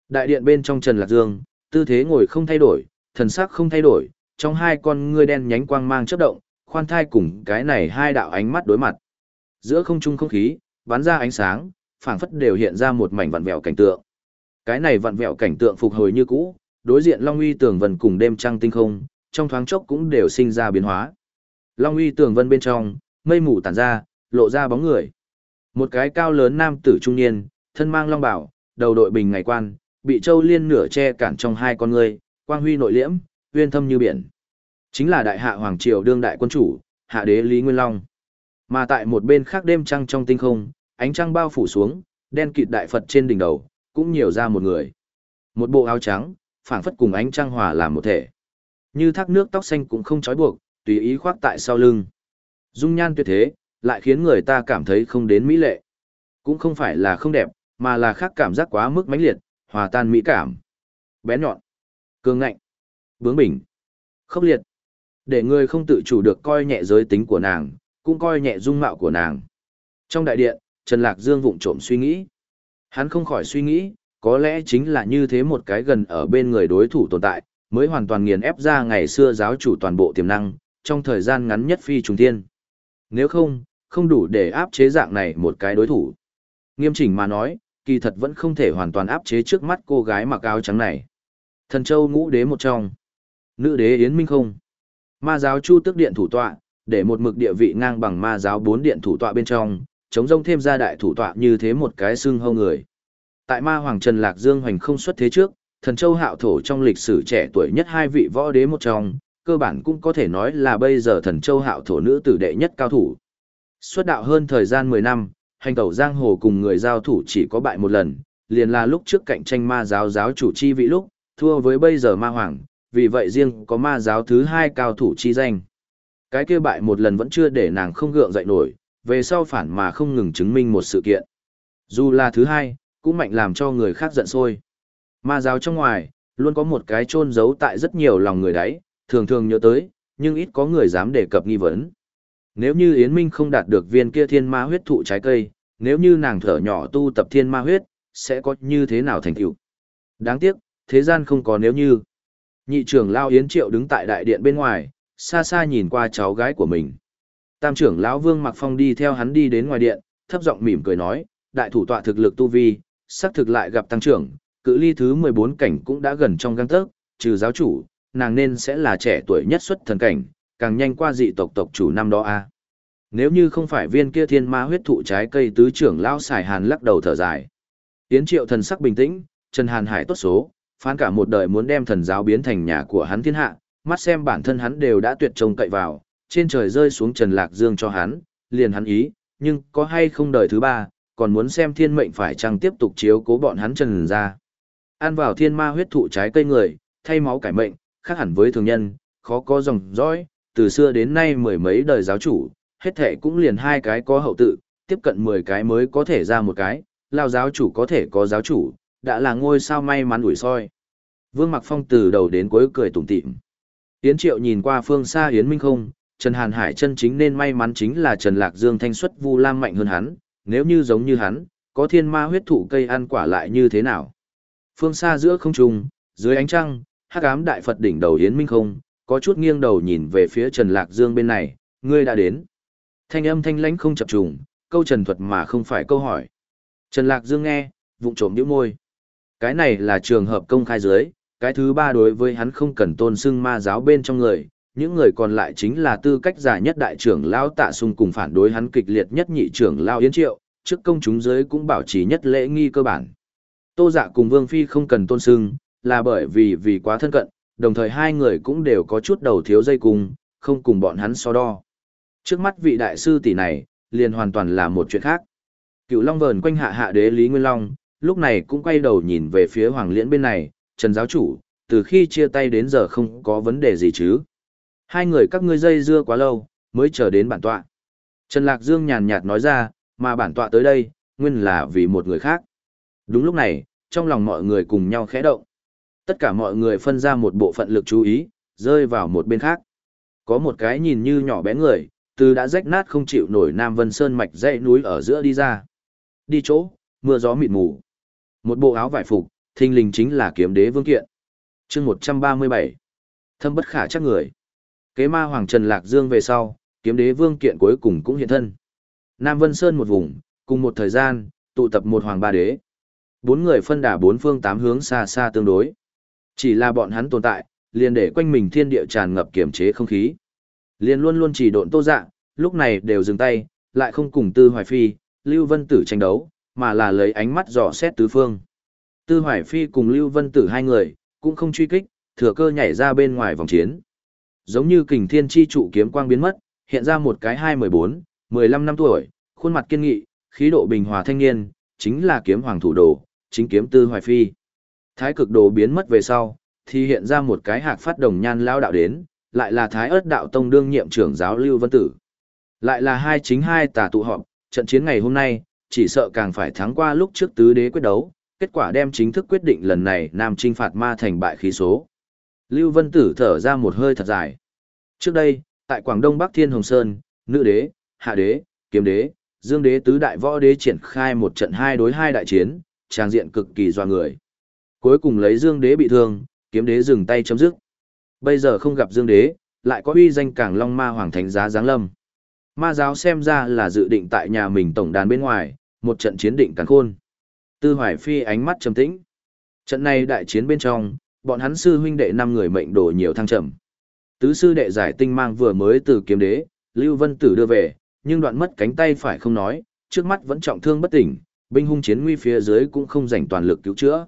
Đại điện bên trong Trần Lạc Dương, tư thế ngồi không thay đổi, thần sắc không thay đổi, trong hai con ngươi đen nhánh quang mang chớp động, khoan thai cùng cái này hai đạo ánh mắt đối mặt. Giữa không trung không khí, bắn ra ánh sáng, phảng phất đều hiện ra một mảnh vặn vẹo cảnh tượng. Cái này vặn vẹo cảnh tượng phục hồi như cũ, đối diện Long Uy Tường Vân cùng đêm trăng tinh không, trong thoáng chốc cũng đều sinh ra biến hóa. Long Uy Tường Vân bên trong, mây mù tản ra, lộ ra bóng người. Một cái cao lớn nam tử trung niên, thân mang long bảo, đầu đội bình ngày quan, bị châu liên nửa che cản trong hai con ngươi, quang huy nội liễm, uyên thâm như biển. Chính là đại hạ hoàng triều đương đại quân chủ, hạ đế Lý Nguyên Long. Mà tại một bên khác đêm trăng trong tinh không, ánh trăng bao phủ xuống, đen kịt đại Phật trên đỉnh đầu, cũng nhiều ra một người. Một bộ áo trắng, phảng phất cùng ánh trăng hòa làm một thể. Như thác nước tóc xanh cũng không trói buộc, tùy ý khoác tại sau lưng. Dung nhan tuyệt thế, lại khiến người ta cảm thấy không đến mỹ lệ. Cũng không phải là không đẹp, mà là khác cảm giác quá mức mãnh liệt, hòa tan mỹ cảm. Bé nhọn, cương ngạnh, bướng bỉnh, khốc liệt. Để người không tự chủ được coi nhẹ giới tính của nàng, cũng coi nhẹ dung mạo của nàng. Trong đại điện, Trần Lạc Dương vụng trộm suy nghĩ. Hắn không khỏi suy nghĩ, có lẽ chính là như thế một cái gần ở bên người đối thủ tồn tại, mới hoàn toàn nghiền ép ra ngày xưa giáo chủ toàn bộ tiềm năng, trong thời gian ngắn nhất phi trùng thiên. Nếu không, không đủ để áp chế dạng này một cái đối thủ. Nghiêm chỉnh mà nói, kỳ thật vẫn không thể hoàn toàn áp chế trước mắt cô gái mặc áo trắng này. Thần châu ngũ đế một trong. Nữ đế Yến Minh không. Ma giáo chu tức điện thủ tọa, để một mực địa vị ngang bằng ma giáo bốn điện thủ tọa bên trong, chống rông thêm ra đại thủ tọa như thế một cái xương hâu người. Tại ma hoàng Trần Lạc Dương hoành không xuất thế trước, thần châu hạo thổ trong lịch sử trẻ tuổi nhất hai vị võ đế một trong, cơ bản cũng có thể nói là bây giờ thần châu hạo thổ nữ tử đệ nhất cao thủ. Xuất đạo hơn thời gian 10 năm, hành tẩu giang hồ cùng người giao thủ chỉ có bại một lần, liền là lúc trước cạnh tranh ma giáo giáo chủ chi vị lúc, thua với bây giờ ma hoàng, vì vậy riêng có ma giáo thứ hai cao thủ chi danh. Cái kia bại một lần vẫn chưa để nàng không gượng dậy nổi, về sau phản mà không ngừng chứng minh một sự kiện. Dù là thứ hai, cũng mạnh làm cho người khác giận sôi. Ma giáo trong ngoài, luôn có một cái chôn giấu tại rất nhiều lòng người đấy, thường thường nhớ tới, nhưng ít có người dám đề cập nghi vấn. Nếu như Yến Minh không đạt được viên kia thiên ma huyết thụ trái cây, nếu như nàng thở nhỏ tu tập thiên ma huyết, sẽ có như thế nào thành tựu? Đáng tiếc, thế gian không có nếu như. Nhị trưởng lao Yến Triệu đứng tại đại điện bên ngoài, xa xa nhìn qua cháu gái của mình. Tam trưởng lão Vương Mặc Phong đi theo hắn đi đến ngoài điện, thấp giọng mỉm cười nói, đại thủ tọa thực lực tu vi, sắc thực lại gặp tăng trưởng, cự ly thứ 14 cảnh cũng đã gần trong gang tấc, trừ giáo chủ, nàng nên sẽ là trẻ tuổi nhất xuất thần cảnh, càng nhanh qua dị tộc tộc chủ năm đó a. Nếu như không phải viên kia thiên ma huyết thụ trái cây tứ trưởng lão xài hàn lắc đầu thở dài. Tiến triệu thần sắc bình tĩnh, Trần Hàn Hải tốt số, phán cả một đời muốn đem thần giáo biến thành nhà của hắn thiên hạ, mắt xem bản thân hắn đều đã tuyệt trông cậy vào, trên trời rơi xuống Trần Lạc Dương cho hắn, liền hắn ý, nhưng có hay không đời thứ ba, còn muốn xem thiên mệnh phải chăng tiếp tục chiếu cố bọn hắn Trần ra. Ăn vào thiên ma huyết thụ trái cây người, thay máu cải mệnh, khác hẳn với thường nhân, khó có dòng dõi, từ xưa đến nay mười mấy đời giáo chủ, hết thể cũng liền hai cái có hậu tự, tiếp cận mười cái mới có thể ra một cái, lao giáo chủ có thể có giáo chủ, đã là ngôi sao may mắn ủi soi. Vương Mặc Phong từ đầu đến cuối cười tủm tỉm. Yến Triệu nhìn qua phương xa Yến Minh không, Trần Hàn Hải chân chính nên may mắn chính là Trần Lạc Dương thanh xuất Vu Lam mạnh hơn hắn, nếu như giống như hắn, có thiên ma huyết thụ cây ăn quả lại như thế nào? Phương xa giữa không trung, dưới ánh trăng, hắc ám đại Phật đỉnh đầu Yến Minh không, có chút nghiêng đầu nhìn về phía Trần Lạc Dương bên này, ngươi đã đến. Thanh âm thanh lãnh không chập trùng, câu trần thuật mà không phải câu hỏi. Trần Lạc Dương nghe, vụng trộm nhíu môi. Cái này là trường hợp công khai dưới, cái thứ ba đối với hắn không cần tôn xưng ma giáo bên trong người, những người còn lại chính là tư cách giả nhất đại trưởng lao tạ sung cùng phản đối hắn kịch liệt nhất nhị trưởng lao yến triệu, trước công chúng giới cũng bảo trì nhất lễ nghi cơ bản. Tô dạ cùng Vương Phi không cần tôn xưng, là bởi vì vì quá thân cận, đồng thời hai người cũng đều có chút đầu thiếu dây cùng, không cùng bọn hắn so đo. Trước mắt vị đại sư tỷ này, liền hoàn toàn là một chuyện khác. Cựu Long vờn quanh hạ hạ đế Lý Nguyên Long, lúc này cũng quay đầu nhìn về phía Hoàng Liễn bên này, Trần giáo chủ, từ khi chia tay đến giờ không có vấn đề gì chứ. Hai người các ngươi dây dưa quá lâu, mới chờ đến bản tọa. Trần Lạc Dương nhàn nhạt nói ra, mà bản tọa tới đây, nguyên là vì một người khác. Đúng lúc này, trong lòng mọi người cùng nhau khẽ động. Tất cả mọi người phân ra một bộ phận lực chú ý, rơi vào một bên khác. Có một cái nhìn như nhỏ bé người, từ đã rách nát không chịu nổi Nam Vân Sơn mạch dãy núi ở giữa đi ra. Đi chỗ, mưa gió mịt mù. Một bộ áo vải phục, thinh linh chính là kiếm đế vương kiện. chương 137. Thâm bất khả chắc người. Kế ma Hoàng Trần Lạc Dương về sau, kiếm đế vương kiện cuối cùng cũng hiện thân. Nam Vân Sơn một vùng, cùng một thời gian, tụ tập một hoàng ba đế. Bốn người phân đà bốn phương tám hướng xa xa tương đối. Chỉ là bọn hắn tồn tại, liền để quanh mình thiên địa tràn ngập kiểm chế không khí. Liền luôn luôn chỉ độn tô dạ, lúc này đều dừng tay, lại không cùng Tư Hoài Phi, Lưu Vân Tử tranh đấu, mà là lấy ánh mắt dò xét tứ phương. Tư Hoài Phi cùng Lưu Vân Tử hai người, cũng không truy kích, thừa cơ nhảy ra bên ngoài vòng chiến. Giống như kình thiên chi trụ kiếm quang biến mất, hiện ra một cái hai mười bốn, mười lăm năm tuổi, khuôn mặt kiên nghị, khí độ bình hòa thanh niên, chính là kiếm hoàng thủ đồ, chính kiếm Tư Hoài Phi. Thái cực đồ biến mất về sau, thì hiện ra một cái hạc phát đồng nhan lao đạo đến, lại là Thái ớt đạo tông đương nhiệm trưởng giáo Lưu Vân Tử. Lại là hai chính hai tà tụ họp, trận chiến ngày hôm nay, chỉ sợ càng phải thắng qua lúc trước tứ đế quyết đấu, kết quả đem chính thức quyết định lần này Nam trinh phạt ma thành bại khí số. Lưu Vân Tử thở ra một hơi thật dài. Trước đây, tại Quảng Đông Bắc Thiên Hồng Sơn, nữ đế, hạ đế, kiếm đế, dương đế tứ đại võ đế triển khai một trận hai đối hai đại chiến, trang diện cực kỳ doa người. Cuối cùng lấy dương đế bị thương, kiếm đế dừng tay chấm dứt. Bây giờ không gặp dương đế, lại có uy danh cảng long ma hoàng thánh giá giáng lâm. Ma giáo xem ra là dự định tại nhà mình tổng đàn bên ngoài, một trận chiến định càn khôn. Tư Hoài Phi ánh mắt trầm tĩnh. Trận này đại chiến bên trong, bọn hắn sư huynh đệ năm người mệnh đổ nhiều thăng trầm. Tứ sư đệ giải tinh mang vừa mới từ kiếm đế, Lưu Vân Tử đưa về, nhưng đoạn mất cánh tay phải không nói, trước mắt vẫn trọng thương bất tỉnh, binh hung chiến nguy phía dưới cũng không dành toàn lực cứu chữa.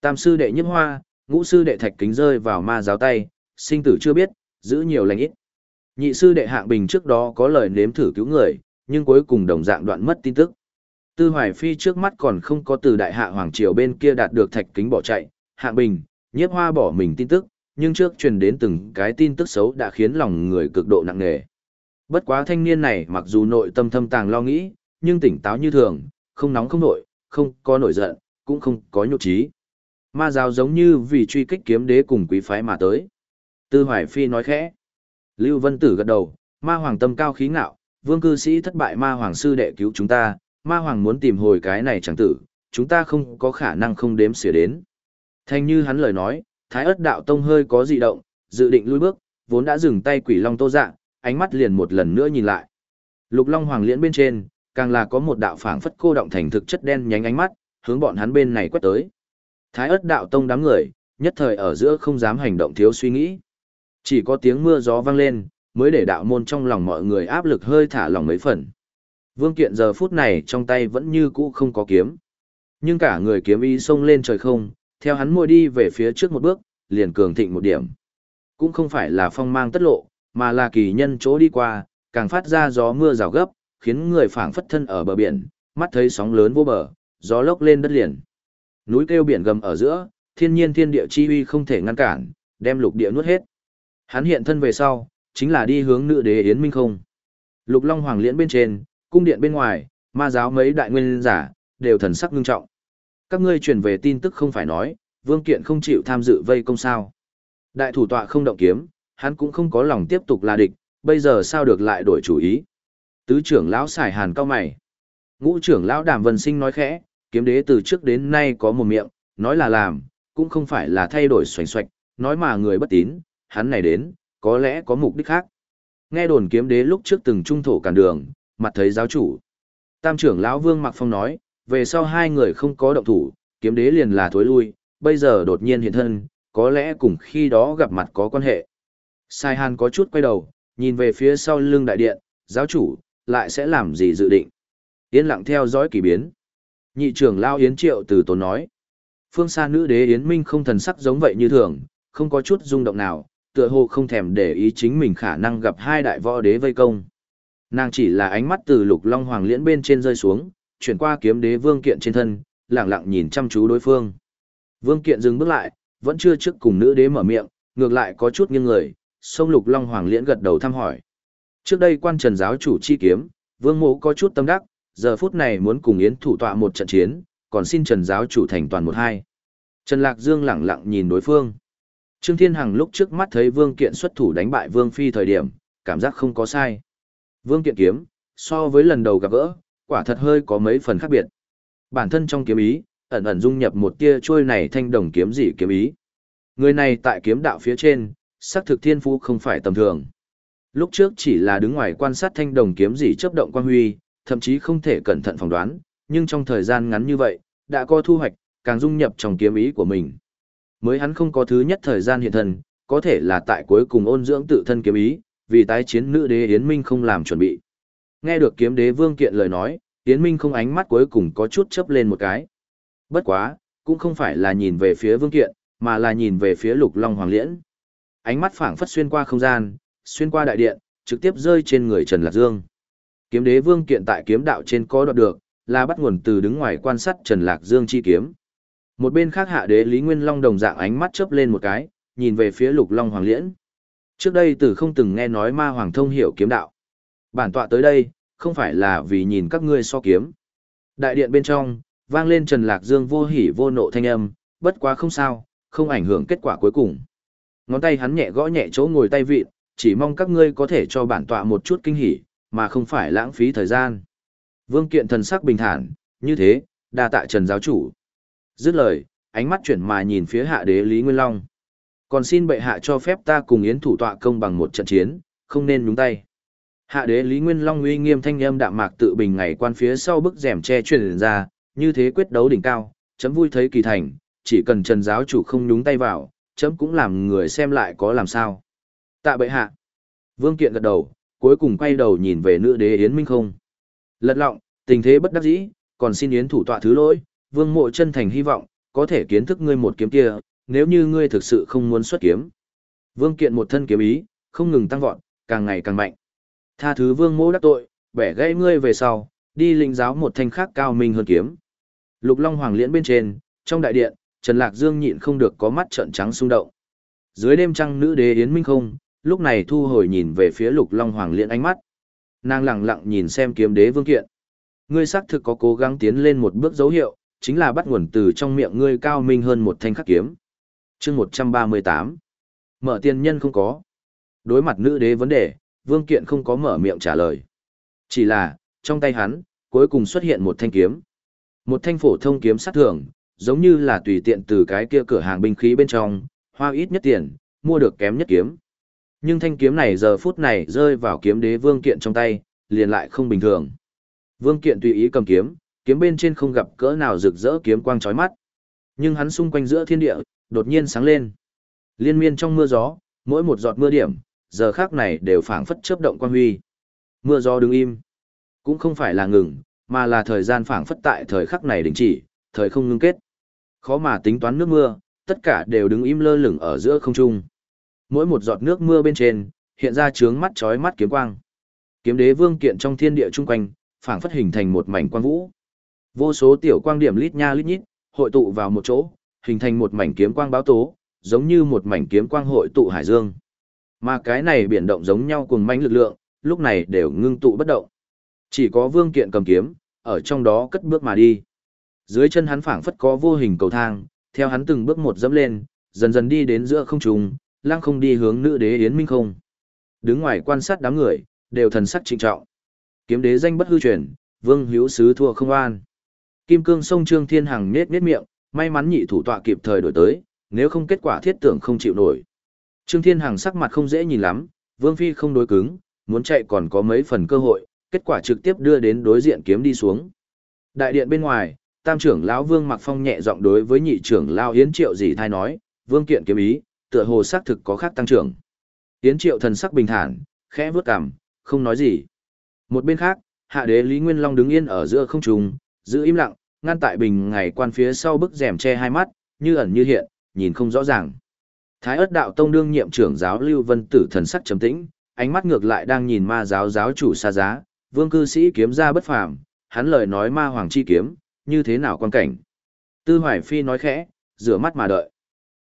Tam sư đệ Nhất Hoa, ngũ sư đệ Thạch Kính rơi vào ma giáo tay, sinh tử chưa biết, giữ nhiều lành ít. Nhị sư đệ Hạng Bình trước đó có lời nếm thử cứu người, nhưng cuối cùng đồng dạng đoạn mất tin tức. Tư Hoài Phi trước mắt còn không có từ đại hạ hoàng triều bên kia đạt được Thạch Kính bỏ chạy, Hạng Bình, Nhiếp Hoa bỏ mình tin tức, nhưng trước truyền đến từng cái tin tức xấu đã khiến lòng người cực độ nặng nề. Bất quá thanh niên này mặc dù nội tâm thâm tàng lo nghĩ, nhưng tỉnh táo như thường, không nóng không nổi, không có nổi giận, cũng không có nhục trí. Ma giáo giống như vì truy kích kiếm đế cùng quý phái mà tới. Tư Hoài Phi nói khẽ. Lưu Vân Tử gật đầu, ma hoàng tâm cao khí ngạo, vương cư sĩ thất bại ma hoàng sư đệ cứu chúng ta, ma hoàng muốn tìm hồi cái này chẳng tử, chúng ta không có khả năng không đếm xỉa đến. Thanh như hắn lời nói, thái ớt đạo tông hơi có dị động, dự định lui bước, vốn đã dừng tay quỷ long tô dạng, ánh mắt liền một lần nữa nhìn lại. Lục long hoàng liễn bên trên, càng là có một đạo phảng phất cô động thành thực chất đen nhánh ánh mắt, hướng bọn hắn bên này quét tới. Thái ớt đạo tông đám người, nhất thời ở giữa không dám hành động thiếu suy nghĩ. Chỉ có tiếng mưa gió vang lên, mới để đạo môn trong lòng mọi người áp lực hơi thả lòng mấy phần. Vương Kiện giờ phút này trong tay vẫn như cũ không có kiếm. Nhưng cả người kiếm ý xông lên trời không, theo hắn môi đi về phía trước một bước, liền cường thịnh một điểm. Cũng không phải là phong mang tất lộ, mà là kỳ nhân chỗ đi qua, càng phát ra gió mưa rào gấp, khiến người phảng phất thân ở bờ biển, mắt thấy sóng lớn vô bờ, gió lốc lên đất liền. Núi kêu biển gầm ở giữa, thiên nhiên thiên địa chi uy không thể ngăn cản, đem lục địa nuốt hết. Hắn hiện thân về sau, chính là đi hướng nữ đế Yến Minh không. Lục Long Hoàng liễn bên trên, cung điện bên ngoài, ma giáo mấy đại nguyên giả, đều thần sắc ngưng trọng. Các ngươi truyền về tin tức không phải nói, Vương Kiện không chịu tham dự vây công sao. Đại thủ tọa không động kiếm, hắn cũng không có lòng tiếp tục là địch, bây giờ sao được lại đổi chủ ý. Tứ trưởng lão xài hàn cao mày. Ngũ trưởng lão Đàm Vân Sinh nói khẽ, kiếm đế từ trước đến nay có một miệng, nói là làm, cũng không phải là thay đổi xoành xoạch, nói mà người bất tín, hắn này đến, có lẽ có mục đích khác. Nghe đồn kiếm đế lúc trước từng trung thổ cản đường, mặt thấy giáo chủ. Tam trưởng lão Vương Mặc Phong nói, về sau hai người không có động thủ, kiếm đế liền là thối lui, bây giờ đột nhiên hiện thân, có lẽ cùng khi đó gặp mặt có quan hệ. Sai Hàn có chút quay đầu, nhìn về phía sau lưng đại điện, giáo chủ, lại sẽ làm gì dự định. Yên lặng theo dõi kỳ biến. Nhị trưởng lão Yến Triệu từ tốn nói. Phương xa nữ đế Yến Minh không thần sắc giống vậy như thường, không có chút rung động nào, tựa hồ không thèm để ý chính mình khả năng gặp hai đại võ đế vây công. Nàng chỉ là ánh mắt từ lục long hoàng liễn bên trên rơi xuống, chuyển qua kiếm đế vương kiện trên thân, lặng lặng nhìn chăm chú đối phương. Vương kiện dừng bước lại, vẫn chưa trước cùng nữ đế mở miệng, ngược lại có chút nghiêng người, sông lục long hoàng liễn gật đầu thăm hỏi. Trước đây quan trần giáo chủ chi kiếm, vương mộ có chút tâm đắc, giờ phút này muốn cùng yến thủ tọa một trận chiến, còn xin trần giáo chủ thành toàn một hai. Trần Lạc Dương lặng lặng nhìn đối phương. Trương Thiên Hằng lúc trước mắt thấy Vương Kiện xuất thủ đánh bại Vương Phi thời điểm, cảm giác không có sai. Vương Kiện kiếm, so với lần đầu gặp gỡ, quả thật hơi có mấy phần khác biệt. Bản thân trong kiếm ý, ẩn ẩn dung nhập một tia trôi này thanh đồng kiếm dị kiếm ý. Người này tại kiếm đạo phía trên, sắc thực thiên phú không phải tầm thường. Lúc trước chỉ là đứng ngoài quan sát thanh đồng kiếm dị chấp động quan huy, thậm chí không thể cẩn thận phỏng đoán, nhưng trong thời gian ngắn như vậy, đã có thu hoạch, càng dung nhập trong kiếm ý của mình. Mới hắn không có thứ nhất thời gian hiện thân, có thể là tại cuối cùng ôn dưỡng tự thân kiếm ý, vì tái chiến nữ đế Yến Minh không làm chuẩn bị. Nghe được kiếm đế Vương Kiện lời nói, Yến Minh không ánh mắt cuối cùng có chút chớp lên một cái. Bất quá, cũng không phải là nhìn về phía Vương Kiện, mà là nhìn về phía Lục Long Hoàng Liễn. Ánh mắt phảng phất xuyên qua không gian, xuyên qua đại điện, trực tiếp rơi trên người Trần Lạc Dương. Kiếm đế Vương Kiện tại kiếm đạo trên có đoạt được, là bắt nguồn từ đứng ngoài quan sát Trần Lạc Dương chi kiếm. Một bên khác hạ đế Lý Nguyên Long đồng dạng ánh mắt chớp lên một cái, nhìn về phía Lục Long Hoàng Liễn. Trước đây tử không từng nghe nói ma hoàng thông hiểu kiếm đạo. Bản tọa tới đây, không phải là vì nhìn các ngươi so kiếm. Đại điện bên trong, vang lên Trần Lạc Dương vô hỉ vô nộ thanh âm, bất quá không sao, không ảnh hưởng kết quả cuối cùng. Ngón tay hắn nhẹ gõ nhẹ chỗ ngồi tay vịt, chỉ mong các ngươi có thể cho bản tọa một chút kinh hỉ, mà không phải lãng phí thời gian. Vương kiện thần sắc bình thản, như thế, đa tạ Trần giáo chủ. Dứt lời, ánh mắt chuyển mà nhìn phía hạ đế Lý Nguyên Long. Còn xin bệ hạ cho phép ta cùng yến thủ tọa công bằng một trận chiến, không nên nhúng tay. Hạ đế Lý Nguyên Long uy nghiêm thanh âm đạm mạc tự bình ngày quan phía sau bức rèm che truyền ra, như thế quyết đấu đỉnh cao, chấm vui thấy kỳ thành, chỉ cần Trần giáo chủ không nhúng tay vào, chấm cũng làm người xem lại có làm sao. Tạ bệ hạ. Vương Kiện gật đầu, cuối cùng quay đầu nhìn về nữ đế Yến Minh không. Lật lọng, tình thế bất đắc dĩ, còn xin Yến thủ tọa thứ lỗi, vương mộ chân thành hy vọng, có thể kiến thức ngươi một kiếm kia, nếu như ngươi thực sự không muốn xuất kiếm. Vương kiện một thân kiếm ý, không ngừng tăng vọt, càng ngày càng mạnh. Tha thứ vương mộ đắc tội, bẻ gãy ngươi về sau, đi linh giáo một thanh khác cao minh hơn kiếm. Lục Long Hoàng liễn bên trên, trong đại điện, Trần Lạc Dương nhịn không được có mắt trợn trắng xung động. Dưới đêm trăng nữ đế Yến Minh không, lúc này thu hồi nhìn về phía Lục Long Hoàng liễn ánh mắt. Nàng lặng lặng nhìn xem kiếm đế vương kiện. Ngươi xác thực có cố gắng tiến lên một bước dấu hiệu, chính là bắt nguồn từ trong miệng ngươi cao minh hơn một thanh khắc kiếm chương 138. Mở tiền nhân không có. Đối mặt nữ đế vấn đề, vương kiện không có mở miệng trả lời. Chỉ là, trong tay hắn, cuối cùng xuất hiện một thanh kiếm. Một thanh phổ thông kiếm sát thường, giống như là tùy tiện từ cái kia cửa hàng binh khí bên trong, hoa ít nhất tiền, mua được kém nhất kiếm. Nhưng thanh kiếm này giờ phút này rơi vào kiếm đế vương kiện trong tay, liền lại không bình thường. Vương kiện tùy ý cầm kiếm, kiếm bên trên không gặp cỡ nào rực rỡ kiếm quang trói mắt. Nhưng hắn xung quanh giữa thiên địa, đột nhiên sáng lên. Liên miên trong mưa gió, mỗi một giọt mưa điểm, giờ khác này đều phảng phất chớp động quang huy. Mưa gió đứng im, cũng không phải là ngừng, mà là thời gian phảng phất tại thời khắc này đình chỉ, thời không ngưng kết. Khó mà tính toán nước mưa, tất cả đều đứng im lơ lửng ở giữa không trung. Mỗi một giọt nước mưa bên trên, hiện ra trướng mắt chói mắt kiếm quang. Kiếm đế vương kiện trong thiên địa chung quanh, phảng phất hình thành một mảnh quang vũ. Vô số tiểu quang điểm lít nha lít nhít, hội tụ vào một chỗ, hình thành một mảnh kiếm quang báo tố, giống như một mảnh kiếm quang hội tụ hải dương. Mà cái này biển động giống nhau cùng mãnh lực lượng, lúc này đều ngưng tụ bất động. Chỉ có vương kiện cầm kiếm, ở trong đó cất bước mà đi. Dưới chân hắn phảng phất có vô hình cầu thang, theo hắn từng bước một dẫm lên, dần dần đi đến giữa không trung, lang không đi hướng nữ đế Yến Minh không. Đứng ngoài quan sát đám người, đều thần sắc trịnh trọng. Kiếm đế danh bất hư truyền, vương hữu sứ thua không an. Kim cương sông Trương Thiên Hằng nhếch nhếch miệng, may mắn nhị thủ tọa kịp thời đổi tới, nếu không kết quả thiết tưởng không chịu nổi. Trương Thiên Hằng sắc mặt không dễ nhìn lắm, Vương Phi không đối cứng, muốn chạy còn có mấy phần cơ hội, kết quả trực tiếp đưa đến đối diện kiếm đi xuống. Đại điện bên ngoài, tam trưởng lão Vương Mặc Phong nhẹ giọng đối với nhị trưởng lão Yến Triệu dì thay nói, "Vương kiện kiếm ý, tựa hồ xác thực có khác tăng trưởng." Yến Triệu thần sắc bình thản, khẽ vuốt cằm, không nói gì. Một bên khác, hạ đế Lý Nguyên Long đứng yên ở giữa không trung, giữ im lặng, ngăn tại bình ngày quan phía sau bức rèm che hai mắt, như ẩn như hiện, nhìn không rõ ràng. Thái ớt đạo tông đương nhiệm trưởng giáo Lưu Vân Tử thần sắc trầm tĩnh, ánh mắt ngược lại đang nhìn ma giáo giáo chủ xa giá, vương cư sĩ kiếm ra bất phàm, hắn lời nói ma hoàng chi kiếm, như thế nào quan cảnh. Tư Hoài Phi nói khẽ, rửa mắt mà đợi.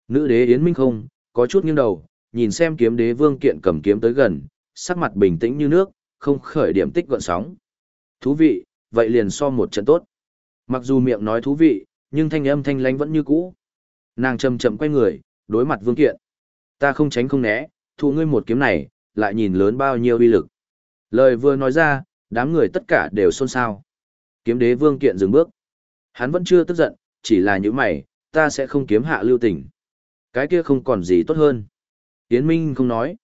Nữ đế Yến Minh không, có chút nghiêng đầu, nhìn xem kiếm đế vương kiện cầm kiếm tới gần, sắc mặt bình tĩnh như nước, không khởi điểm tích gọn sóng. Thú vị, vậy liền so một trận tốt. Mặc dù miệng nói thú vị, nhưng thanh âm thanh lánh vẫn như cũ. Nàng chậm chậm quay người, đối mặt vương kiện. Ta không tránh không né, thu ngươi một kiếm này, lại nhìn lớn bao nhiêu uy lực. Lời vừa nói ra, đám người tất cả đều xôn xao. Kiếm đế vương kiện dừng bước. Hắn vẫn chưa tức giận, chỉ là những mày, ta sẽ không kiếm hạ lưu tình. Cái kia không còn gì tốt hơn. Yến Minh không nói.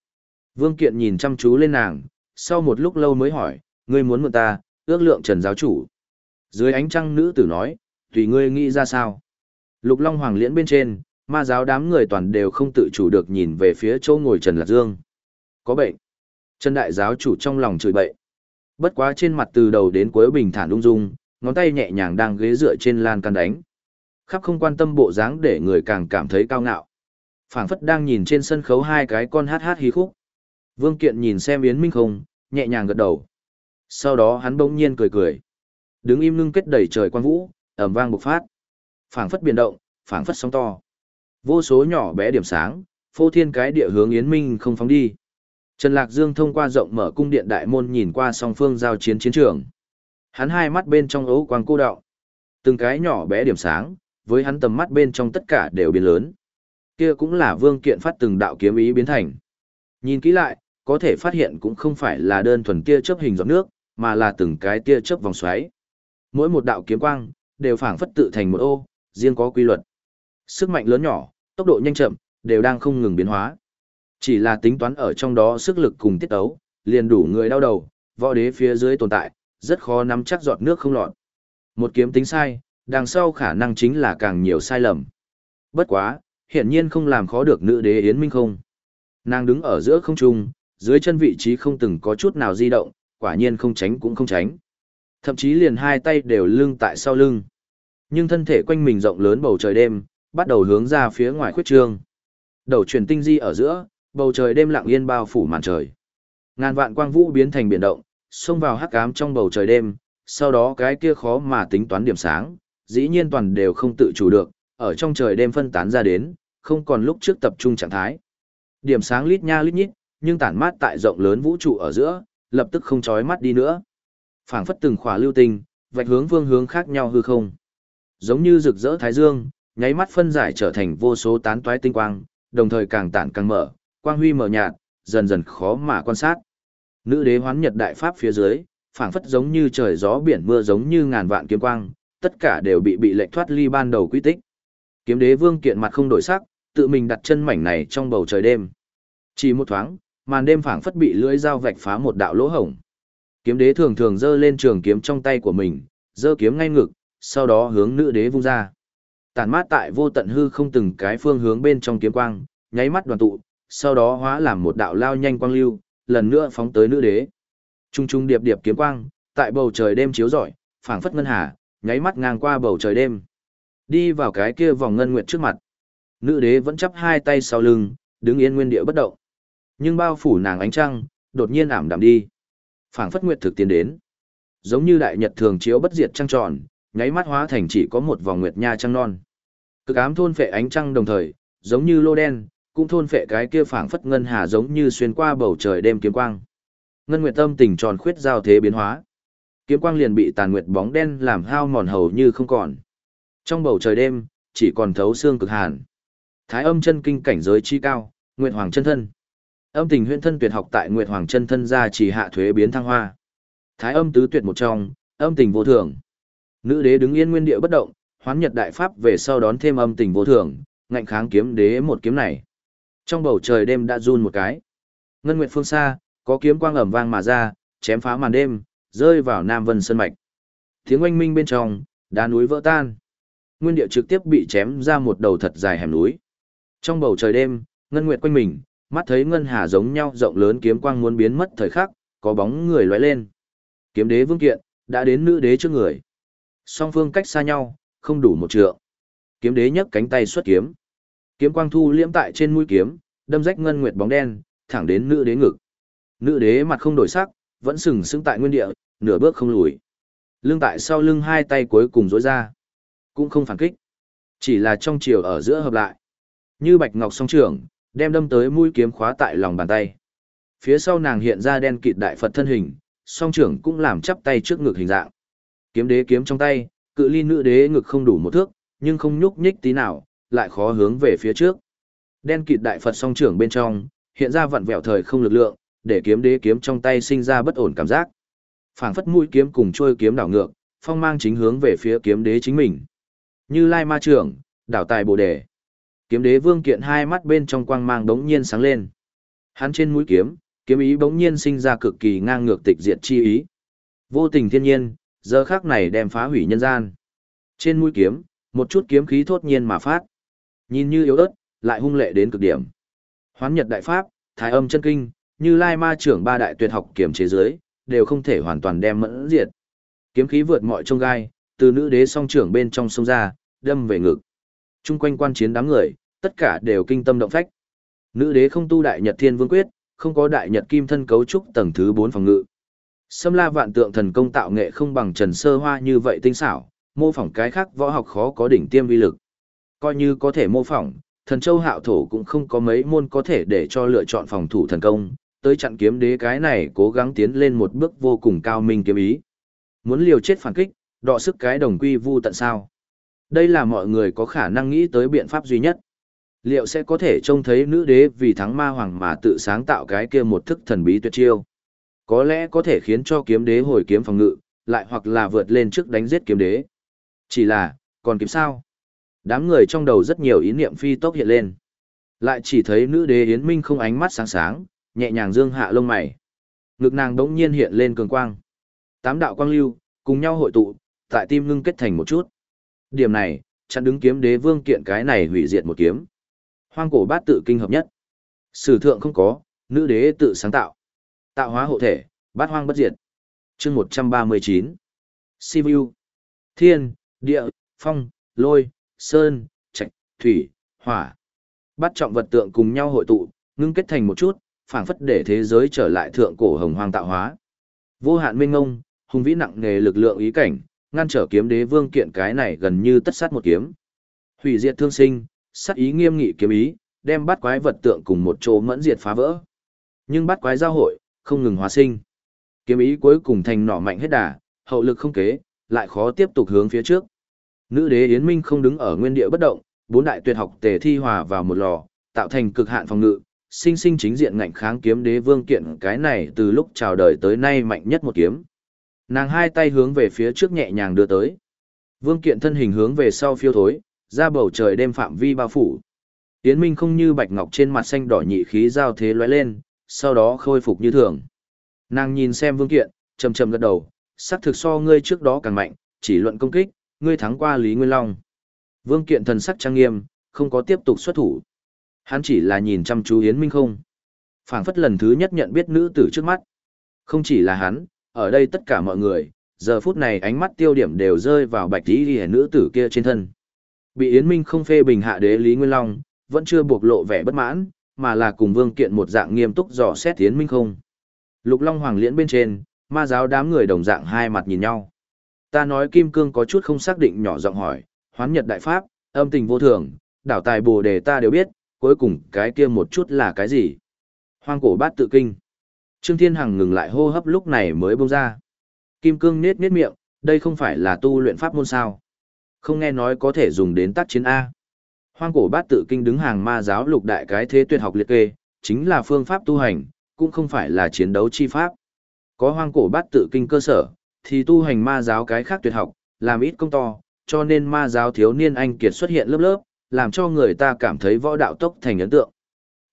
Vương kiện nhìn chăm chú lên nàng, sau một lúc lâu mới hỏi, ngươi muốn mượn ta, ước lượng trần giáo chủ. Dưới ánh trăng nữ tử nói, tùy ngươi nghĩ ra sao. Lục Long Hoàng liễn bên trên, ma giáo đám người toàn đều không tự chủ được nhìn về phía chỗ ngồi Trần Lạc Dương. Có bệnh. Trần Đại giáo chủ trong lòng chửi bậy. Bất quá trên mặt từ đầu đến cuối bình thản ung dung, ngón tay nhẹ nhàng đang ghế dựa trên lan can đánh. Khắp không quan tâm bộ dáng để người càng cảm thấy cao ngạo. phảng phất đang nhìn trên sân khấu hai cái con hát hát hí khúc. Vương Kiện nhìn xem Yến Minh không, nhẹ nhàng gật đầu. Sau đó hắn bỗng nhiên cười cười. Đứng im ngưng kết đầy trời quan vũ, ầm vang bộc phát. Phảng phất biển động, phảng phất sóng to. Vô số nhỏ bé điểm sáng, phô thiên cái địa hướng Yến Minh không phóng đi. Trần Lạc Dương thông qua rộng mở cung điện đại môn nhìn qua song phương giao chiến chiến trường. Hắn hai mắt bên trong ấu quang cô đạo. Từng cái nhỏ bé điểm sáng, với hắn tầm mắt bên trong tất cả đều biến lớn. Kia cũng là vương kiện phát từng đạo kiếm ý biến thành. Nhìn kỹ lại, có thể phát hiện cũng không phải là đơn thuần tia chớp hình giọt nước, mà là từng cái tia chớp vòng xoáy. Mỗi một đạo kiếm quang đều phảng phất tự thành một ô, riêng có quy luật. Sức mạnh lớn nhỏ, tốc độ nhanh chậm, đều đang không ngừng biến hóa. Chỉ là tính toán ở trong đó sức lực cùng tiết ấu, liền đủ người đau đầu, võ đế phía dưới tồn tại, rất khó nắm chắc giọt nước không lọt. Một kiếm tính sai, đằng sau khả năng chính là càng nhiều sai lầm. Bất quá, hiển nhiên không làm khó được nữ đế Yến Minh không. Nàng đứng ở giữa không trung, dưới chân vị trí không từng có chút nào di động, quả nhiên không tránh cũng không tránh. Thậm chí liền hai tay đều lưng tại sau lưng. Nhưng thân thể quanh mình rộng lớn bầu trời đêm, bắt đầu hướng ra phía ngoài khuyết trương. Đầu chuyển tinh di ở giữa, bầu trời đêm lặng yên bao phủ màn trời. Ngàn vạn quang vũ biến thành biển động, xông vào hắc ám trong bầu trời đêm, sau đó cái kia khó mà tính toán điểm sáng, dĩ nhiên toàn đều không tự chủ được, ở trong trời đêm phân tán ra đến, không còn lúc trước tập trung trạng thái. Điểm sáng lít nha lít nhít, nhưng tản mát tại rộng lớn vũ trụ ở giữa, lập tức không chói mắt đi nữa. Phảng phất từng khỏa lưu tinh, vạch hướng phương hướng khác nhau hư không. Giống như rực rỡ thái dương, nháy mắt phân giải trở thành vô số tán toái tinh quang, đồng thời càng tản càng mở, quang huy mở nhạt, dần dần khó mà quan sát. Nữ đế hoán nhật đại pháp phía dưới, phảng phất giống như trời gió biển mưa giống như ngàn vạn kiếm quang, tất cả đều bị bị lệch thoát ly ban đầu quy tích. Kiếm đế vương kiện mặt không đổi sắc, tự mình đặt chân mảnh này trong bầu trời đêm. Chỉ một thoáng, màn đêm phảng phất bị lưỡi dao vạch phá một đạo lỗ hổng. Kiếm đế thường thường giơ lên trường kiếm trong tay của mình, giơ kiếm ngay ngực, sau đó hướng nữ đế vung ra. Tản mát tại vô tận hư không từng cái phương hướng bên trong kiếm quang, nháy mắt đoàn tụ, sau đó hóa làm một đạo lao nhanh quang lưu, lần nữa phóng tới nữ đế. Trung trung điệp điệp kiếm quang, tại bầu trời đêm chiếu rọi, phảng phất ngân hà, nháy mắt ngang qua bầu trời đêm. Đi vào cái kia vòng ngân nguyệt trước mặt. Nữ đế vẫn chắp hai tay sau lưng, đứng yên nguyên địa bất động. Nhưng bao phủ nàng ánh trăng, đột nhiên ảm đạm đi. Phảng phất nguyệt thực tiến đến. Giống như đại nhật thường chiếu bất diệt trăng tròn, nháy mắt hóa thành chỉ có một vòng nguyệt nha trăng non. Cực ám thôn phệ ánh trăng đồng thời, giống như lô đen, cũng thôn phệ cái kia phảng phất ngân hà giống như xuyên qua bầu trời đêm kiếm quang. Ngân nguyệt tâm tình tròn khuyết giao thế biến hóa. Kiếm quang liền bị tàn nguyệt bóng đen làm hao mòn hầu như không còn. Trong bầu trời đêm, chỉ còn thấu xương cực hàn. Thái âm chân kinh cảnh giới chi cao, Nguyệt Hoàng chân thân. Âm tình huyễn thân tuyệt học tại Nguyệt Hoàng chân thân gia chỉ hạ thuế biến thăng hoa. Thái âm tứ tuyệt một trong, âm tình vô thường. Nữ đế đứng yên nguyên địa bất động, hoán nhật đại pháp về sau đón thêm âm tình vô thường, ngạnh kháng kiếm đế một kiếm này. Trong bầu trời đêm đã run một cái. Ngân nguyệt phương xa, có kiếm quang ẩm vang mà ra, chém phá màn đêm, rơi vào Nam Vân Sơn Mạch. Tiếng oanh minh bên trong, đá núi vỡ tan. Nguyên địa trực tiếp bị chém ra một đầu thật dài hẻm núi. Trong bầu trời đêm, ngân nguyệt quanh mình, mắt thấy ngân hà giống nhau rộng lớn kiếm quang muốn biến mất thời khắc, có bóng người lóe lên. Kiếm đế vương kiện, đã đến nữ đế trước người. Song phương cách xa nhau, không đủ một trượng. Kiếm đế nhấc cánh tay xuất kiếm. Kiếm quang thu liễm tại trên mũi kiếm, đâm rách ngân nguyệt bóng đen, thẳng đến nữ đế ngực. Nữ đế mặt không đổi sắc, vẫn sừng sững tại nguyên địa, nửa bước không lùi. Lưng tại sau lưng hai tay cuối cùng rối ra, cũng không phản kích, chỉ là trong chiều ở giữa hợp lại. Như bạch ngọc song trưởng, đem đâm tới mũi kiếm khóa tại lòng bàn tay. Phía sau nàng hiện ra đen kịt đại Phật thân hình, song trưởng cũng làm chắp tay trước ngực hình dạng. Kiếm đế kiếm trong tay, cự ly nữ đế ngực không đủ một thước, nhưng không nhúc nhích tí nào, lại khó hướng về phía trước. Đen kịt đại Phật song trưởng bên trong, hiện ra vặn vẹo thời không lực lượng, để kiếm đế kiếm trong tay sinh ra bất ổn cảm giác. Phảng phất mũi kiếm cùng trôi kiếm đảo ngược, phong mang chính hướng về phía kiếm đế chính mình. Như Lai Ma trưởng, đảo tài Bồ đề. Kiếm đế vương kiện hai mắt bên trong quang mang đống nhiên sáng lên. Hắn trên mũi kiếm, kiếm ý bỗng nhiên sinh ra cực kỳ ngang ngược tịch diệt chi ý. Vô tình thiên nhiên, giờ khắc này đem phá hủy nhân gian. Trên mũi kiếm, một chút kiếm khí thốt nhiên mà phát. Nhìn như yếu ớt, lại hung lệ đến cực điểm. Hoán Nhật đại pháp, Thái Âm chân kinh, như Lai Ma trưởng ba đại tuyệt học kiểm chế giới, đều không thể hoàn toàn đem mẫn diệt. Kiếm khí vượt mọi trông gai, từ nữ đế song trưởng bên trong sông ra, đâm về ngực. Trung quanh quan chiến đám người, tất cả đều kinh tâm động phách. Nữ đế không tu đại nhật thiên vương quyết, không có đại nhật kim thân cấu trúc tầng thứ 4 phòng ngự. Xâm la vạn tượng thần công tạo nghệ không bằng trần sơ hoa như vậy tinh xảo, mô phỏng cái khác võ học khó có đỉnh tiêm vi lực. Coi như có thể mô phỏng, thần châu hạo thổ cũng không có mấy môn có thể để cho lựa chọn phòng thủ thần công, tới chặn kiếm đế cái này cố gắng tiến lên một bước vô cùng cao minh kiếm ý. Muốn liều chết phản kích, đọ sức cái đồng quy vu tận sao. Đây là mọi người có khả năng nghĩ tới biện pháp duy nhất. Liệu sẽ có thể trông thấy nữ đế vì thắng ma hoàng mà tự sáng tạo cái kia một thức thần bí tuyệt chiêu? Có lẽ có thể khiến cho kiếm đế hồi kiếm phòng ngự, lại hoặc là vượt lên trước đánh giết kiếm đế. Chỉ là, còn kiếm sao? Đám người trong đầu rất nhiều ý niệm phi tốc hiện lên. Lại chỉ thấy nữ đế Yến Minh không ánh mắt sáng sáng, nhẹ nhàng dương hạ lông mày. Ngực nàng đống nhiên hiện lên cường quang. Tám đạo quang lưu, cùng nhau hội tụ, tại tim ngưng kết thành một chút. Điểm này, chặn đứng kiếm đế vương kiện cái này hủy diệt một kiếm. Hoang cổ bát tự kinh hợp nhất. Sử thượng không có, nữ đế tự sáng tạo. Tạo hóa hộ thể, bát hoang bất diệt. chương 139. Sivu. Thiên, địa, phong, lôi, sơn, trạch, thủy, hỏa. Bát trọng vật tượng cùng nhau hội tụ, ngưng kết thành một chút, phảng phất để thế giới trở lại thượng cổ hồng hoang tạo hóa. Vô hạn minh ngông, hùng vĩ nặng nghề lực lượng ý cảnh, ngăn trở kiếm đế vương kiện cái này gần như tất sát một kiếm. Hủy diệt thương sinh, sát ý nghiêm nghị kiếm ý, đem bắt quái vật tượng cùng một chỗ mẫn diệt phá vỡ. Nhưng bắt quái giao hội, không ngừng hóa sinh. Kiếm ý cuối cùng thành nỏ mạnh hết đà, hậu lực không kế, lại khó tiếp tục hướng phía trước. Nữ đế Yến Minh không đứng ở nguyên địa bất động, bốn đại tuyệt học tề thi hòa vào một lò, tạo thành cực hạn phòng ngự, sinh sinh chính diện ngạnh kháng kiếm đế vương kiện cái này từ lúc chào đời tới nay mạnh nhất một kiếm. Nàng hai tay hướng về phía trước nhẹ nhàng đưa tới. Vương kiện thân hình hướng về sau phiêu thối, ra bầu trời đêm phạm vi bao phủ. Yến Minh không như bạch ngọc trên mặt xanh đỏ nhị khí giao thế lóe lên, sau đó khôi phục như thường. Nàng nhìn xem vương kiện, trầm trầm gật đầu, sắc thực so ngươi trước đó càng mạnh, chỉ luận công kích, ngươi thắng qua Lý Nguyên Long. Vương kiện thần sắc trang nghiêm, không có tiếp tục xuất thủ. Hắn chỉ là nhìn chăm chú Yến Minh không. phảng phất lần thứ nhất nhận biết nữ tử trước mắt. Không chỉ là hắn, ở đây tất cả mọi người, giờ phút này ánh mắt tiêu điểm đều rơi vào bạch tí ghi nữ tử kia trên thân. Bị Yến Minh không phê bình hạ đế Lý Nguyên Long, vẫn chưa buộc lộ vẻ bất mãn, mà là cùng vương kiện một dạng nghiêm túc dò xét Yến Minh không. Lục Long Hoàng liễn bên trên, ma giáo đám người đồng dạng hai mặt nhìn nhau. Ta nói Kim Cương có chút không xác định nhỏ giọng hỏi, hoán nhật đại pháp, âm tình vô thường, đảo tài bồ đề ta đều biết, cuối cùng cái kia một chút là cái gì? Hoang cổ bát tự kinh. Trương Thiên Hằng ngừng lại hô hấp lúc này mới bông ra. Kim cương nết nết miệng, đây không phải là tu luyện pháp môn sao. Không nghe nói có thể dùng đến tác chiến A. Hoang cổ bát tự kinh đứng hàng ma giáo lục đại cái thế tuyệt học liệt kê, chính là phương pháp tu hành, cũng không phải là chiến đấu chi pháp. Có hoang cổ bát tự kinh cơ sở, thì tu hành ma giáo cái khác tuyệt học, làm ít công to, cho nên ma giáo thiếu niên anh kiệt xuất hiện lớp lớp, làm cho người ta cảm thấy võ đạo tốc thành ấn tượng.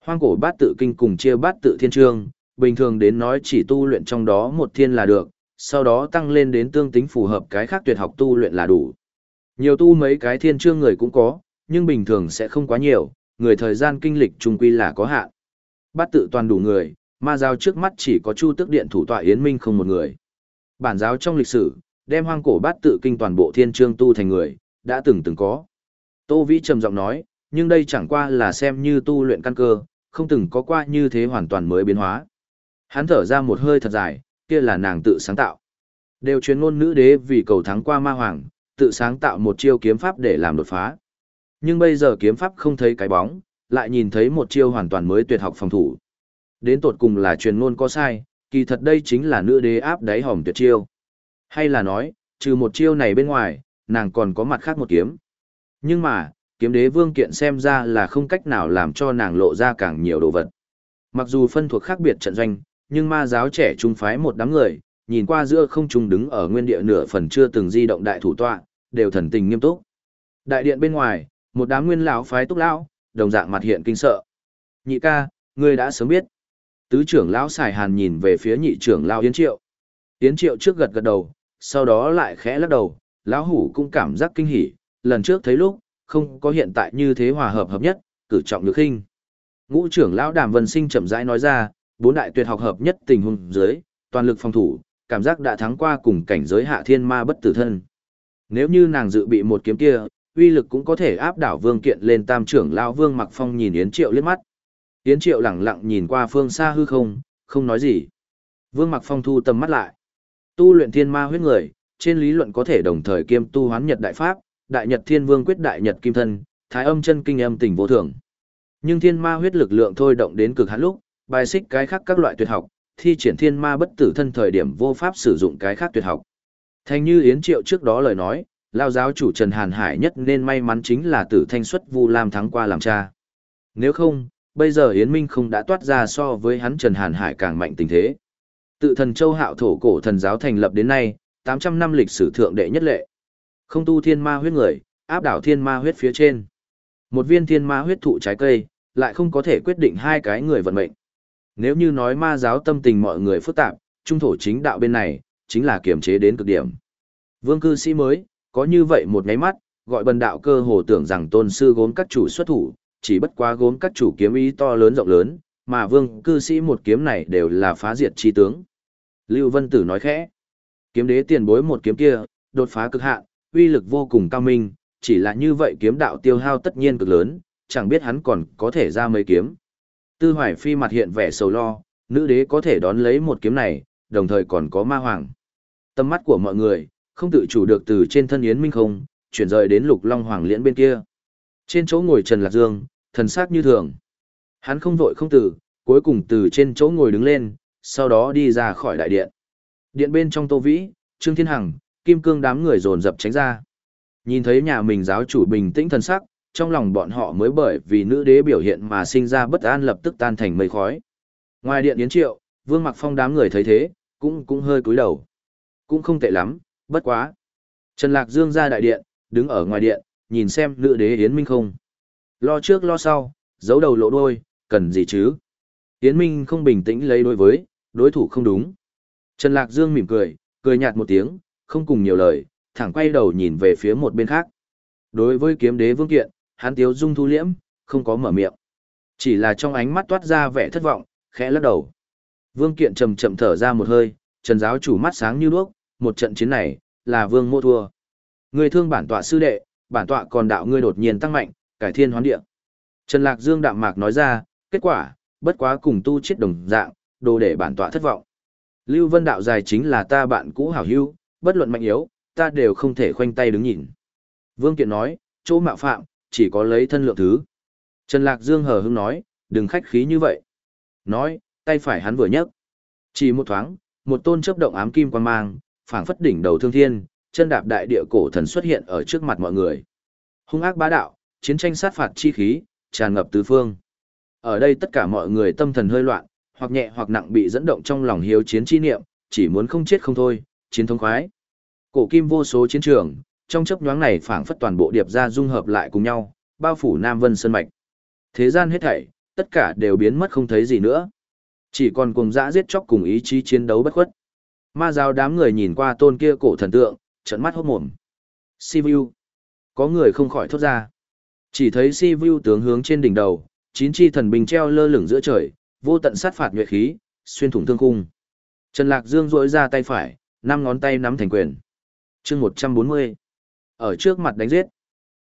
Hoang cổ bát tự kinh cùng chia bát tự thiên trương, bình thường đến nói chỉ tu luyện trong đó một thiên là được, sau đó tăng lên đến tương tính phù hợp cái khác tuyệt học tu luyện là đủ. Nhiều tu mấy cái thiên chương người cũng có, nhưng bình thường sẽ không quá nhiều, người thời gian kinh lịch trung quy là có hạn. Bát tự toàn đủ người, ma giáo trước mắt chỉ có Chu Tức Điện thủ tọa Yến Minh không một người. Bản giáo trong lịch sử, đem hoang cổ bát tự kinh toàn bộ thiên chương tu thành người, đã từng từng có. Tô Vĩ trầm giọng nói, nhưng đây chẳng qua là xem như tu luyện căn cơ, không từng có qua như thế hoàn toàn mới biến hóa. Hắn thở ra một hơi thật dài, kia là nàng tự sáng tạo. Đều truyền ngôn nữ đế vì cầu thắng qua ma hoàng, tự sáng tạo một chiêu kiếm pháp để làm đột phá. Nhưng bây giờ kiếm pháp không thấy cái bóng, lại nhìn thấy một chiêu hoàn toàn mới tuyệt học phòng thủ. Đến tột cùng là truyền ngôn có sai, kỳ thật đây chính là nữ đế áp đáy hòm tuyệt chiêu. Hay là nói, trừ một chiêu này bên ngoài, nàng còn có mặt khác một kiếm. Nhưng mà, kiếm đế vương kiện xem ra là không cách nào làm cho nàng lộ ra càng nhiều đồ vật. Mặc dù phân thuộc khác biệt trận doanh, nhưng ma giáo trẻ trung phái một đám người, nhìn qua giữa không trung đứng ở nguyên địa nửa phần chưa từng di động đại thủ tọa, đều thần tình nghiêm túc. Đại điện bên ngoài, một đám nguyên lão phái túc lão, đồng dạng mặt hiện kinh sợ. Nhị ca, ngươi đã sớm biết. Tứ trưởng lão xài hàn nhìn về phía nhị trưởng lão Yến Triệu. Yến Triệu trước gật gật đầu, sau đó lại khẽ lắc đầu, lão hủ cũng cảm giác kinh hỉ, lần trước thấy lúc, không có hiện tại như thế hòa hợp hợp nhất, cử trọng nhược khinh. Ngũ trưởng lão Đàm Vân Sinh chậm rãi nói ra, bốn đại tuyệt học hợp nhất tình huống dưới, toàn lực phòng thủ, cảm giác đã thắng qua cùng cảnh giới hạ thiên ma bất tử thân. Nếu như nàng dự bị một kiếm kia, uy lực cũng có thể áp đảo Vương Kiện lên Tam trưởng lão Vương Mặc Phong nhìn Yến Triệu liếc mắt. Yến Triệu lẳng lặng nhìn qua phương xa hư không, không nói gì. Vương Mặc Phong thu tầm mắt lại. Tu luyện thiên ma huyết người, trên lý luận có thể đồng thời kiêm tu hoán nhật đại pháp, đại nhật thiên vương quyết đại nhật kim thân, thái âm chân kinh âm tình vô thường. Nhưng thiên ma huyết lực lượng thôi động đến cực hạn lúc, bài xích cái khác các loại tuyệt học, thi triển thiên ma bất tử thân thời điểm vô pháp sử dụng cái khác tuyệt học. Thành như Yến Triệu trước đó lời nói, lao giáo chủ Trần Hàn Hải nhất nên may mắn chính là tử thanh xuất Vu Lam thắng qua làm cha. Nếu không, bây giờ Yến Minh không đã toát ra so với hắn Trần Hàn Hải càng mạnh tình thế. Tự thần châu hạo thổ cổ thần giáo thành lập đến nay, 800 năm lịch sử thượng đệ nhất lệ. Không tu thiên ma huyết người, áp đảo thiên ma huyết phía trên. Một viên thiên ma huyết thụ trái cây, lại không có thể quyết định hai cái người vận mệnh. Nếu như nói ma giáo tâm tình mọi người phức tạp, trung thổ chính đạo bên này, chính là kiềm chế đến cực điểm. Vương cư sĩ mới, có như vậy một ngáy mắt, gọi bần đạo cơ hồ tưởng rằng tôn sư gốm các chủ xuất thủ, chỉ bất quá gốm các chủ kiếm ý to lớn rộng lớn, mà vương cư sĩ một kiếm này đều là phá diệt chi tướng. Lưu Vân Tử nói khẽ, kiếm đế tiền bối một kiếm kia, đột phá cực hạn, uy lực vô cùng cao minh, chỉ là như vậy kiếm đạo tiêu hao tất nhiên cực lớn, chẳng biết hắn còn có thể ra mấy kiếm. Tư Hoài Phi mặt hiện vẻ sầu lo, nữ đế có thể đón lấy một kiếm này, đồng thời còn có ma hoàng. Tâm mắt của mọi người, không tự chủ được từ trên thân Yến Minh không, chuyển rời đến lục long hoàng liễn bên kia. Trên chỗ ngồi Trần Lạc Dương, thần sắc như thường. Hắn không vội không tử, cuối cùng từ trên chỗ ngồi đứng lên, sau đó đi ra khỏi đại điện. Điện bên trong Tô Vĩ, Trương Thiên Hằng, Kim Cương đám người dồn dập tránh ra. Nhìn thấy nhà mình giáo chủ bình tĩnh thần sắc, trong lòng bọn họ mới bởi vì nữ đế biểu hiện mà sinh ra bất an lập tức tan thành mây khói. Ngoài điện Yến Triệu, Vương Mặc Phong đám người thấy thế, cũng cũng hơi cúi đầu. Cũng không tệ lắm, bất quá. Trần Lạc Dương ra đại điện, đứng ở ngoài điện, nhìn xem nữ đế Yến Minh không. Lo trước lo sau, giấu đầu lộ đôi, cần gì chứ? Yến Minh không bình tĩnh lấy đối với, đối thủ không đúng. Trần Lạc Dương mỉm cười, cười nhạt một tiếng, không cùng nhiều lời, thẳng quay đầu nhìn về phía một bên khác. Đối với kiếm đế vương kiện, hắn tiếu dung thu liễm, không có mở miệng. Chỉ là trong ánh mắt toát ra vẻ thất vọng, khẽ lắc đầu. Vương kiện chậm chậm thở ra một hơi, trần giáo chủ mắt sáng như đuốc, một trận chiến này, là vương mô thua. Người thương bản tọa sư đệ, bản tọa còn đạo ngươi đột nhiên tăng mạnh, cải thiên hoán địa. Trần Lạc Dương đạm mạc nói ra, kết quả, bất quá cùng tu chết đồng dạng, đồ để bản tọa thất vọng. Lưu Vân đạo dài chính là ta bạn cũ hảo hữu, bất luận mạnh yếu, ta đều không thể khoanh tay đứng nhìn. Vương Kiện nói, chỗ mạo phạm, chỉ có lấy thân lượng thứ. Trần Lạc Dương hờ hững nói, đừng khách khí như vậy. Nói, tay phải hắn vừa nhấc. Chỉ một thoáng, một tôn chớp động ám kim quan mang, phảng phất đỉnh đầu thương thiên, chân đạp đại địa cổ thần xuất hiện ở trước mặt mọi người. Hung ác bá đạo, chiến tranh sát phạt chi khí, tràn ngập tứ phương. Ở đây tất cả mọi người tâm thần hơi loạn, hoặc nhẹ hoặc nặng bị dẫn động trong lòng hiếu chiến chi niệm, chỉ muốn không chết không thôi, chiến thống khoái. Cổ kim vô số chiến trường, trong chấp nhoáng này phảng phất toàn bộ điệp ra dung hợp lại cùng nhau, bao phủ Nam Vân Sơn Mạch. Thế gian hết thảy, tất cả đều biến mất không thấy gì nữa. Chỉ còn cùng dã giết chóc cùng ý chí chiến đấu bất khuất. Ma giáo đám người nhìn qua tôn kia cổ thần tượng, trận mắt hốt mồm. Sivu. Có người không khỏi thốt ra. Chỉ thấy Sivu tướng hướng trên đỉnh đầu, chín chi thần bình treo lơ lửng giữa trời, vô tận sát phạt nhuệ khí, xuyên thủng thương khung. Trần Lạc Dương rỗi ra tay phải, năm ngón tay nắm thành quyền. chương 140. Ở trước mặt đánh giết.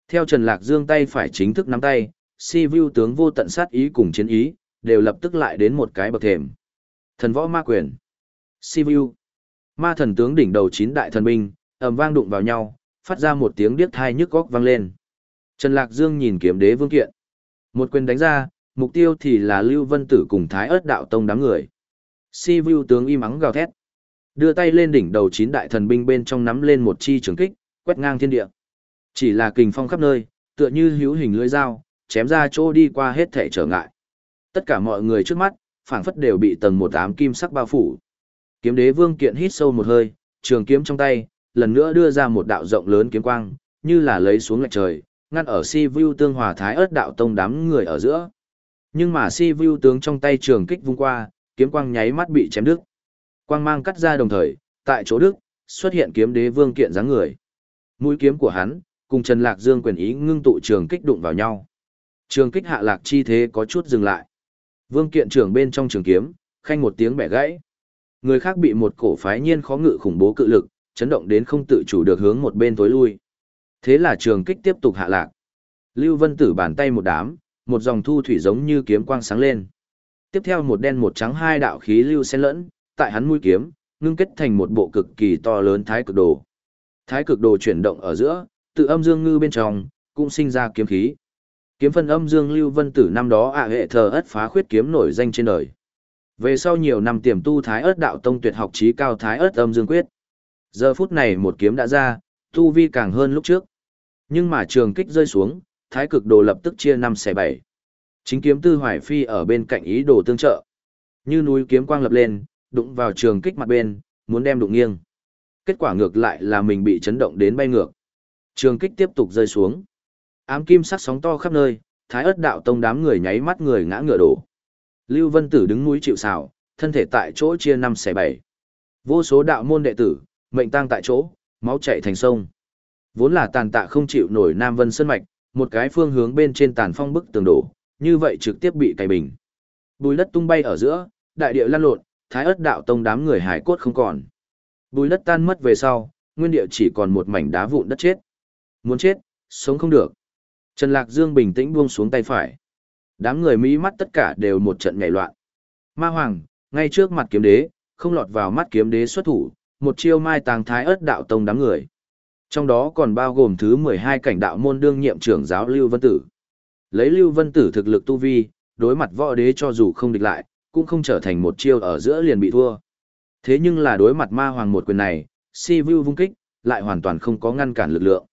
Theo Trần Lạc Dương tay phải chính thức nắm tay, si vu tướng vô tận sát ý cùng chiến ý, đều lập tức lại đến một cái bậc thềm. Thần võ ma quyền. Si vu. Ma thần tướng đỉnh đầu chín đại thần binh, ầm vang đụng vào nhau, phát ra một tiếng điếc thai nhức góc vang lên. Trần Lạc Dương nhìn kiếm đế vương kiện. Một quyền đánh ra, mục tiêu thì là Lưu Vân Tử cùng Thái ớt đạo tông đám người. Si vu tướng im ắng gào thét. Đưa tay lên đỉnh đầu chín đại thần binh bên trong nắm lên một chi trường kích, quét ngang thiên địa. Chỉ là kình phong khắp nơi, tựa như hữu hình lưỡi dao, chém ra chỗ đi qua hết thể trở ngại. Tất cả mọi người trước mắt, phảng phất đều bị tầng một ám kim sắc bao phủ. Kiếm đế vương kiện hít sâu một hơi, trường kiếm trong tay, lần nữa đưa ra một đạo rộng lớn kiếm quang, như là lấy xuống lệch trời, ngăn ở si vu tương hòa thái ớt đạo tông đám người ở giữa. Nhưng mà si vu tướng trong tay trường kích vung qua, kiếm quang nháy mắt bị chém đứt. Quang mang cắt ra đồng thời, tại chỗ đức, xuất hiện kiếm đế vương kiện dáng người. Mũi kiếm của hắn, cùng Trần Lạc Dương quyền ý ngưng tụ trường kích đụng vào nhau. Trường kích hạ lạc chi thế có chút dừng lại. Vương kiện trưởng bên trong trường kiếm, khanh một tiếng bẻ gãy. Người khác bị một cổ phái nhiên khó ngự khủng bố cự lực, chấn động đến không tự chủ được hướng một bên tối lui. Thế là trường kích tiếp tục hạ lạc. Lưu Vân Tử bàn tay một đám, một dòng thu thủy giống như kiếm quang sáng lên. Tiếp theo một đen một trắng hai đạo khí lưu xen lẫn, tại hắn mũi kiếm, ngưng kết thành một bộ cực kỳ to lớn thái cực đồ. Thái cực đồ chuyển động ở giữa, tự âm dương ngư bên trong, cũng sinh ra kiếm khí. Kiếm phân âm dương lưu vân tử năm đó ạ hệ thờ ất phá khuyết kiếm nổi danh trên đời. Về sau nhiều năm tiềm tu thái ớt đạo tông tuyệt học trí cao thái ớt âm dương quyết. Giờ phút này một kiếm đã ra, tu vi càng hơn lúc trước. Nhưng mà trường kích rơi xuống, thái cực đồ lập tức chia năm xẻ bảy. Chính kiếm tư hoài phi ở bên cạnh ý đồ tương trợ. Như núi kiếm quang lập lên, đụng vào trường kích mặt bên, muốn đem đụng nghiêng. Kết quả ngược lại là mình bị chấn động đến bay ngược. Trường kích tiếp tục rơi xuống. Ám kim sắc sóng to khắp nơi, thái ớt đạo tông đám người nháy mắt người ngã ngựa đổ. Lưu Vân Tử đứng núi chịu sào, thân thể tại chỗ chia năm xẻ bảy. Vô số đạo môn đệ tử, mệnh tang tại chỗ, máu chảy thành sông. Vốn là tàn tạ không chịu nổi Nam Vân Sơn Mạch, một cái phương hướng bên trên tàn phong bức tường đổ, như vậy trực tiếp bị cày bình. Bùi đất tung bay ở giữa, đại địa lăn lộn, thái ớt đạo tông đám người hải cốt không còn. Bùi đất tan mất về sau, nguyên địa chỉ còn một mảnh đá vụn đất chết. Muốn chết, sống không được. Trần Lạc Dương bình tĩnh buông xuống tay phải. Đám người mỹ mắt tất cả đều một trận nhảy loạn. Ma Hoàng, ngay trước mặt kiếm đế, không lọt vào mắt kiếm đế xuất thủ, một chiêu mai tàng thái ớt đạo tông đám người. Trong đó còn bao gồm thứ 12 cảnh đạo môn đương nhiệm trưởng giáo Lưu Vân Tử. Lấy Lưu Vân Tử thực lực tu vi, đối mặt võ đế cho dù không địch lại, cũng không trở thành một chiêu ở giữa liền bị thua. Thế nhưng là đối mặt ma hoàng một quyền này, si vu vung kích, lại hoàn toàn không có ngăn cản lực lượng.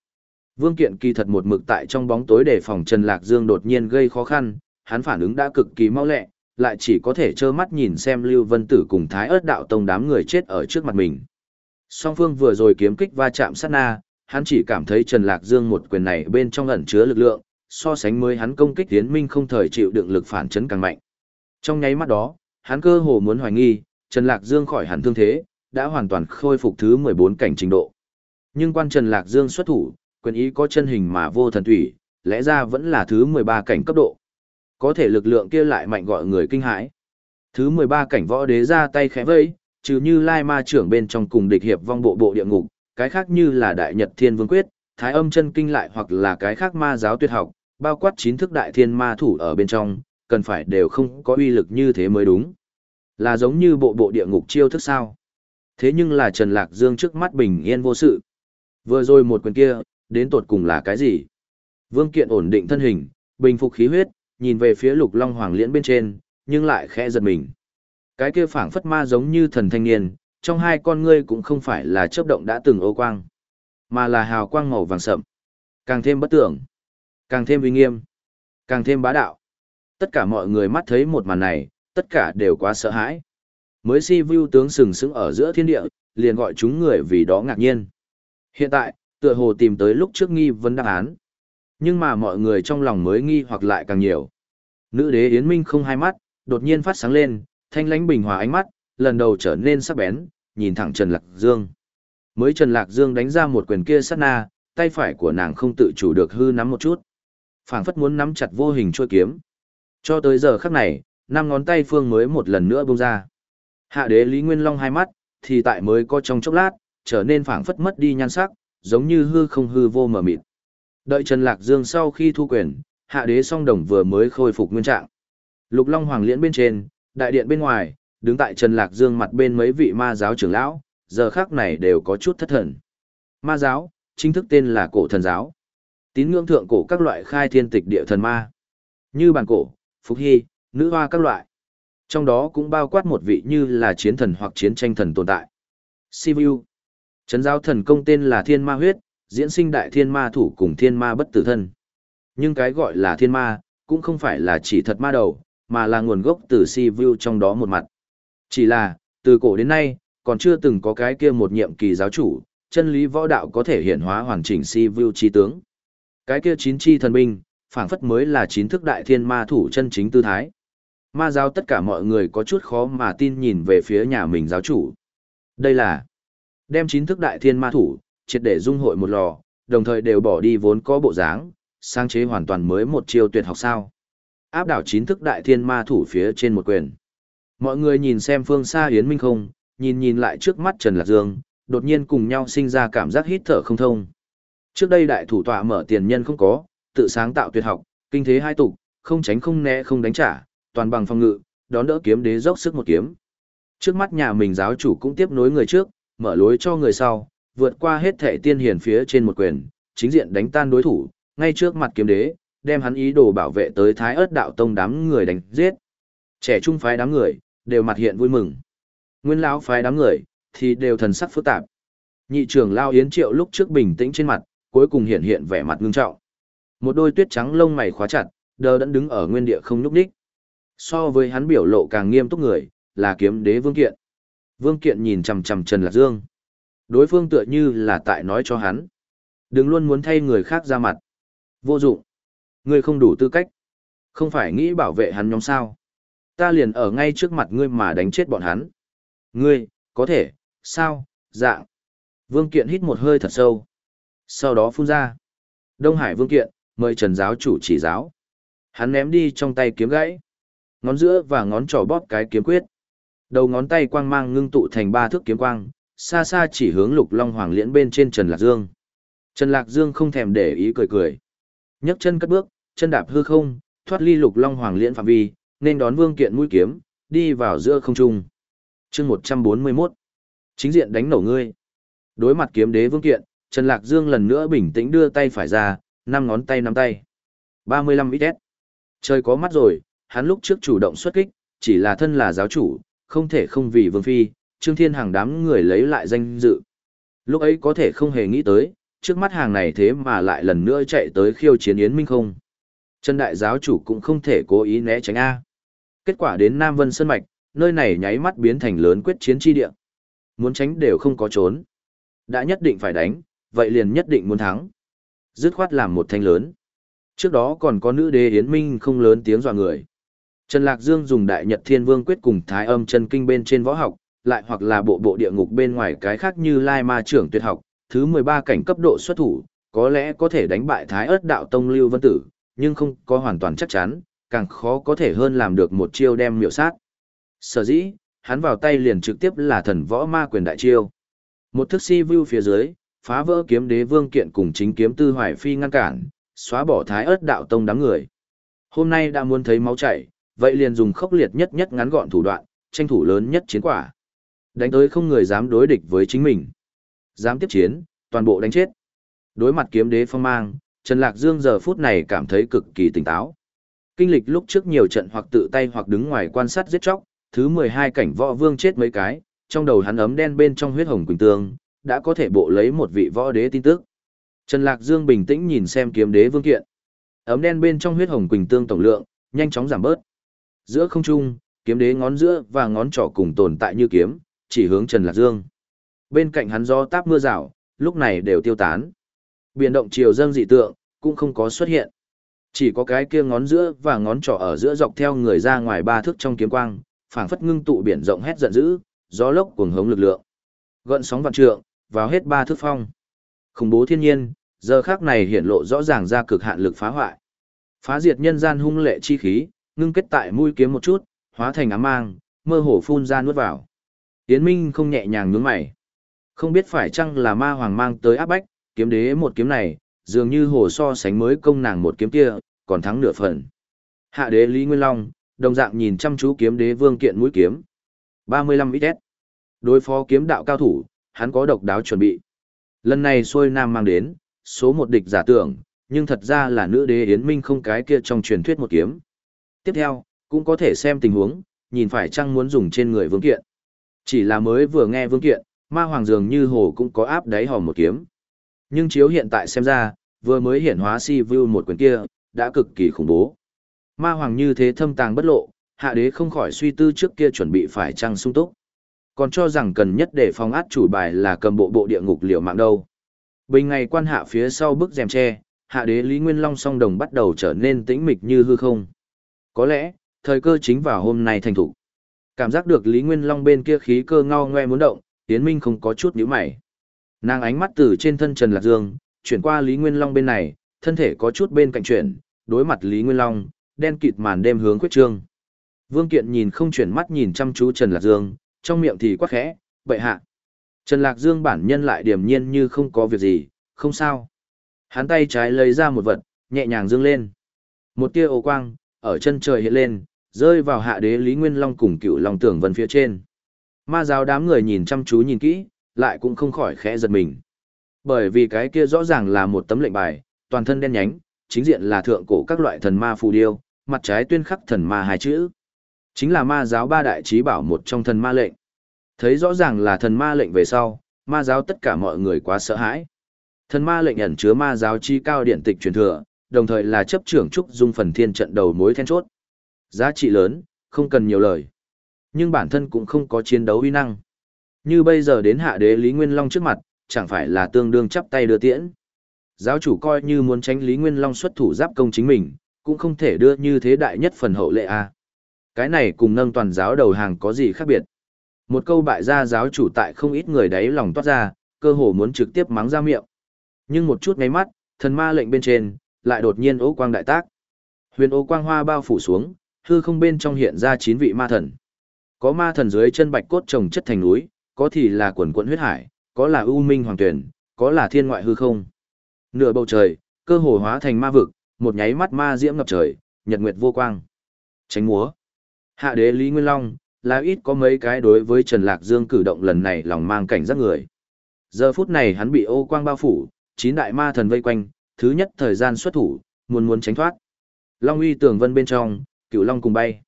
Vương Kiện kỳ thật một mực tại trong bóng tối để phòng Trần Lạc Dương đột nhiên gây khó khăn, hắn phản ứng đã cực kỳ mau lẹ, lại chỉ có thể trơ mắt nhìn xem Lưu Vân Tử cùng Thái ớt đạo tông đám người chết ở trước mặt mình. Song phương vừa rồi kiếm kích va chạm sát na, hắn chỉ cảm thấy Trần Lạc Dương một quyền này bên trong ẩn chứa lực lượng, so sánh với hắn công kích tiến minh không thời chịu đựng lực phản chấn càng mạnh. Trong nháy mắt đó, hắn cơ hồ muốn hoài nghi, Trần Lạc Dương khỏi hẳn thương thế, đã hoàn toàn khôi phục thứ 14 cảnh trình độ. Nhưng quan Trần Lạc Dương xuất thủ, quyền ý có chân hình mà vô thần thủy, lẽ ra vẫn là thứ 13 cảnh cấp độ. Có thể lực lượng kia lại mạnh gọi người kinh hãi. Thứ 13 cảnh võ đế ra tay khẽ vây, trừ như Lai Ma trưởng bên trong cùng địch hiệp vong bộ bộ địa ngục, cái khác như là Đại Nhật Thiên Vương Quyết, Thái Âm Chân Kinh lại hoặc là cái khác ma giáo tuyệt học, bao quát chín thức đại thiên ma thủ ở bên trong, cần phải đều không có uy lực như thế mới đúng. Là giống như bộ bộ địa ngục chiêu thức sao. Thế nhưng là Trần Lạc Dương trước mắt bình yên vô sự. Vừa rồi một quyền kia, đến tột cùng là cái gì? Vương Kiện ổn định thân hình, bình phục khí huyết, nhìn về phía lục long hoàng liễn bên trên, nhưng lại khẽ giật mình. Cái kia phảng phất ma giống như thần thanh niên, trong hai con ngươi cũng không phải là chớp động đã từng ô quang, mà là hào quang màu vàng sậm. Càng thêm bất tưởng, càng thêm uy nghiêm, càng thêm bá đạo. Tất cả mọi người mắt thấy một màn này, tất cả đều quá sợ hãi. Mới si vu tướng sừng sững ở giữa thiên địa, liền gọi chúng người vì đó ngạc nhiên. Hiện tại, tựa hồ tìm tới lúc trước nghi vấn đáp án. Nhưng mà mọi người trong lòng mới nghi hoặc lại càng nhiều. Nữ đế Yến Minh không hai mắt, đột nhiên phát sáng lên, thanh lãnh bình hòa ánh mắt, lần đầu trở nên sắc bén, nhìn thẳng Trần Lạc Dương. Mới Trần Lạc Dương đánh ra một quyền kia sát na, tay phải của nàng không tự chủ được hư nắm một chút. phảng phất muốn nắm chặt vô hình trôi kiếm. Cho tới giờ khắc này, năm ngón tay phương mới một lần nữa bung ra. Hạ đế Lý Nguyên Long hai mắt, thì tại mới có trong chốc lát, trở nên phảng phất mất đi nhan sắc, giống như hư không hư vô mờ mịt. Đợi Trần Lạc Dương sau khi thu quyền, hạ đế song đồng vừa mới khôi phục nguyên trạng. Lục Long Hoàng liễn bên trên, đại điện bên ngoài, đứng tại Trần Lạc Dương mặt bên mấy vị ma giáo trưởng lão, giờ khác này đều có chút thất thần. Ma giáo, chính thức tên là cổ thần giáo. Tín ngưỡng thượng cổ các loại khai thiên tịch địa thần ma. Như bàn cổ, phục hy, nữ hoa các loại. Trong đó cũng bao quát một vị như là chiến thần hoặc chiến tranh thần tồn tại. Sivu. Trấn giáo thần công tên là thiên ma huyết, diễn sinh đại thiên ma thủ cùng thiên ma bất tử thân. Nhưng cái gọi là thiên ma, cũng không phải là chỉ thật ma đầu, mà là nguồn gốc từ Sivu trong đó một mặt. Chỉ là, từ cổ đến nay, còn chưa từng có cái kia một nhiệm kỳ giáo chủ, chân lý võ đạo có thể hiện hóa hoàn chỉnh Sivu chi tướng. Cái kia chín chi thần binh, phảng phất mới là chín thức đại thiên ma thủ chân chính tư thái. Ma giáo tất cả mọi người có chút khó mà tin nhìn về phía nhà mình giáo chủ. Đây là đem chín thức đại thiên ma thủ, triệt để dung hội một lò, đồng thời đều bỏ đi vốn có bộ dáng, sáng chế hoàn toàn mới một chiêu tuyệt học sao. Áp đảo chín thức đại thiên ma thủ phía trên một quyền. Mọi người nhìn xem phương xa Yến Minh không, nhìn nhìn lại trước mắt Trần Lạc Dương, đột nhiên cùng nhau sinh ra cảm giác hít thở không thông. Trước đây đại thủ tọa mở tiền nhân không có, tự sáng tạo tuyệt học, kinh thế hai tục, không tránh không né không đánh trả, toàn bằng phòng ngự, đón đỡ kiếm đế dốc sức một kiếm. Trước mắt nhà mình giáo chủ cũng tiếp nối người trước, mở lối cho người sau, vượt qua hết thể tiên hiền phía trên một quyền, chính diện đánh tan đối thủ, ngay trước mặt kiếm đế, đem hắn ý đồ bảo vệ tới thái ớt đạo tông đám người đánh giết. Trẻ trung phái đám người, đều mặt hiện vui mừng. Nguyên lão phái đám người, thì đều thần sắc phức tạp. Nhị trưởng lao yến triệu lúc trước bình tĩnh trên mặt, cuối cùng hiện hiện vẻ mặt ngưng trọng. Một đôi tuyết trắng lông mày khóa chặt, đờ đẫn đứng ở nguyên địa không nhúc đích. So với hắn biểu lộ càng nghiêm túc người, là kiếm đế Vương Kiện. Vương Kiện nhìn chằm chằm Trần Lạc Dương. Đối phương tựa như là tại nói cho hắn. Đừng luôn muốn thay người khác ra mặt. Vô dụng. Ngươi không đủ tư cách. Không phải nghĩ bảo vệ hắn nhóm sao. Ta liền ở ngay trước mặt ngươi mà đánh chết bọn hắn. Ngươi, có thể, sao, dạng. Vương Kiện hít một hơi thật sâu. Sau đó phun ra. Đông Hải Vương Kiện, mời Trần giáo chủ chỉ giáo. Hắn ném đi trong tay kiếm gãy. Ngón giữa và ngón trỏ bóp cái kiếm quyết. Đầu ngón tay quang mang ngưng tụ thành ba thước kiếm quang, xa xa chỉ hướng lục long hoàng liễn bên trên Trần Lạc Dương. Trần Lạc Dương không thèm để ý cười cười. nhấc chân cất bước, chân đạp hư không, thoát ly lục long hoàng liễn phạm vi, nên đón vương kiện mũi kiếm, đi vào giữa không trung. chương 141. Chính diện đánh nổ ngươi. Đối mặt kiếm đế vương kiện, Trần Lạc Dương lần nữa bình tĩnh đưa tay phải ra, năm ngón tay nắm tay. 35 ít Trời có mắt rồi, hắn lúc trước chủ động xuất kích, chỉ là thân là giáo chủ, không thể không vì vương phi, Trương Thiên Hàng đám người lấy lại danh dự. Lúc ấy có thể không hề nghĩ tới, trước mắt hàng này thế mà lại lần nữa chạy tới khiêu chiến Yến Minh không. chân Đại giáo chủ cũng không thể cố ý né tránh A. Kết quả đến Nam Vân Sơn Mạch, nơi này nháy mắt biến thành lớn quyết chiến chi địa. Muốn tránh đều không có trốn. Đã nhất định phải đánh, vậy liền nhất định muốn thắng. Dứt khoát làm một thanh lớn. Trước đó còn có nữ đế Yến Minh không lớn tiếng dọa người. Trần Lạc Dương dùng Đại Nhật Thiên Vương quyết cùng Thái Âm chân kinh bên trên võ học, lại hoặc là bộ bộ địa ngục bên ngoài cái khác như Lai Ma trưởng tuyệt học, thứ 13 cảnh cấp độ xuất thủ, có lẽ có thể đánh bại Thái Ức đạo tông Lưu Vân Tử, nhưng không có hoàn toàn chắc chắn, càng khó có thể hơn làm được một chiêu đem miểu sát. Sở dĩ, hắn vào tay liền trực tiếp là thần võ ma quyền đại chiêu. Một thức si view phía dưới, phá vỡ kiếm đế vương kiện cùng chính kiếm tư hoài phi ngăn cản, xóa bỏ thái Ức đạo tông đám người. Hôm nay đã muốn thấy máu chảy, vậy liền dùng khốc liệt nhất nhất ngắn gọn thủ đoạn, tranh thủ lớn nhất chiến quả. Đánh tới không người dám đối địch với chính mình. Dám tiếp chiến, toàn bộ đánh chết. Đối mặt kiếm đế phong mang, Trần Lạc Dương giờ phút này cảm thấy cực kỳ tỉnh táo. Kinh lịch lúc trước nhiều trận hoặc tự tay hoặc đứng ngoài quan sát giết chóc, thứ 12 cảnh võ vương chết mấy cái, trong đầu hắn ấm đen bên trong huyết hồng quỳnh tương, đã có thể bộ lấy một vị võ đế tin tức. Trần Lạc Dương bình tĩnh nhìn xem kiếm đế vương kiện. Ấm đen bên trong huyết hồng quỳnh tương tổng lượng, nhanh chóng giảm bớt. Giữa không trung, kiếm đế ngón giữa và ngón trỏ cùng tồn tại như kiếm, chỉ hướng Trần Lạc Dương. Bên cạnh hắn do táp mưa rào, lúc này đều tiêu tán. Biển động chiều dâng dị tượng, cũng không có xuất hiện. Chỉ có cái kia ngón giữa và ngón trỏ ở giữa dọc theo người ra ngoài ba thước trong kiếm quang, phảng phất ngưng tụ biển rộng hét giận dữ, gió lốc cuồng hống lực lượng. Gợn sóng vạn trượng, vào hết ba thước phong. Khủng bố thiên nhiên, giờ khác này hiện lộ rõ ràng ra cực hạn lực phá hoại. Phá diệt nhân gian hung lệ chi khí, ngưng kết tại mũi kiếm một chút, hóa thành ám mang, mơ hồ phun ra nuốt vào. Yến Minh không nhẹ nhàng nhướng mày. Không biết phải chăng là ma hoàng mang tới áp bách, kiếm đế một kiếm này, dường như hồ so sánh mới công nàng một kiếm kia, còn thắng nửa phần. Hạ đế Lý Nguyên Long, đồng dạng nhìn chăm chú kiếm đế vương kiện mũi kiếm. 35 XS. Đối phó kiếm đạo cao thủ, hắn có độc đáo chuẩn bị. Lần này xuôi nam mang đến, số một địch giả tưởng, nhưng thật ra là nữ đế Yến Minh không cái kia trong truyền thuyết một kiếm. Tiếp theo, cũng có thể xem tình huống, nhìn phải chăng muốn dùng trên người vương kiện. Chỉ là mới vừa nghe vương kiện, ma hoàng dường như hồ cũng có áp đáy hòm một kiếm. Nhưng chiếu hiện tại xem ra, vừa mới hiển hóa si vu một quyền kia, đã cực kỳ khủng bố. Ma hoàng như thế thâm tàng bất lộ, hạ đế không khỏi suy tư trước kia chuẩn bị phải trăng sung túc. Còn cho rằng cần nhất để phòng át chủ bài là cầm bộ bộ địa ngục liều mạng đâu. Bình ngày quan hạ phía sau bức rèm tre, hạ đế Lý Nguyên Long song đồng bắt đầu trở nên tĩnh mịch như hư không. Có lẽ, thời cơ chính vào hôm nay thành thủ. Cảm giác được Lý Nguyên Long bên kia khí cơ ngao ngoe muốn động, Yến Minh không có chút nhíu mày. Nàng ánh mắt từ trên thân Trần Lạc Dương, chuyển qua Lý Nguyên Long bên này, thân thể có chút bên cạnh chuyển, đối mặt Lý Nguyên Long, đen kịt màn đêm hướng quyết trương. Vương Kiện nhìn không chuyển mắt nhìn chăm chú Trần Lạc Dương, trong miệng thì quát khẽ, bậy hạ. Trần Lạc Dương bản nhân lại điềm nhiên như không có việc gì, không sao. Hắn tay trái lấy ra một vật, nhẹ nhàng dương lên. Một tia ô quang, ở chân trời hiện lên, rơi vào hạ đế Lý Nguyên Long cùng cựu Long Tưởng Vân phía trên. Ma giáo đám người nhìn chăm chú nhìn kỹ, lại cũng không khỏi khẽ giật mình. Bởi vì cái kia rõ ràng là một tấm lệnh bài, toàn thân đen nhánh, chính diện là thượng cổ các loại thần ma phù điêu, mặt trái tuyên khắc thần ma hai chữ. Chính là ma giáo ba đại trí bảo một trong thần ma lệnh. Thấy rõ ràng là thần ma lệnh về sau, ma giáo tất cả mọi người quá sợ hãi. Thần ma lệnh ẩn chứa ma giáo chi cao điển tịch truyền thừa, đồng thời là chấp trưởng trúc dung phần thiên trận đầu mối then chốt. Giá trị lớn, không cần nhiều lời. Nhưng bản thân cũng không có chiến đấu uy năng. Như bây giờ đến hạ đế Lý Nguyên Long trước mặt, chẳng phải là tương đương chắp tay đưa tiễn. Giáo chủ coi như muốn tránh Lý Nguyên Long xuất thủ giáp công chính mình, cũng không thể đưa như thế đại nhất phần hậu lệ a. Cái này cùng nâng toàn giáo đầu hàng có gì khác biệt. Một câu bại gia giáo chủ tại không ít người đấy lòng toát ra, cơ hồ muốn trực tiếp mắng ra miệng. Nhưng một chút ngáy mắt, thần ma lệnh bên trên, lại đột nhiên ố quang đại tác. Huyền ố quang hoa bao phủ xuống, hư không bên trong hiện ra chín vị ma thần. Có ma thần dưới chân bạch cốt trồng chất thành núi, có thì là quần quận huyết hải, có là ưu minh hoàng tuyển, có là thiên ngoại hư không. Nửa bầu trời, cơ hồ hóa thành ma vực, một nháy mắt ma diễm ngập trời, nhật nguyệt vô quang. Tránh múa. Hạ đế Lý Nguyên Long, là ít có mấy cái đối với Trần Lạc Dương cử động lần này lòng mang cảnh giác người. Giờ phút này hắn bị ô quang bao phủ, chín đại ma thần vây quanh, thứ nhất thời gian xuất thủ, muốn muốn tránh thoát. Long uy tường vân bên trong, cửu long cùng bay.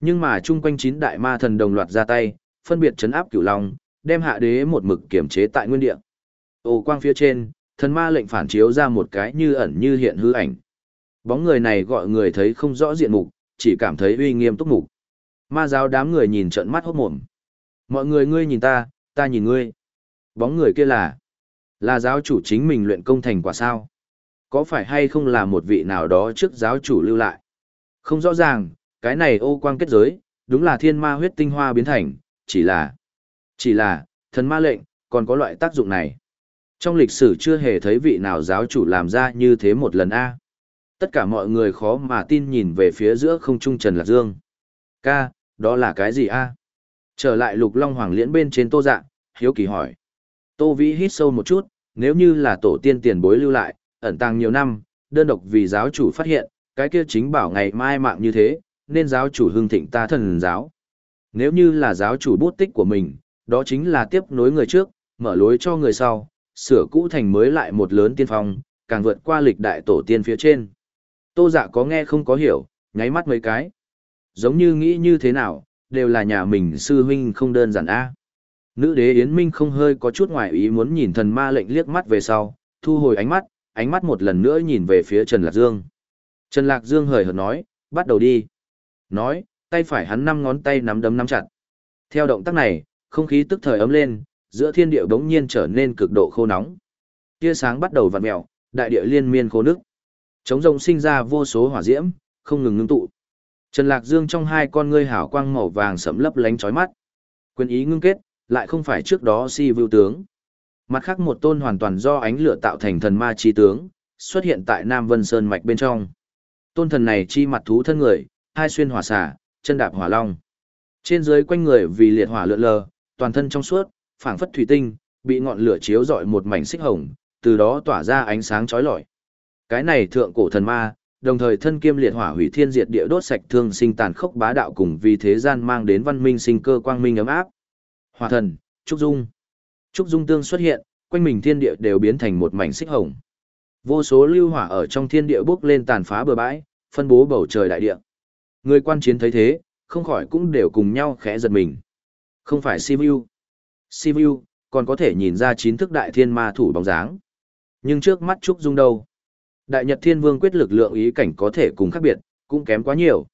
Nhưng mà chung quanh chín đại ma thần đồng loạt ra tay, phân biệt chấn áp cửu long, đem hạ đế một mực kiểm chế tại nguyên địa. Ồ quang phía trên, thần ma lệnh phản chiếu ra một cái như ẩn như hiện hư ảnh. Bóng người này gọi người thấy không rõ diện mục, chỉ cảm thấy uy nghiêm túc mục. Ma giáo đám người nhìn trợn mắt hốt mồm. Mọi người ngươi nhìn ta, ta nhìn ngươi. Bóng người kia là, là giáo chủ chính mình luyện công thành quả sao? Có phải hay không là một vị nào đó trước giáo chủ lưu lại? Không rõ ràng, cái này ô quang kết giới, đúng là thiên ma huyết tinh hoa biến thành, chỉ là, chỉ là, thần ma lệnh, còn có loại tác dụng này. Trong lịch sử chưa hề thấy vị nào giáo chủ làm ra như thế một lần A. Tất cả mọi người khó mà tin nhìn về phía giữa không trung Trần Lạc Dương. Ca, đó là cái gì A? Trở lại lục long hoàng liễn bên trên tô dạ, hiếu kỳ hỏi. Tô Vĩ hít sâu một chút, nếu như là tổ tiên tiền bối lưu lại, ẩn tàng nhiều năm, đơn độc vì giáo chủ phát hiện, cái kia chính bảo ngày mai mạng như thế, nên giáo chủ hưng thịnh ta thần giáo. Nếu như là giáo chủ bút tích của mình, đó chính là tiếp nối người trước, mở lối cho người sau, sửa cũ thành mới lại một lớn tiên phong, càng vượt qua lịch đại tổ tiên phía trên. Tô dạ có nghe không có hiểu, nháy mắt mấy cái. Giống như nghĩ như thế nào, đều là nhà mình sư huynh không đơn giản a. Nữ đế Yến Minh không hơi có chút ngoài ý muốn nhìn thần ma lệnh liếc mắt về sau, thu hồi ánh mắt, ánh mắt một lần nữa nhìn về phía Trần Lạc Dương. Trần Lạc Dương hời hợt nói, bắt đầu đi. Nói, tay phải hắn năm ngón tay nắm đấm nắm chặt. Theo động tác này, không khí tức thời ấm lên, giữa thiên địa bỗng nhiên trở nên cực độ khô nóng. Tia sáng bắt đầu vặn mèo, đại địa liên miên khô nước. Trống rồng sinh ra vô số hỏa diễm, không ngừng ngưng tụ. Trần Lạc Dương trong hai con ngươi hảo quang màu vàng sẫm lấp lánh chói mắt. Quyền ý ngưng kết, lại không phải trước đó si vưu tướng. Mặt khác một tôn hoàn toàn do ánh lửa tạo thành thần ma chi tướng, xuất hiện tại Nam Vân Sơn mạch bên trong. Tôn thần này chi mặt thú thân người, hai xuyên hỏa xả, chân đạp hỏa long. Trên dưới quanh người vì liệt hỏa lượn lờ, toàn thân trong suốt, phảng phất thủy tinh, bị ngọn lửa chiếu rọi một mảnh xích hồng, từ đó tỏa ra ánh sáng chói lọi. Cái này thượng cổ thần ma, đồng thời thân kiêm liệt hỏa hủy thiên diệt địa đốt sạch thương sinh tàn khốc bá đạo cùng vì thế gian mang đến văn minh sinh cơ quang minh ấm áp. Hỏa thần, Trúc Dung. Trúc Dung tương xuất hiện, quanh mình thiên địa đều biến thành một mảnh xích hồng. Vô số lưu hỏa ở trong thiên địa bốc lên tàn phá bờ bãi, phân bố bầu trời đại địa. Người quan chiến thấy thế, không khỏi cũng đều cùng nhau khẽ giật mình. Không phải Sivu. Sivu, còn có thể nhìn ra chín thức đại thiên ma thủ bóng dáng. Nhưng trước mắt Trúc Dung đâu? Đại Nhật Thiên Vương quyết lực lượng ý cảnh có thể cùng khác biệt, cũng kém quá nhiều.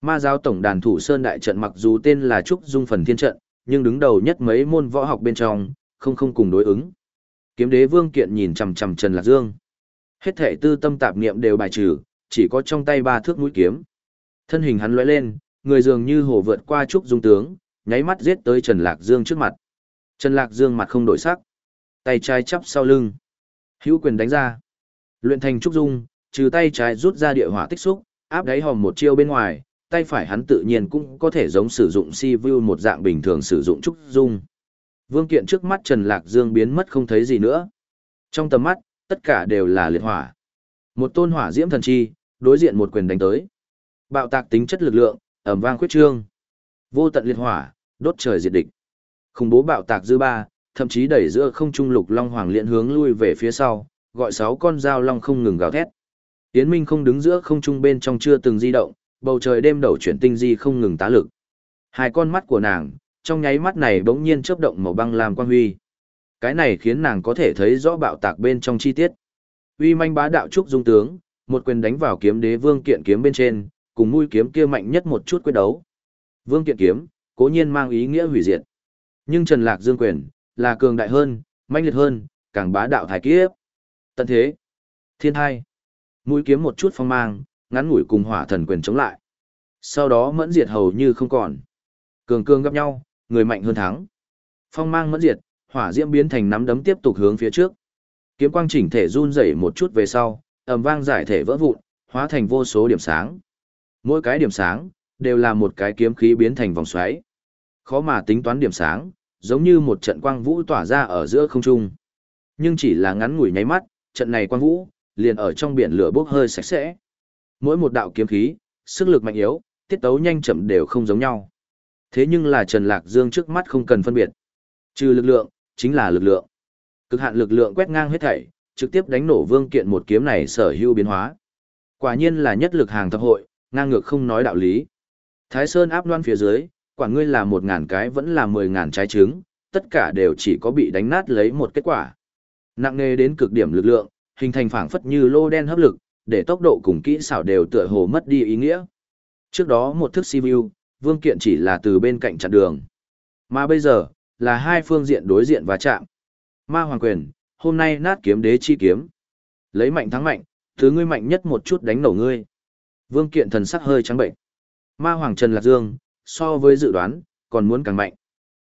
Ma giáo tổng đàn thủ Sơn Đại Trận mặc dù tên là Trúc Dung phần thiên trận, nhưng đứng đầu nhất mấy môn võ học bên trong, không không cùng đối ứng. Kiếm đế vương kiện nhìn chằm chằm Trần Lạc Dương. Hết thể tư tâm tạp niệm đều bài trừ, chỉ có trong tay ba thước mũi kiếm. Thân hình hắn lóe lên, người dường như hổ vượt qua trúc dung tướng, nháy mắt giết tới Trần Lạc Dương trước mặt. Trần Lạc Dương mặt không đổi sắc, tay trái chắp sau lưng, hữu quyền đánh ra. Luyện thành trúc dung, trừ tay trái rút ra địa hỏa tích xúc, áp đáy hòm một chiêu bên ngoài, tay phải hắn tự nhiên cũng có thể giống sử dụng si view một dạng bình thường sử dụng trúc dung. Vương kiện trước mắt Trần Lạc Dương biến mất không thấy gì nữa. Trong tầm mắt, tất cả đều là liệt hỏa. Một tôn hỏa diễm thần chi, đối diện một quyền đánh tới. Bạo tạc tính chất lực lượng, ầm vang khuyết trương. Vô tận liệt hỏa, đốt trời diệt địch. Khủng bố bạo tạc dư ba, thậm chí đẩy giữa không trung lục long hoàng liện hướng lui về phía sau, gọi sáu con dao long không ngừng gào thét. Yến Minh không đứng giữa không trung bên trong chưa từng di động, bầu trời đêm đầu chuyển tinh di không ngừng tá lực. Hai con mắt của nàng, trong nháy mắt này bỗng nhiên chớp động màu băng làm quang huy. Cái này khiến nàng có thể thấy rõ bạo tạc bên trong chi tiết. Uy manh bá đạo trúc dung tướng, một quyền đánh vào kiếm đế vương kiện kiếm bên trên, cùng mũi kiếm kia mạnh nhất một chút quyết đấu. Vương kiện kiếm, cố nhiên mang ý nghĩa hủy diệt. Nhưng Trần Lạc Dương quyền, là cường đại hơn, mạnh liệt hơn, càng bá đạo thái kiếp. Tận thế, thiên hai, mũi kiếm một chút phong mang, ngắn ngủi cùng hỏa thần quyền chống lại. Sau đó mẫn diệt hầu như không còn. Cường cường gặp nhau, người mạnh hơn thắng. Phong mang mẫn diệt, hỏa diễm biến thành nắm đấm tiếp tục hướng phía trước. Kiếm quang chỉnh thể run rẩy một chút về sau, ầm vang giải thể vỡ vụn, hóa thành vô số điểm sáng. Mỗi cái điểm sáng đều là một cái kiếm khí biến thành vòng xoáy. Khó mà tính toán điểm sáng, giống như một trận quang vũ tỏa ra ở giữa không trung. Nhưng chỉ là ngắn ngủi nháy mắt, trận này quang vũ liền ở trong biển lửa bốc hơi sạch sẽ. Mỗi một đạo kiếm khí, sức lực mạnh yếu, tiết tấu nhanh chậm đều không giống nhau. Thế nhưng là Trần Lạc Dương trước mắt không cần phân biệt. Trừ lực lượng, chính là lực lượng. Cực hạn lực lượng quét ngang hết thảy, trực tiếp đánh nổ vương kiện một kiếm này sở hữu biến hóa. Quả nhiên là nhất lực hàng thập hội, ngang ngược không nói đạo lý. Thái Sơn áp loan phía dưới, quả ngươi là một ngàn cái vẫn là mười ngàn trái trứng, tất cả đều chỉ có bị đánh nát lấy một kết quả. Nặng nề đến cực điểm lực lượng, hình thành phảng phất như lô đen hấp lực, để tốc độ cùng kỹ xảo đều tựa hồ mất đi ý nghĩa. Trước đó một thức si view, vương kiện chỉ là từ bên cạnh chặn đường. Mà bây giờ, là hai phương diện đối diện và chạm. Ma Hoàng Quyền, hôm nay nát kiếm đế chi kiếm. Lấy mạnh thắng mạnh, thứ ngươi mạnh nhất một chút đánh nổ ngươi. Vương kiện thần sắc hơi trắng bệnh. Ma Hoàng Trần Lạc Dương, so với dự đoán, còn muốn càng mạnh.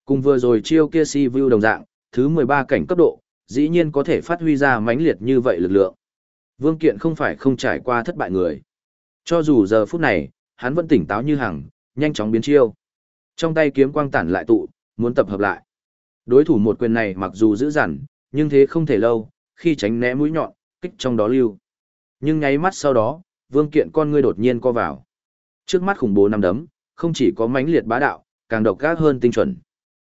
Cùng vừa rồi chiêu kia si view đồng dạng, thứ 13 cảnh cấp độ, dĩ nhiên có thể phát huy ra mãnh liệt như vậy lực lượng. Vương kiện không phải không trải qua thất bại người. Cho dù giờ phút này, hắn vẫn tỉnh táo như hằng, nhanh chóng biến chiêu. Trong tay kiếm quang tản lại tụ, muốn tập hợp lại. Đối thủ một quyền này mặc dù dữ dằn, nhưng thế không thể lâu, khi tránh né mũi nhọn, kích trong đó lưu. Nhưng nháy mắt sau đó, vương kiện con ngươi đột nhiên co vào. Trước mắt khủng bố năm đấm, không chỉ có mãnh liệt bá đạo, càng độc ác hơn tinh chuẩn.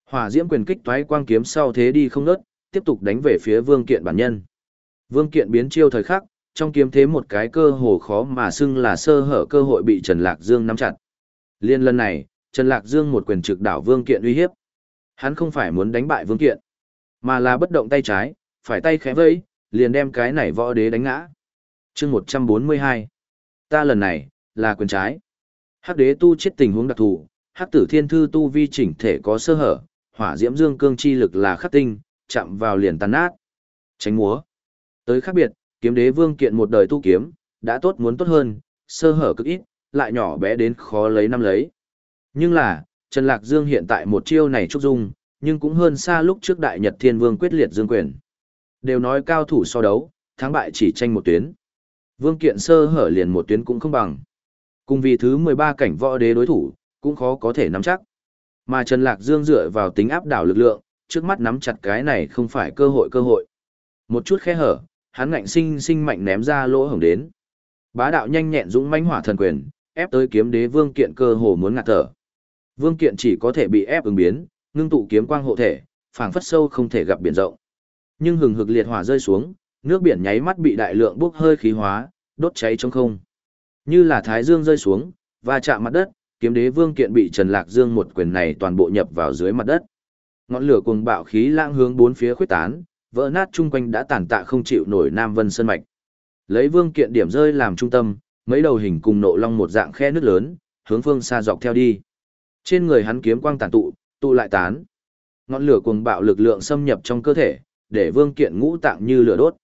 Hỏa diễm quyền kích toái quang kiếm sau thế đi không ngớt, tiếp tục đánh về phía vương kiện bản nhân. Vương kiện biến chiêu thời khắc, trong kiếm thế một cái cơ hồ khó mà xưng là sơ hở cơ hội bị Trần Lạc Dương nắm chặt. Liên lần này, Trần Lạc Dương một quyền trực đảo vương kiện uy hiếp. Hắn không phải muốn đánh bại vương kiện, mà là bất động tay trái, phải tay khẽ vẫy, liền đem cái này võ đế đánh ngã. chương 142. Ta lần này, là quyền trái. Hắc đế tu chết tình huống đặc thù, hắc tử thiên thư tu vi chỉnh thể có sơ hở, hỏa diễm dương cương chi lực là khắc tinh, chạm vào liền tàn nát. Tránh múa. Tới khác biệt, kiếm đế vương kiện một đời tu kiếm, đã tốt muốn tốt hơn, sơ hở cực ít, lại nhỏ bé đến khó lấy năm lấy. Nhưng là, Trần Lạc Dương hiện tại một chiêu này trúc dung, nhưng cũng hơn xa lúc trước Đại Nhật Thiên Vương quyết liệt dương quyền. Đều nói cao thủ so đấu, thắng bại chỉ tranh một tuyến. Vương Kiện sơ hở liền một tuyến cũng không bằng. Cùng vì thứ 13 cảnh võ đế đối thủ, cũng khó có thể nắm chắc. Mà Trần Lạc Dương dựa vào tính áp đảo lực lượng, trước mắt nắm chặt cái này không phải cơ hội cơ hội. Một chút khe hở, hắn ngạnh sinh sinh mạnh ném ra lỗ hổng đến. Bá đạo nhanh nhẹn dũng mãnh hỏa thần quyền, ép tới kiếm đế Vương Kiện cơ hồ muốn ngạt thở. Vương Kiện chỉ có thể bị ép ứng biến, ngưng tụ kiếm quang hộ thể, phảng phất sâu không thể gặp biển rộng. Nhưng hừng hực liệt hỏa rơi xuống, nước biển nháy mắt bị đại lượng bốc hơi khí hóa, đốt cháy trong không. Như là thái dương rơi xuống, và chạm mặt đất, kiếm đế vương kiện bị Trần Lạc Dương một quyền này toàn bộ nhập vào dưới mặt đất. Ngọn lửa cuồng bạo khí lãng hướng bốn phía khuếch tán, vỡ nát chung quanh đã tàn tạ không chịu nổi Nam Vân Sơn mạch. Lấy vương kiện điểm rơi làm trung tâm, mấy đầu hình cùng nộ long một dạng khe nước lớn, hướng phương xa dọc theo đi. Trên người hắn kiếm quang tàn tụ, tụ lại tán. Ngọn lửa cuồng bạo lực lượng xâm nhập trong cơ thể, để vương kiện ngũ tạng như lửa đốt.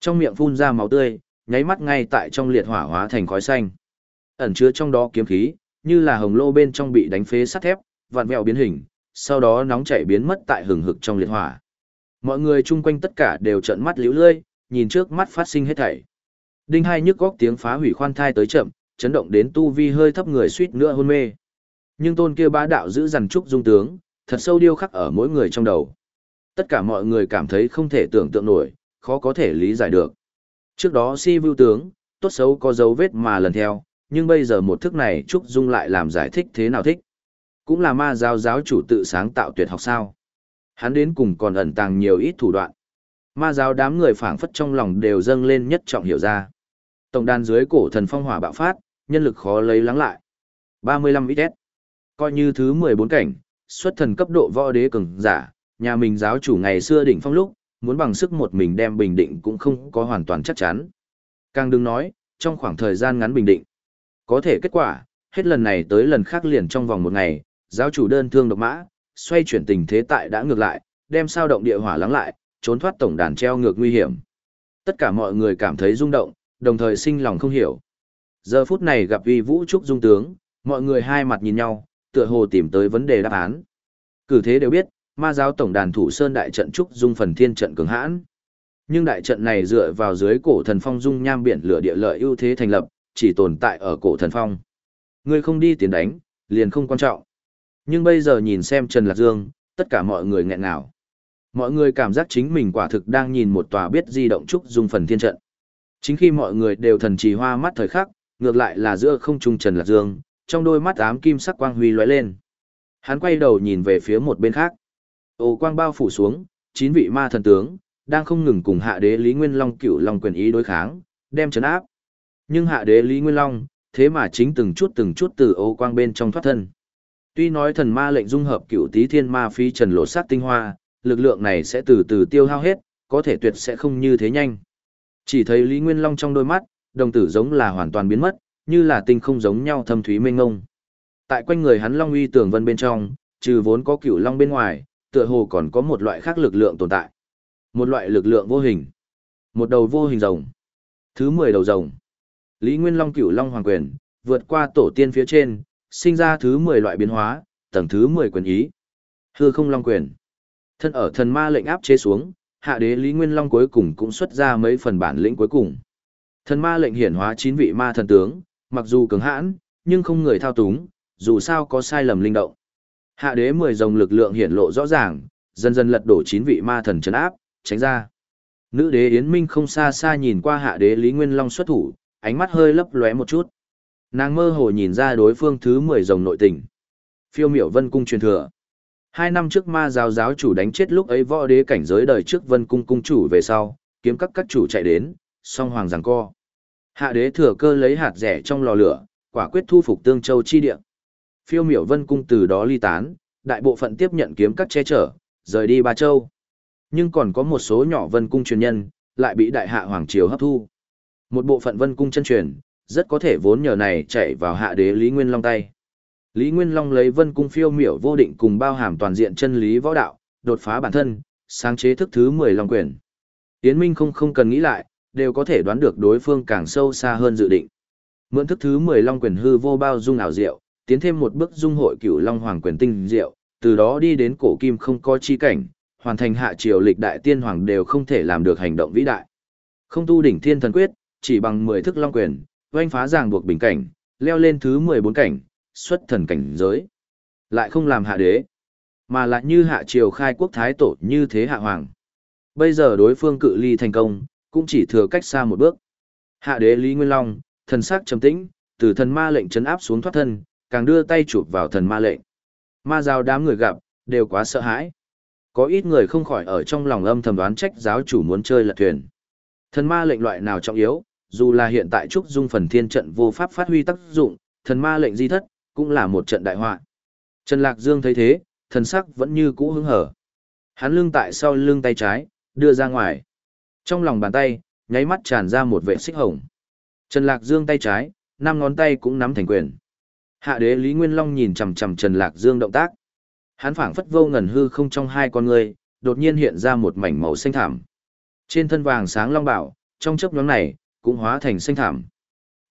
Trong miệng phun ra máu tươi, nháy mắt ngay tại trong liệt hỏa hóa thành khói xanh. Ẩn chứa trong đó kiếm khí, như là hồng lô bên trong bị đánh phế sắt thép, vặn vẹo biến hình, sau đó nóng chảy biến mất tại hừng hực trong liệt hỏa. Mọi người chung quanh tất cả đều trợn mắt liễu lơi, nhìn trước mắt phát sinh hết thảy. Đinh hai nhức góc tiếng phá hủy khoan thai tới chậm, chấn động đến tu vi hơi thấp người suýt nữa hôn mê. Nhưng tôn kia bá đạo giữ dằn trúc dung tướng, thật sâu điêu khắc ở mỗi người trong đầu. Tất cả mọi người cảm thấy không thể tưởng tượng nổi, khó có thể lý giải được. Trước đó si vưu tướng, tốt xấu có dấu vết mà lần theo, nhưng bây giờ một thức này Trúc Dung lại làm giải thích thế nào thích. Cũng là ma giáo giáo chủ tự sáng tạo tuyệt học sao. Hắn đến cùng còn ẩn tàng nhiều ít thủ đoạn. Ma giáo đám người phảng phất trong lòng đều dâng lên nhất trọng hiểu ra. Tổng đàn dưới cổ thần phong hỏa bạo phát, nhân lực khó lấy lắng lại. 35 XS. Coi như thứ 14 cảnh, xuất thần cấp độ võ đế cường giả, nhà mình giáo chủ ngày xưa đỉnh phong lúc, muốn bằng sức một mình đem bình định cũng không có hoàn toàn chắc chắn. Càng đừng nói, trong khoảng thời gian ngắn bình định. Có thể kết quả, hết lần này tới lần khác liền trong vòng một ngày, giáo chủ đơn thương độc mã, xoay chuyển tình thế tại đã ngược lại, đem sao động địa hỏa lắng lại, trốn thoát tổng đàn treo ngược nguy hiểm. Tất cả mọi người cảm thấy rung động, đồng thời sinh lòng không hiểu. Giờ phút này gặp uy vũ trúc dung tướng, mọi người hai mặt nhìn nhau, tựa hồ tìm tới vấn đề đáp án. Cử thế đều biết, ma giáo tổng đàn thủ sơn đại trận trúc dung phần thiên trận cường hãn. Nhưng đại trận này dựa vào dưới cổ thần phong dung nham biển lửa địa lợi ưu thế thành lập, chỉ tồn tại ở cổ thần phong. người không đi tiến đánh, liền không quan trọng. Nhưng bây giờ nhìn xem Trần Lạc Dương, tất cả mọi người nghẹn ngào. Mọi người cảm giác chính mình quả thực đang nhìn một tòa biết di động trúc dung phần thiên trận. Chính khi mọi người đều thần trì hoa mắt thời khắc, ngược lại là giữa không trung Trần Lạc Dương, trong đôi mắt ám kim sắc quang huy lóe lên. Hắn quay đầu nhìn về phía một bên khác. Ô quang bao phủ xuống, chín vị ma thần tướng, đang không ngừng cùng hạ đế Lý Nguyên Long cựu Long quyền ý đối kháng, đem chấn áp. Nhưng hạ đế Lý Nguyên Long, thế mà chính từng chút từng chút từ ô quang bên trong thoát thân. Tuy nói thần ma lệnh dung hợp cựu tí thiên ma phi trần lộ sát tinh hoa, lực lượng này sẽ từ từ tiêu hao hết, có thể tuyệt sẽ không như thế nhanh. Chỉ thấy Lý Nguyên Long trong đôi mắt, đồng tử giống là hoàn toàn biến mất, như là tinh không giống nhau thâm thúy mênh ngông. Tại quanh người hắn Long uy tường vân bên trong, trừ vốn có cựu Long bên ngoài, tựa hồ còn có một loại khác lực lượng tồn tại. Một loại lực lượng vô hình. Một đầu vô hình rồng. Thứ 10 đầu rồng. Lý Nguyên Long cửu Long Hoàng Quyền, vượt qua tổ tiên phía trên, sinh ra thứ 10 loại biến hóa, tầng thứ 10 quyền ý. Hư không Long Quyền. Thân ở thần ma lệnh áp chế xuống, hạ đế Lý Nguyên Long cuối cùng cũng xuất ra mấy phần bản lĩnh cuối cùng. Thần ma lệnh hiển hóa chín vị ma thần tướng, mặc dù cứng hãn, nhưng không người thao túng, dù sao có sai lầm linh động. Hạ đế 10 dòng lực lượng hiển lộ rõ ràng, dần dần lật đổ chín vị ma thần trấn áp, tránh ra. Nữ đế Yến Minh không xa xa nhìn qua hạ đế Lý Nguyên Long xuất thủ, ánh mắt hơi lấp lóe một chút. Nàng mơ hồ nhìn ra đối phương thứ 10 dòng nội tình. Phiêu miểu vân cung truyền thừa. Hai năm trước ma giáo giáo chủ đánh chết lúc ấy võ đế cảnh giới đời trước vân cung cung chủ về sau, kiếm các các chủ chạy đến, song hoàng giằng co. Hạ đế thừa cơ lấy hạt rẻ trong lò lửa, quả quyết thu phục tương châu chi địa. Phiêu miểu vân cung từ đó ly tán, đại bộ phận tiếp nhận kiếm các che chở, rời đi ba châu. Nhưng còn có một số nhỏ vân cung truyền nhân, lại bị đại hạ hoàng triều hấp thu. Một bộ phận vân cung chân truyền, rất có thể vốn nhờ này chạy vào hạ đế Lý Nguyên Long tay. Lý Nguyên Long lấy vân cung phiêu miểu vô định cùng bao hàm toàn diện chân lý võ đạo, đột phá bản thân, sáng chế thức thứ 10 Long quyền. Yến Minh không không cần nghĩ lại, đều có thể đoán được đối phương càng sâu xa hơn dự định. Mượn thức thứ 10 Long quyền hư vô bao dung ảo diệu, tiến thêm một bước dung hội cửu Long Hoàng quyền tinh diệu, từ đó đi đến cổ kim không có chi cảnh, hoàn thành hạ triều lịch đại tiên hoàng đều không thể làm được hành động vĩ đại. Không tu đỉnh thiên thần quyết, chỉ bằng 10 thức long quyền, oanh phá ràng buộc bình cảnh, leo lên thứ 14 cảnh, xuất thần cảnh giới. Lại không làm hạ đế, mà lại như hạ triều khai quốc thái tổ như thế hạ hoàng. Bây giờ đối phương cự ly thành công, cũng chỉ thừa cách xa một bước. Hạ đế Lý Nguyên Long, thần sắc trầm tĩnh, từ thần ma lệnh chấn áp xuống thoát thân, càng đưa tay chụp vào thần ma lệnh. Ma giáo đám người gặp, đều quá sợ hãi. Có ít người không khỏi ở trong lòng âm thầm đoán trách giáo chủ muốn chơi lật thuyền. Thần ma lệnh loại nào trọng yếu, dù là hiện tại trúc dung phần thiên trận vô pháp phát huy tác dụng, thần ma lệnh di thất, cũng là một trận đại họa. Trần Lạc Dương thấy thế, thần sắc vẫn như cũ hứng hở. Hắn lưng tại sau lưng tay trái, đưa ra ngoài. Trong lòng bàn tay, nháy mắt tràn ra một vệ xích hồng. Trần Lạc Dương tay trái, năm ngón tay cũng nắm thành quyền. Hạ đế Lý Nguyên Long nhìn chằm chằm Trần Lạc Dương động tác. Hắn phảng phất vô ngần hư không trong hai con người, đột nhiên hiện ra một mảnh màu xanh thảm. Trên thân vàng sáng long bảo, trong chớp nhoáng này, cũng hóa thành xanh thảm.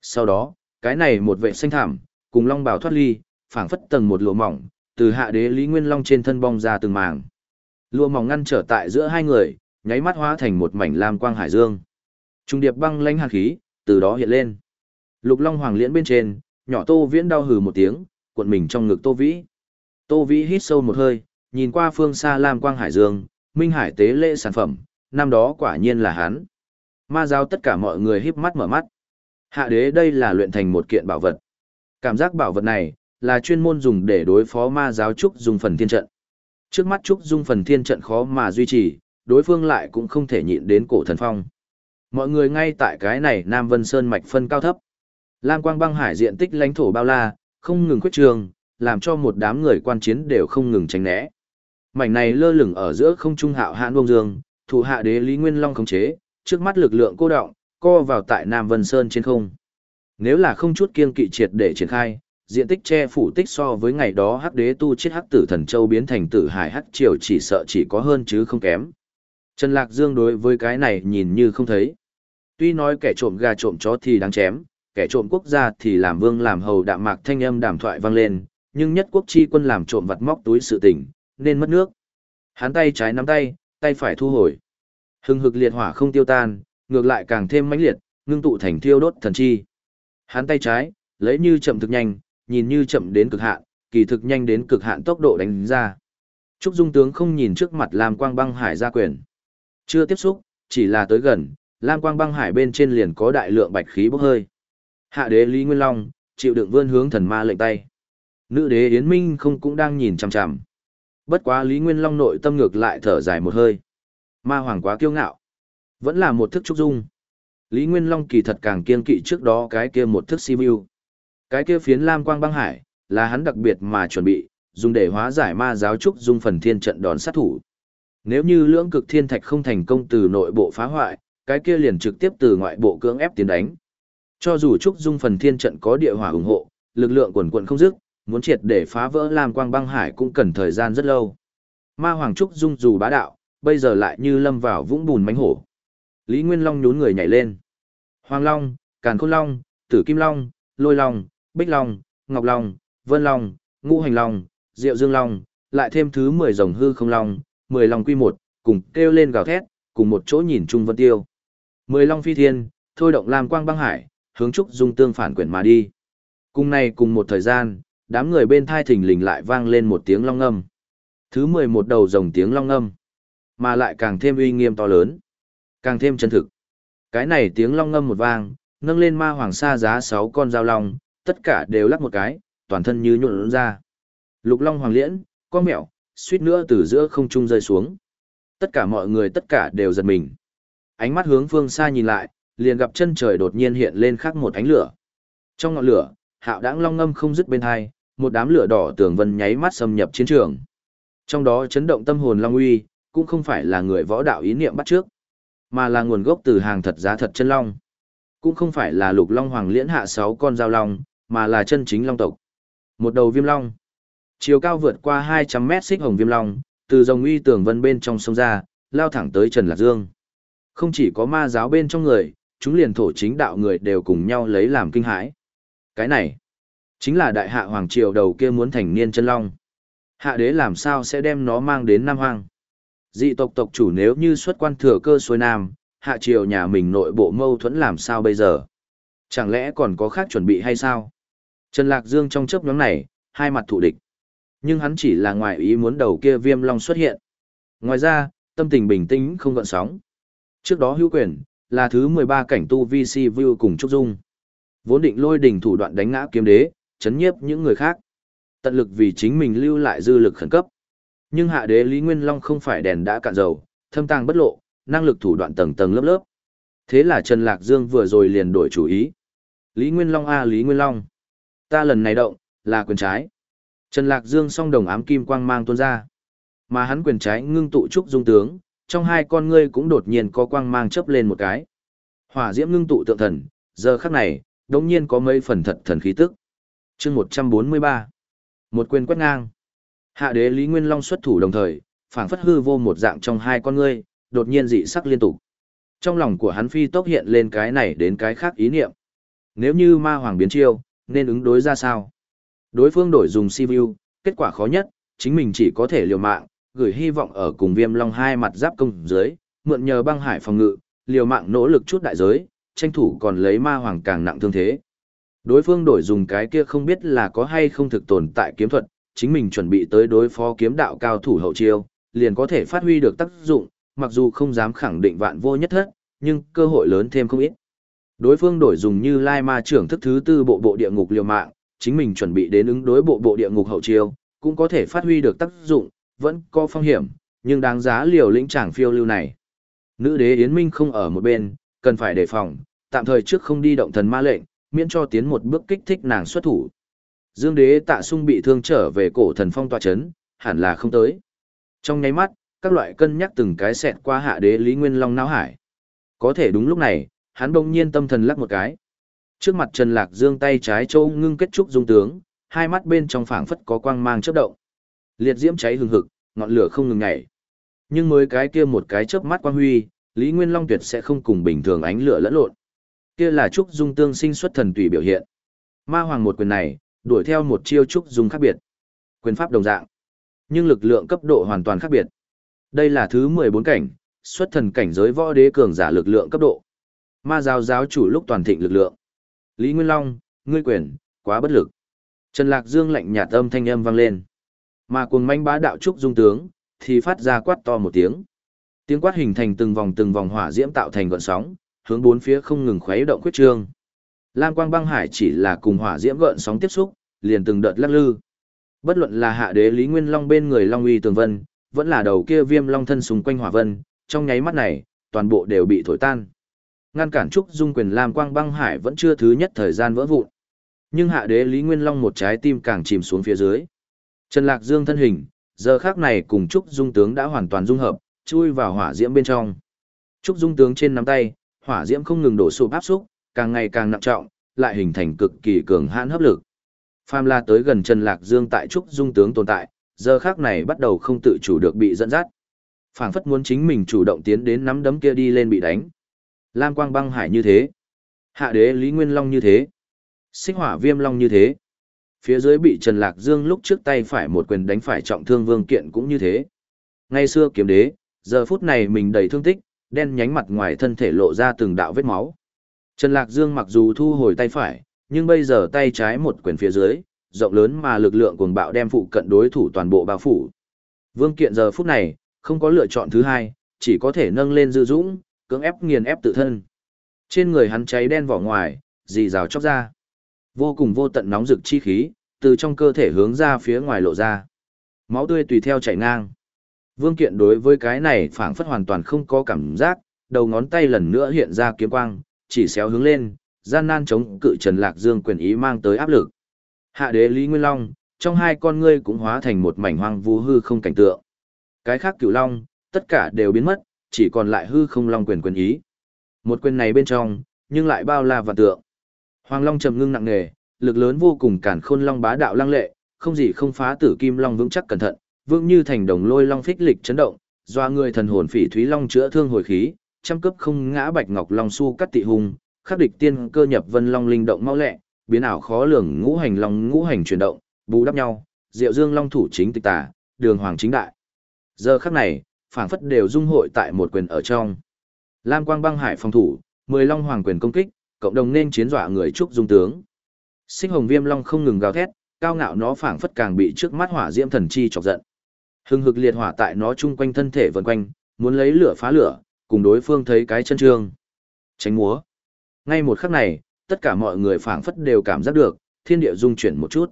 Sau đó, cái này một vệ xanh thảm, cùng long bảo thoát ly, phảng phất tầng một lụa mỏng, từ hạ đế Lý Nguyên Long trên thân bong ra từng màng. Lụa mỏng ngăn trở tại giữa hai người, nháy mắt hóa thành một mảnh lam quang hải dương. Trung điệp băng lãnh hàn khí, từ đó hiện lên. Lục Long Hoàng liễn bên trên, nhỏ Tô Viễn đau hừ một tiếng, cuộn mình trong ngực Tô Vĩ. Tô Vĩ hít sâu một hơi, nhìn qua phương xa lam quang hải dương, minh hải tế lễ sản phẩm, năm đó quả nhiên là hắn. Ma giáo tất cả mọi người híp mắt mở mắt. Hạ đế đây là luyện thành một kiện bảo vật. Cảm giác bảo vật này, là chuyên môn dùng để đối phó ma giáo trúc dùng phần thiên trận. Trước mắt trúc dung phần thiên trận khó mà duy trì, đối phương lại cũng không thể nhịn đến cổ thần phong. Mọi người ngay tại cái này Nam Vân Sơn mạch phân cao thấp. Lam quang băng hải diện tích lãnh thổ bao la, không ngừng khuyết trường, làm cho một đám người quan chiến đều không ngừng tránh né. Mảnh này lơ lửng ở giữa không trung hạo hạn bông dương, thủ hạ đế Lý Nguyên Long khống chế, trước mắt lực lượng cô động, co vào tại Nam Vân Sơn trên không. Nếu là không chút kiên kỵ triệt để triển khai, diện tích che phủ tích so với ngày đó hắc đế tu chết hắc tử thần châu biến thành tử hải hắc triều chỉ sợ chỉ có hơn chứ không kém. Trần Lạc Dương đối với cái này nhìn như không thấy. Tuy nói kẻ trộm gà trộm chó thì đáng chém, kẻ trộm quốc gia thì làm vương làm hầu đạm mạc thanh âm đàm thoại vang lên, nhưng nhất quốc chi quân làm trộm vặt móc túi sự tình, nên mất nước. Hắn tay trái nắm tay, tay phải thu hồi. Hưng hực liệt hỏa không tiêu tan, ngược lại càng thêm mãnh liệt, ngưng tụ thành thiêu đốt thần chi. Hắn tay trái, lấy như chậm thực nhanh, nhìn như chậm đến cực hạn, kỳ thực nhanh đến cực hạn tốc độ đánh ra. Trúc Dung tướng không nhìn trước mặt Lam Quang Băng Hải ra quyền. Chưa tiếp xúc, chỉ là tới gần, Lam Quang Băng Hải bên trên liền có đại lượng bạch khí bốc hơi. Hạ đế Lý Nguyên Long, chịu đựng vươn hướng thần ma lệnh tay. Nữ đế Yến Minh không cũng đang nhìn chằm chằm. Bất quá Lý Nguyên Long nội tâm ngược lại thở dài một hơi. Ma hoàng quá kiêu ngạo. Vẫn là một thức trúc dung. Lý Nguyên Long kỳ thật càng kiên kỵ trước đó cái kia một thức si. Cái kia phiến lam quang băng hải, là hắn đặc biệt mà chuẩn bị, dùng để hóa giải ma giáo trúc dung phần thiên trận đòn sát thủ. Nếu như lưỡng cực thiên thạch không thành công từ nội bộ phá hoại, cái kia liền trực tiếp từ ngoại bộ cưỡng ép tiến đánh. Cho dù trúc dung phần thiên trận có địa hỏa ủng hộ, lực lượng quần quần không dứt, muốn triệt để phá vỡ lam quang băng hải cũng cần thời gian rất lâu. Ma hoàng trúc dung dù bá đạo, bây giờ lại như lâm vào vũng bùn mánh hổ. Lý Nguyên Long nhún người nhảy lên. Hoàng Long, Càn Khôn Long, Tử Kim Long, Lôi Long, Bích Long, Ngọc Long, Vân Long, Ngũ Hành Long, Diệu Dương Long, lại thêm thứ 10 dòng hư không long, 10 long quy một, cùng kêu lên gào thét, cùng một chỗ nhìn chung vân tiêu. 10 long phi thiên, thôi động làm quang băng hải, hướng trúc dung tương phản quyển mà đi. Cùng này cùng một thời gian, đám người bên thai thình lình lại vang lên một tiếng long âm. Thứ 11 đầu dòng tiếng long âm, mà lại càng thêm uy nghiêm to lớn, càng thêm chân thực. Cái này tiếng long ngâm một vang, nâng lên ma hoàng sa giá 6 con dao long, tất cả đều lắc một cái, toàn thân như nhuộn ra. Lục Long Hoàng Liễn, con mẹo, suýt nữa từ giữa không trung rơi xuống. Tất cả mọi người tất cả đều giật mình. Ánh mắt hướng phương xa nhìn lại, liền gặp chân trời đột nhiên hiện lên khắc một ánh lửa. Trong ngọn lửa, hạo đãng long ngâm không dứt bên hai, một đám lửa đỏ tường vân nháy mắt xâm nhập chiến trường. Trong đó chấn động tâm hồn long uy, cũng không phải là người võ đạo ý niệm bắt trước, mà là nguồn gốc từ hàng thật giá thật chân long. Cũng không phải là lục long hoàng liễn hạ sáu con dao long, mà là chân chính long tộc. Một đầu viêm long. Chiều cao vượt qua 200 mét xích hồng viêm long, từ dòng uy tường vân bên trong sông ra, lao thẳng tới Trần Lạc Dương. Không chỉ có ma giáo bên trong người, chúng liền thổ chính đạo người đều cùng nhau lấy làm kinh hãi. Cái này, chính là đại hạ hoàng triều đầu kia muốn thành niên chân long. Hạ đế làm sao sẽ đem nó mang đến Nam Hoang? Dị tộc tộc chủ nếu như xuất quan thừa cơ xuôi Nam, hạ triều nhà mình nội bộ mâu thuẫn làm sao bây giờ? Chẳng lẽ còn có khác chuẩn bị hay sao? Trần Lạc Dương trong chấp nhóm này, hai mặt thủ địch. Nhưng hắn chỉ là ngoài ý muốn đầu kia viêm long xuất hiện. Ngoài ra, tâm tình bình tĩnh không gợn sóng. Trước đó hữu quyền, là thứ 13 cảnh tu VC View cùng Trúc Dung. Vốn định lôi đỉnh thủ đoạn đánh ngã kiếm đế, chấn nhiếp những người khác. Tận lực vì chính mình lưu lại dư lực khẩn cấp. Nhưng hạ đế Lý Nguyên Long không phải đèn đã cạn dầu, thâm tàng bất lộ, năng lực thủ đoạn tầng tầng lớp lớp. Thế là Trần Lạc Dương vừa rồi liền đổi chủ ý. Lý Nguyên Long a Lý Nguyên Long. Ta lần này động, là quyền trái. Trần Lạc Dương song đồng ám kim quang mang tuôn ra. Mà hắn quyền trái ngưng tụ trúc dung tướng, trong hai con ngươi cũng đột nhiên có quang mang chớp lên một cái. Hỏa diễm ngưng tụ tượng thần, giờ khắc này, đống nhiên có mấy phần thật thần khí tức. chương 143. Một quyền quét ngang. Hạ đế Lý Nguyên Long xuất thủ đồng thời, phảng phất hư vô một dạng trong hai con ngươi, đột nhiên dị sắc liên tục. Trong lòng của hắn phi tốc hiện lên cái này đến cái khác ý niệm. Nếu như ma hoàng biến chiêu, nên ứng đối ra sao? Đối phương đổi dùng si kết quả khó nhất, chính mình chỉ có thể liều mạng, gửi hy vọng ở cùng viêm long hai mặt giáp công dưới, mượn nhờ băng hải phòng ngự, liều mạng nỗ lực chút đại giới, tranh thủ còn lấy ma hoàng càng nặng thương thế. Đối phương đổi dùng cái kia không biết là có hay không thực tồn tại kiếm thuật, chính mình chuẩn bị tới đối phó kiếm đạo cao thủ hậu chiêu, liền có thể phát huy được tác dụng, mặc dù không dám khẳng định vạn vô nhất thất, nhưng cơ hội lớn thêm không ít. Đối phương đổi dùng như Lai Ma trưởng thức thứ tư bộ bộ địa ngục liều mạng, chính mình chuẩn bị đến ứng đối bộ bộ địa ngục hậu chiêu, cũng có thể phát huy được tác dụng, vẫn có phong hiểm, nhưng đáng giá liều lĩnh chàng phiêu lưu này. Nữ đế Yến Minh không ở một bên, cần phải đề phòng, tạm thời trước không đi động thần ma lệnh, miễn cho tiến một bước kích thích nàng xuất thủ. Dương đế tạ sung bị thương trở về cổ thần phong tòa chấn, hẳn là không tới. Trong nháy mắt, các loại cân nhắc từng cái xẹt qua hạ đế Lý Nguyên Long não hải. Có thể đúng lúc này, hắn bỗng nhiên tâm thần lắc một cái. Trước mặt Trần Lạc Dương tay trái châu ngưng kết trúc dung tướng, hai mắt bên trong phảng phất có quang mang chớp động. Liệt diễm cháy hừng hực, ngọn lửa không ngừng nhảy. Nhưng mới cái kia một cái chớp mắt quang huy, Lý Nguyên Long tuyệt sẽ không cùng bình thường ánh lửa lẫn lộn. Kia là trúc dung tương sinh xuất thần tùy biểu hiện. Ma hoàng một quyền này, đuổi theo một chiêu trúc dung khác biệt. Quyền pháp đồng dạng, nhưng lực lượng cấp độ hoàn toàn khác biệt. Đây là thứ 14 cảnh, xuất thần cảnh giới võ đế cường giả lực lượng cấp độ. Ma giáo giáo chủ lúc toàn thịnh lực lượng. Lý Nguyên Long, ngươi quyền, quá bất lực. Trần Lạc Dương lạnh nhạt âm thanh âm vang lên. Mà cuồng manh bá đạo trúc dung tướng, thì phát ra quát to một tiếng. Tiếng quát hình thành từng vòng từng vòng hỏa diễm tạo thành gọn sóng, hướng bốn phía không ngừng khuấy động quyết trương. Lam quang băng hải chỉ là cùng hỏa diễm gợn sóng tiếp xúc, liền từng đợt lắc lư. Bất luận là hạ đế Lý Nguyên Long bên người Long uy tường vân, vẫn là đầu kia viêm long thân xung quanh hỏa vân, trong nháy mắt này, toàn bộ đều bị thổi tan. Ngăn cản trúc dung quyền Lam quang băng hải vẫn chưa thứ nhất thời gian vỡ vụn. Nhưng hạ đế Lý Nguyên Long một trái tim càng chìm xuống phía dưới. Trần Lạc Dương thân hình, giờ khác này cùng Trúc Dung tướng đã hoàn toàn dung hợp, chui vào hỏa diễm bên trong. Trúc Dung tướng trên nắm tay, hỏa diễm không ngừng đổ sụp áp xúc, càng ngày càng nặng trọng, lại hình thành cực kỳ cường hãn hấp lực. Phàm La tới gần Trần Lạc Dương tại Trúc Dung tướng tồn tại, giờ khác này bắt đầu không tự chủ được bị dẫn dắt. Phảng phất muốn chính mình chủ động tiến đến nắm đấm kia đi lên bị đánh. Lam Quang Băng Hải như thế, Hạ Đế Lý Nguyên Long như thế, Xích Hỏa Viêm Long như thế. Phía dưới bị Trần Lạc Dương lúc trước tay phải một quyền đánh phải trọng thương Vương Kiện cũng như thế. Ngày xưa kiếm đế, giờ phút này mình đầy thương tích, đen nhánh mặt ngoài thân thể lộ ra từng đạo vết máu. Trần Lạc Dương mặc dù thu hồi tay phải, nhưng bây giờ tay trái một quyền phía dưới, rộng lớn mà lực lượng cuồng bạo đem phụ cận đối thủ toàn bộ bao phủ. Vương Kiện giờ phút này, không có lựa chọn thứ hai, chỉ có thể nâng lên dư dũng, cưỡng ép nghiền ép tự thân. Trên người hắn cháy đen vỏ ngoài, dì rào chóc ra. Vô cùng vô tận nóng rực chi khí, từ trong cơ thể hướng ra phía ngoài lộ ra. Máu tươi tùy theo chảy ngang. Vương Kiện đối với cái này phảng phất hoàn toàn không có cảm giác, đầu ngón tay lần nữa hiện ra kiếm quang, chỉ xéo hướng lên, gian nan chống cự Trần Lạc Dương quyền ý mang tới áp lực. Hạ đế Lý Nguyên Long, trong hai con ngươi cũng hóa thành một mảnh hoang vu hư không cảnh tượng. Cái khác cửu long, tất cả đều biến mất, chỉ còn lại hư không long quyền quyền ý. Một quyền này bên trong, nhưng lại bao la và tượng. Hoàng long trầm ngưng nặng nề, lực lớn vô cùng cản khôn long bá đạo lăng lệ, không gì không phá tử kim long vững chắc cẩn thận, vững như thành đồng lôi long phích lịch chấn động, doa người thần hồn phỉ thúy long chữa thương hồi khí, trăm cấp không ngã bạch ngọc long su cắt tị hùng, khắc địch tiên cơ nhập vân long linh động mau lẹ, biến ảo khó lường ngũ hành long ngũ hành chuyển động, bù đắp nhau, Diệu Dương Long thủ chính tịch tả, đường hoàng chính đại. Giờ khắc này, phảng phất đều dung hội tại một quyền ở trong. Lam Quang băng hải phòng thủ, mười long hoàng quyền công kích, cộng đồng nên chiến dọa người trúc dung tướng. Sinh hồng viêm long không ngừng gào thét, cao ngạo nó phảng phất càng bị trước mắt hỏa diễm thần chi chọc giận. Hưng hực liệt hỏa tại nó chung quanh thân thể vần quanh, muốn lấy lửa phá lửa, cùng đối phương thấy cái chân trương. Tránh múa. Ngay một khắc này, tất cả mọi người phảng phất đều cảm giác được, thiên địa dung chuyển một chút.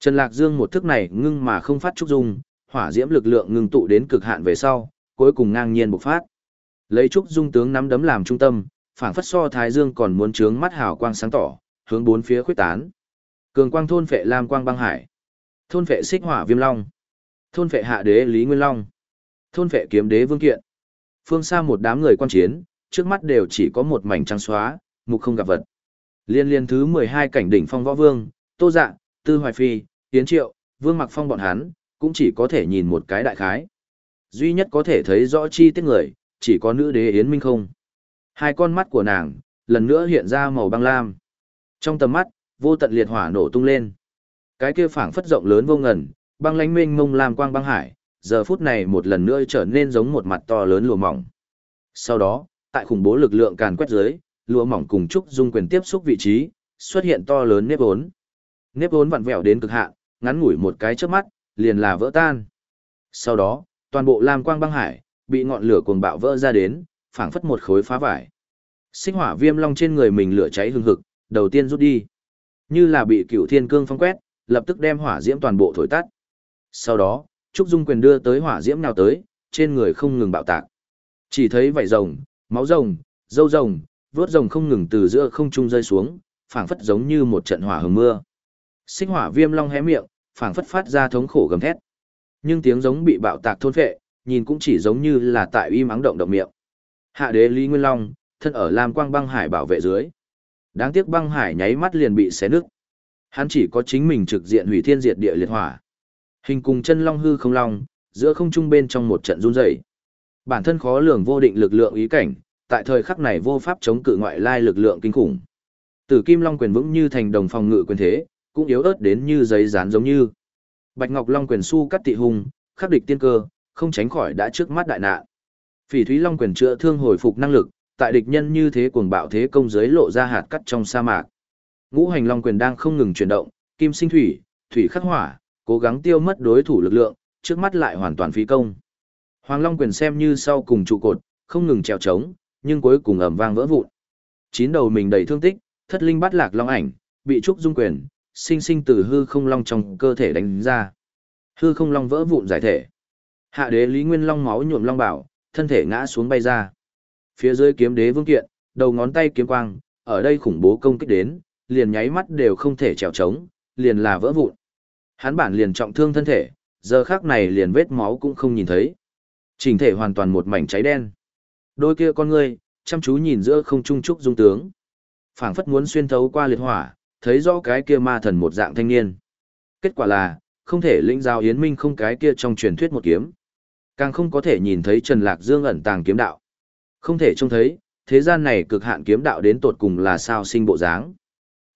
Trần Lạc Dương một thức này ngưng mà không phát trúc dung, hỏa diễm lực lượng ngưng tụ đến cực hạn về sau, cuối cùng ngang nhiên bộc phát. Lấy trúc dung tướng nắm đấm làm trung tâm, phảng phất so thái dương còn muốn trướng mắt hào quang sáng tỏ, hướng bốn phía khuếch tán. Cường quang thôn phệ lam quang băng hải, thôn phệ xích hỏa viêm long, thôn phệ hạ đế lý nguyên long, thôn phệ kiếm đế vương kiện. Phương xa một đám người quan chiến, trước mắt đều chỉ có một mảnh trắng xóa, mục không gặp vật. Liên liên thứ 12 cảnh đỉnh phong võ vương, Tô Dạ, Tư Hoài Phi, Tiến Triệu, Vương Mặc Phong bọn hắn, cũng chỉ có thể nhìn một cái đại khái. Duy nhất có thể thấy rõ chi tiết người, chỉ có nữ đế Yến Minh không. Hai con mắt của nàng, lần nữa hiện ra màu băng lam. Trong tầm mắt, vô tận liệt hỏa nổ tung lên. Cái kia phảng phất rộng lớn vô ngần, băng lánh mênh mông lam quang băng hải, giờ phút này một lần nữa trở nên giống một mặt to lớn lùa mỏng. Sau đó, tại khủng bố lực lượng càn quét dưới, lùa mỏng cùng trúc dung quyền tiếp xúc vị trí, xuất hiện to lớn nếp vốn. Nếp vốn vặn vẹo đến cực hạn, ngắn ngủi một cái trước mắt, liền là vỡ tan. Sau đó, toàn bộ lam quang băng hải, bị ngọn lửa cuồng bạo vỡ ra đến, phảng phất một khối phá vải. Sinh hỏa viêm long trên người mình lửa cháy hừng hực, đầu tiên rút đi. Như là bị cửu thiên cương phong quét, lập tức đem hỏa diễm toàn bộ thổi tắt. Sau đó, Trúc Dung quyền đưa tới hỏa diễm nào tới, trên người không ngừng bạo tạc. Chỉ thấy vảy rồng, máu rồng, dâu rồng, vớt rồng không ngừng từ giữa không trung rơi xuống, phảng phất giống như một trận hỏa hừng mưa. Sinh hỏa viêm long hé miệng, phảng phất phát ra thống khổ gầm thét. Nhưng tiếng giống bị bạo tạc thôn phệ, nhìn cũng chỉ giống như là tại uy mắng động động miệng. Hạ đế Lý Nguyên Long, thân ở Lam Quang băng hải bảo vệ dưới. Đáng tiếc băng hải nháy mắt liền bị xé nứt. Hắn chỉ có chính mình trực diện hủy thiên diệt địa liệt hỏa. Hình cùng chân long hư không long, giữa không trung bên trong một trận run rẩy. Bản thân khó lường vô định lực lượng ý cảnh, tại thời khắc này vô pháp chống cự ngoại lai lực lượng kinh khủng. Tử Kim Long quyền vững như thành đồng phòng ngự quyền thế, cũng yếu ớt đến như giấy dán giống như. Bạch Ngọc Long quyền su cắt tị hùng, khắc địch tiên cơ, không tránh khỏi đã trước mắt đại nạn. Phỉ Thúy Long quyền chữa thương hồi phục năng lực, tại địch nhân như thế cuồng bạo thế công giới lộ ra hạt cắt trong sa mạc. Ngũ Hành Long quyền đang không ngừng chuyển động, kim sinh thủy, thủy khắc hỏa, cố gắng tiêu mất đối thủ lực lượng, trước mắt lại hoàn toàn phí công. Hoàng Long quyền xem như sau cùng trụ cột, không ngừng trèo trống, nhưng cuối cùng ầm vang vỡ vụn. Chín đầu mình đầy thương tích, thất linh bắt lạc long ảnh, bị trúc dung quyền, sinh sinh từ hư không long trong cơ thể đánh ra. Hư không long vỡ vụn giải thể. Hạ đế Lý Nguyên Long máu nhuộm long bảo, thân thể ngã xuống bay ra. Phía dưới kiếm đế vương kiện, đầu ngón tay kiếm quang, ở đây khủng bố công kích đến, liền nháy mắt đều không thể trèo trống, liền là vỡ vụn. Hắn bản liền trọng thương thân thể, giờ khác này liền vết máu cũng không nhìn thấy. chỉnh thể hoàn toàn một mảnh cháy đen. Đôi kia con ngươi, chăm chú nhìn giữa không trung trúc dung tướng. phảng phất muốn xuyên thấu qua liệt hỏa, thấy rõ cái kia ma thần một dạng thanh niên. Kết quả là, không thể lĩnh giao Yến Minh không cái kia trong truyền thuyết một kiếm. Càng không có thể nhìn thấy Trần Lạc Dương ẩn tàng kiếm đạo. Không thể trông thấy, thế gian này cực hạn kiếm đạo đến tột cùng là sao sinh bộ dáng.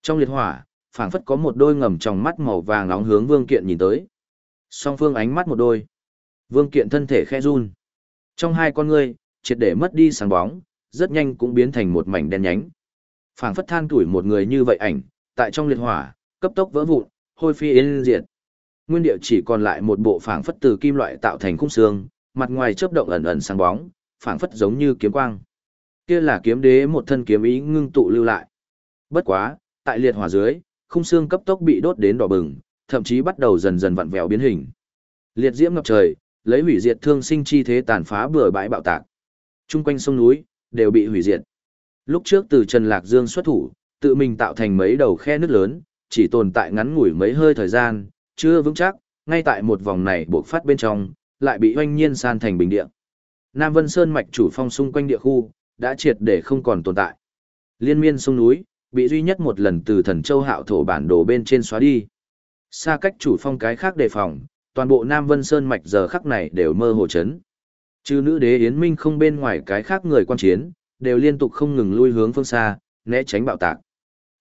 Trong liệt hỏa, phảng phất có một đôi ngầm trong mắt màu vàng nóng hướng Vương Kiện nhìn tới. Song phương ánh mắt một đôi. Vương Kiện thân thể khẽ run. Trong hai con ngươi, triệt để mất đi sáng bóng, rất nhanh cũng biến thành một mảnh đen nhánh. Phảng phất than tuổi một người như vậy ảnh, tại trong liệt hỏa, cấp tốc vỡ vụn, hôi phi yên diệt. Nguyên địa chỉ còn lại một bộ phảng phất từ kim loại tạo thành khung xương, mặt ngoài chớp động ẩn ẩn sáng bóng, phảng phất giống như kiếm quang. Kia là kiếm đế một thân kiếm ý ngưng tụ lưu lại. Bất quá, tại liệt hỏa dưới, khung xương cấp tốc bị đốt đến đỏ bừng, thậm chí bắt đầu dần dần vặn vẹo biến hình. Liệt diễm ngập trời, lấy hủy diệt thương sinh chi thế tàn phá bừa bãi bạo tạc. Trung quanh sông núi, đều bị hủy diệt. Lúc trước từ Trần Lạc Dương xuất thủ, tự mình tạo thành mấy đầu khe nước lớn, chỉ tồn tại ngắn ngủi mấy hơi thời gian, chưa vững chắc, ngay tại một vòng này buộc phát bên trong, lại bị oanh nhiên san thành bình địa. Nam Vân Sơn mạch chủ phong xung quanh địa khu, đã triệt để không còn tồn tại. Liên miên sông núi, bị duy nhất một lần từ thần châu hạo thổ bản đồ bên trên xóa đi. Xa cách chủ phong cái khác đề phòng, toàn bộ Nam Vân Sơn mạch giờ khắc này đều mơ hồ chấn. Chứ nữ đế Yến Minh không bên ngoài cái khác người quan chiến, đều liên tục không ngừng lui hướng phương xa, né tránh bạo tạc.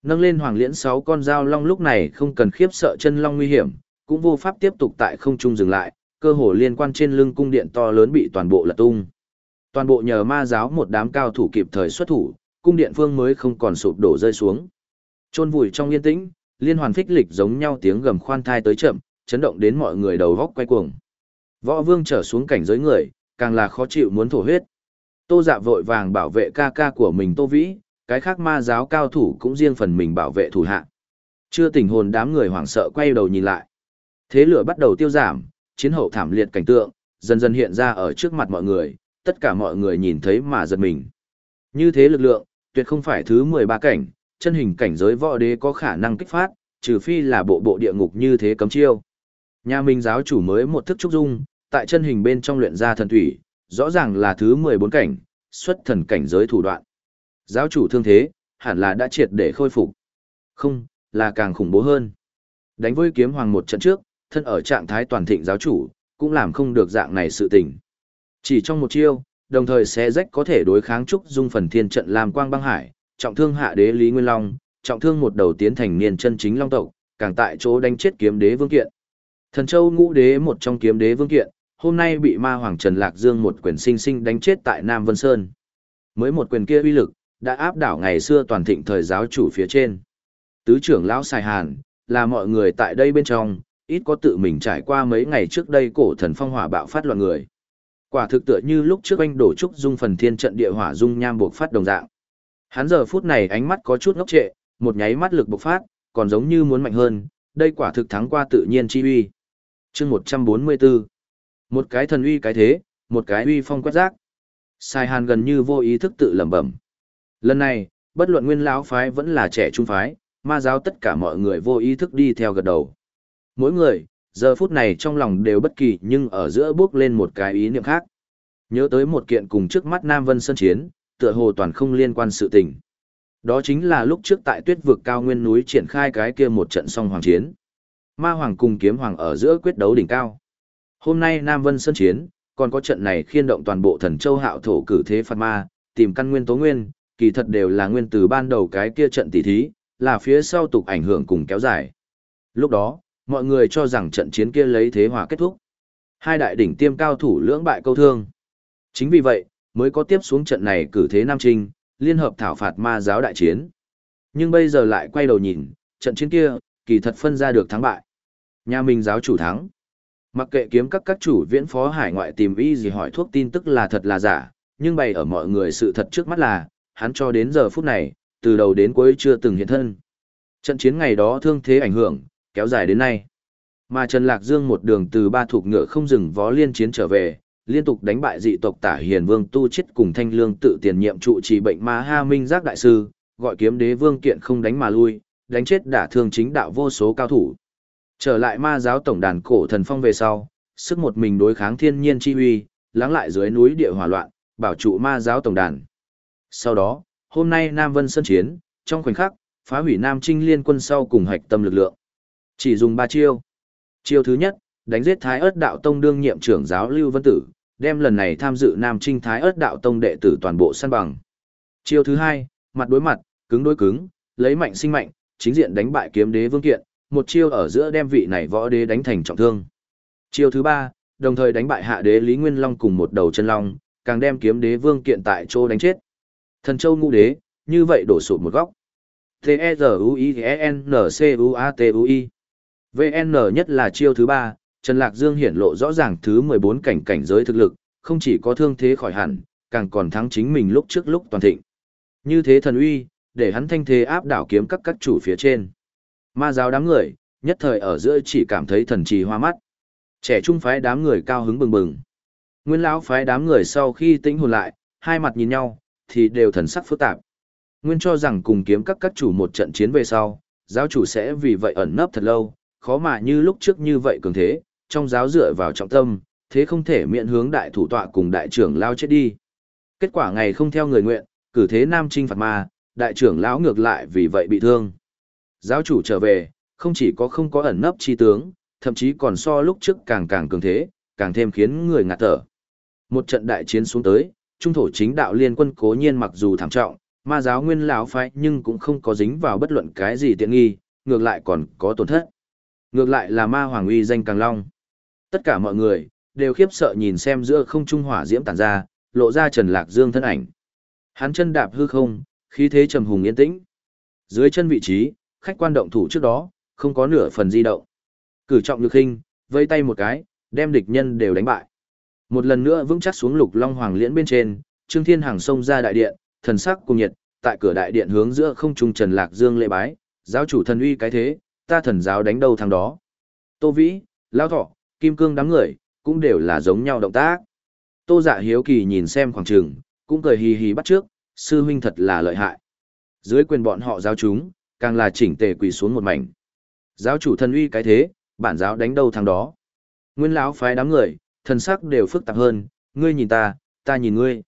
Nâng lên hoàng liễn sáu con dao long lúc này không cần khiếp sợ chân long nguy hiểm, cũng vô pháp tiếp tục tại không trung dừng lại, cơ hồ liên quan trên lưng cung điện to lớn bị toàn bộ lật tung. Toàn bộ nhờ ma giáo một đám cao thủ kịp thời xuất thủ, cung điện phương mới không còn sụp đổ rơi xuống. Chôn vùi trong yên tĩnh, liên hoàn phích lịch giống nhau tiếng gầm khoan thai tới chậm, chấn động đến mọi người đầu góc quay cuồng. Võ Vương trở xuống cảnh giới người, càng là khó chịu muốn thổ huyết. Tô Dạ vội vàng bảo vệ ca ca của mình Tô Vĩ, cái khác ma giáo cao thủ cũng riêng phần mình bảo vệ thủ hạ. Chưa tỉnh hồn đám người hoảng sợ quay đầu nhìn lại. Thế lửa bắt đầu tiêu giảm, chiến hậu thảm liệt cảnh tượng, dần dần hiện ra ở trước mặt mọi người, tất cả mọi người nhìn thấy mà giật mình. Như thế lực lượng, tuyệt không phải thứ 13 cảnh, chân hình cảnh giới võ đế có khả năng kích phát, trừ phi là bộ bộ địa ngục như thế cấm chiêu. Nhà Minh giáo chủ mới một thức trúc dung, tại chân hình bên trong luyện ra thần thủy, rõ ràng là thứ 14 cảnh, xuất thần cảnh giới thủ đoạn. Giáo chủ thương thế, hẳn là đã triệt để khôi phục. Không, là càng khủng bố hơn. Đánh với kiếm hoàng một trận trước, thân ở trạng thái toàn thịnh giáo chủ, cũng làm không được dạng này sự tình. Chỉ trong một chiêu, đồng thời xé rách có thể đối kháng trúc dung phần thiên trận làm quang băng hải, trọng thương hạ đế Lý Nguyên Long, trọng thương một đầu tiến thành niên chân chính long tộc, càng tại chỗ đánh chết kiếm đế vương kiện. Thần châu ngũ đế một trong kiếm đế vương kiện, hôm nay bị ma hoàng Trần Lạc Dương một quyền sinh sinh đánh chết tại Nam Vân Sơn. Mới một quyền kia uy lực, đã áp đảo ngày xưa toàn thịnh thời giáo chủ phía trên. Tứ trưởng lão Sài Hàn, là mọi người tại đây bên trong, ít có tự mình trải qua mấy ngày trước đây cổ thần phong hỏa bạo phát loạn người. Quả thực tựa như lúc trước anh đổ trúc dung phần thiên trận địa hỏa dung nham buộc phát đồng dạng. Hắn giờ phút này ánh mắt có chút ngốc trệ, một nháy mắt lực bộc phát, còn giống như muốn mạnh hơn, đây quả thực thắng qua tự nhiên chi uy. Chương 144. Một cái thần uy cái thế, một cái uy phong quét rác. Sai Hàn gần như vô ý thức tự lẩm bẩm. Lần này, bất luận nguyên lão phái vẫn là trẻ trung phái, ma giáo tất cả mọi người vô ý thức đi theo gật đầu. Mỗi người, giờ phút này trong lòng đều bất kỳ nhưng ở giữa bước lên một cái ý niệm khác. Nhớ tới một kiện cùng trước mắt Nam Vân Sơn Chiến, tựa hồ toàn không liên quan sự tình. Đó chính là lúc trước tại tuyết vực cao nguyên núi triển khai cái kia một trận song hoàng chiến. Ma Hoàng cùng Kiếm Hoàng ở giữa quyết đấu đỉnh cao. Hôm nay Nam Vân Sơn Chiến, còn có trận này khiên động toàn bộ thần châu hạo thổ cử thế phạt ma, tìm căn nguyên tố nguyên, kỳ thật đều là nguyên từ ban đầu cái kia trận tỷ thí, là phía sau tục ảnh hưởng cùng kéo dài. Lúc đó, mọi người cho rằng trận chiến kia lấy thế hòa kết thúc. Hai đại đỉnh tiêm cao thủ lưỡng bại câu thương. Chính vì vậy, mới có tiếp xuống trận này cử thế Nam Trinh, liên hợp thảo phạt ma giáo đại chiến. Nhưng bây giờ lại quay đầu nhìn, trận chiến kia, kỳ thật phân ra được thắng bại. Nhà mình giáo chủ thắng. Mặc kệ kiếm các các chủ viễn phó hải ngoại tìm y gì hỏi thuốc tin tức là thật là giả, nhưng bày ở mọi người sự thật trước mắt là, hắn cho đến giờ phút này, từ đầu đến cuối chưa từng hiện thân. Trận chiến ngày đó thương thế ảnh hưởng, kéo dài đến nay. Mà Trần Lạc Dương một đường từ ba thuộc ngựa không dừng vó liên chiến trở về, liên tục đánh bại dị tộc Tả Hiền Vương Tu chết cùng Thanh Lương tự tiền nhiệm trụ trì bệnh Ma Ha Minh Giác đại sư, gọi kiếm đế vương kiện không đánh mà lui, đánh chết đả thương chính đạo vô số cao thủ. Trở lại ma giáo tổng đàn cổ thần phong về sau, sức một mình đối kháng thiên nhiên chi huy, lắng lại dưới núi địa hỏa loạn, bảo trụ ma giáo tổng đàn. Sau đó, hôm nay Nam Vân Sơn Chiến, trong khoảnh khắc, phá hủy Nam Trinh liên quân sau cùng hạch tâm lực lượng. Chỉ dùng ba chiêu. Chiêu thứ nhất, đánh giết Thái Ức đạo tông đương nhiệm trưởng giáo Lưu Vân Tử, đem lần này tham dự Nam Trinh Thái Ức đạo tông đệ tử toàn bộ săn bằng. Chiêu thứ hai, mặt đối mặt, cứng đối cứng, lấy mạnh sinh mạnh, chính diện đánh bại kiếm đế vương kiện, một chiêu ở giữa đem vị này võ đế đánh thành trọng thương. Chiêu thứ ba, đồng thời đánh bại hạ đế Lý Nguyên Long cùng một đầu chân long, càng đem kiếm đế vương kiện tại chỗ đánh chết. Thần châu ngũ đế, như vậy đổ sụp một góc. T-E-Z-U-I-N-C-U-A-T-U-I VN nhất là chiêu thứ ba, Trần Lạc Dương hiển lộ rõ ràng thứ 14 cảnh cảnh giới thực lực, không chỉ có thương thế khỏi hẳn, càng còn thắng chính mình lúc trước lúc toàn thịnh. Như thế thần uy, để hắn thanh thế áp đảo kiếm các các chủ phía trên. Ma giáo đám người, nhất thời ở giữa chỉ cảm thấy thần trì hoa mắt. Trẻ trung phái đám người cao hứng bừng bừng. Nguyên lão phái đám người sau khi tĩnh hồn lại, hai mặt nhìn nhau, thì đều thần sắc phức tạp. Nguyên cho rằng cùng kiếm các các chủ một trận chiến về sau, giáo chủ sẽ vì vậy ẩn nấp thật lâu, khó mà như lúc trước như vậy cường thế, trong giáo dựa vào trọng tâm, thế không thể miễn hướng đại thủ tọa cùng đại trưởng lao chết đi. Kết quả ngày không theo người nguyện, cử thế nam trinh phạt ma, đại trưởng lão ngược lại vì vậy bị thương. Giáo chủ trở về, không chỉ có không có ẩn nấp chi tướng, thậm chí còn so lúc trước càng càng cường thế, càng thêm khiến người ngạt thở. Một trận đại chiến xuống tới, trung thổ chính đạo liên quân cố nhiên mặc dù thảm trọng, ma giáo nguyên lão phái nhưng cũng không có dính vào bất luận cái gì tiện nghi, ngược lại còn có tổn thất. Ngược lại là ma hoàng uy danh càng long. Tất cả mọi người, đều khiếp sợ nhìn xem giữa không trung hỏa diễm tản ra, lộ ra Trần Lạc Dương thân ảnh. Hắn chân đạp hư không, khí thế trầm hùng yên tĩnh. Dưới chân vị trí, khách quan động thủ trước đó, không có nửa phần di động. Cử trọng nhược hình, vây tay một cái, đem địch nhân đều đánh bại. Một lần nữa vững chắc xuống lục long hoàng liễn bên trên, Trương Thiên hàng xông ra đại điện, thần sắc cùng nhiệt, tại cửa đại điện hướng giữa không trung Trần Lạc Dương lễ bái, giáo chủ thần uy cái thế, ta thần giáo đánh đâu thằng đó. Tô Vĩ, Lao Thọ, Kim Cương đám người, cũng đều là giống nhau động tác. Tô Dạ hiếu kỳ nhìn xem khoảng trường, cũng cười hì hì bắt trước, sư huynh thật là lợi hại. Dưới quyền bọn họ giáo chúng, càng là chỉnh tề quỳ xuống một mảnh. Giáo chủ thần uy cái thế, bản giáo đánh đâu thằng đó. Nguyên lão phái đám người, thần sắc đều phức tạp hơn, ngươi nhìn ta, ta nhìn ngươi.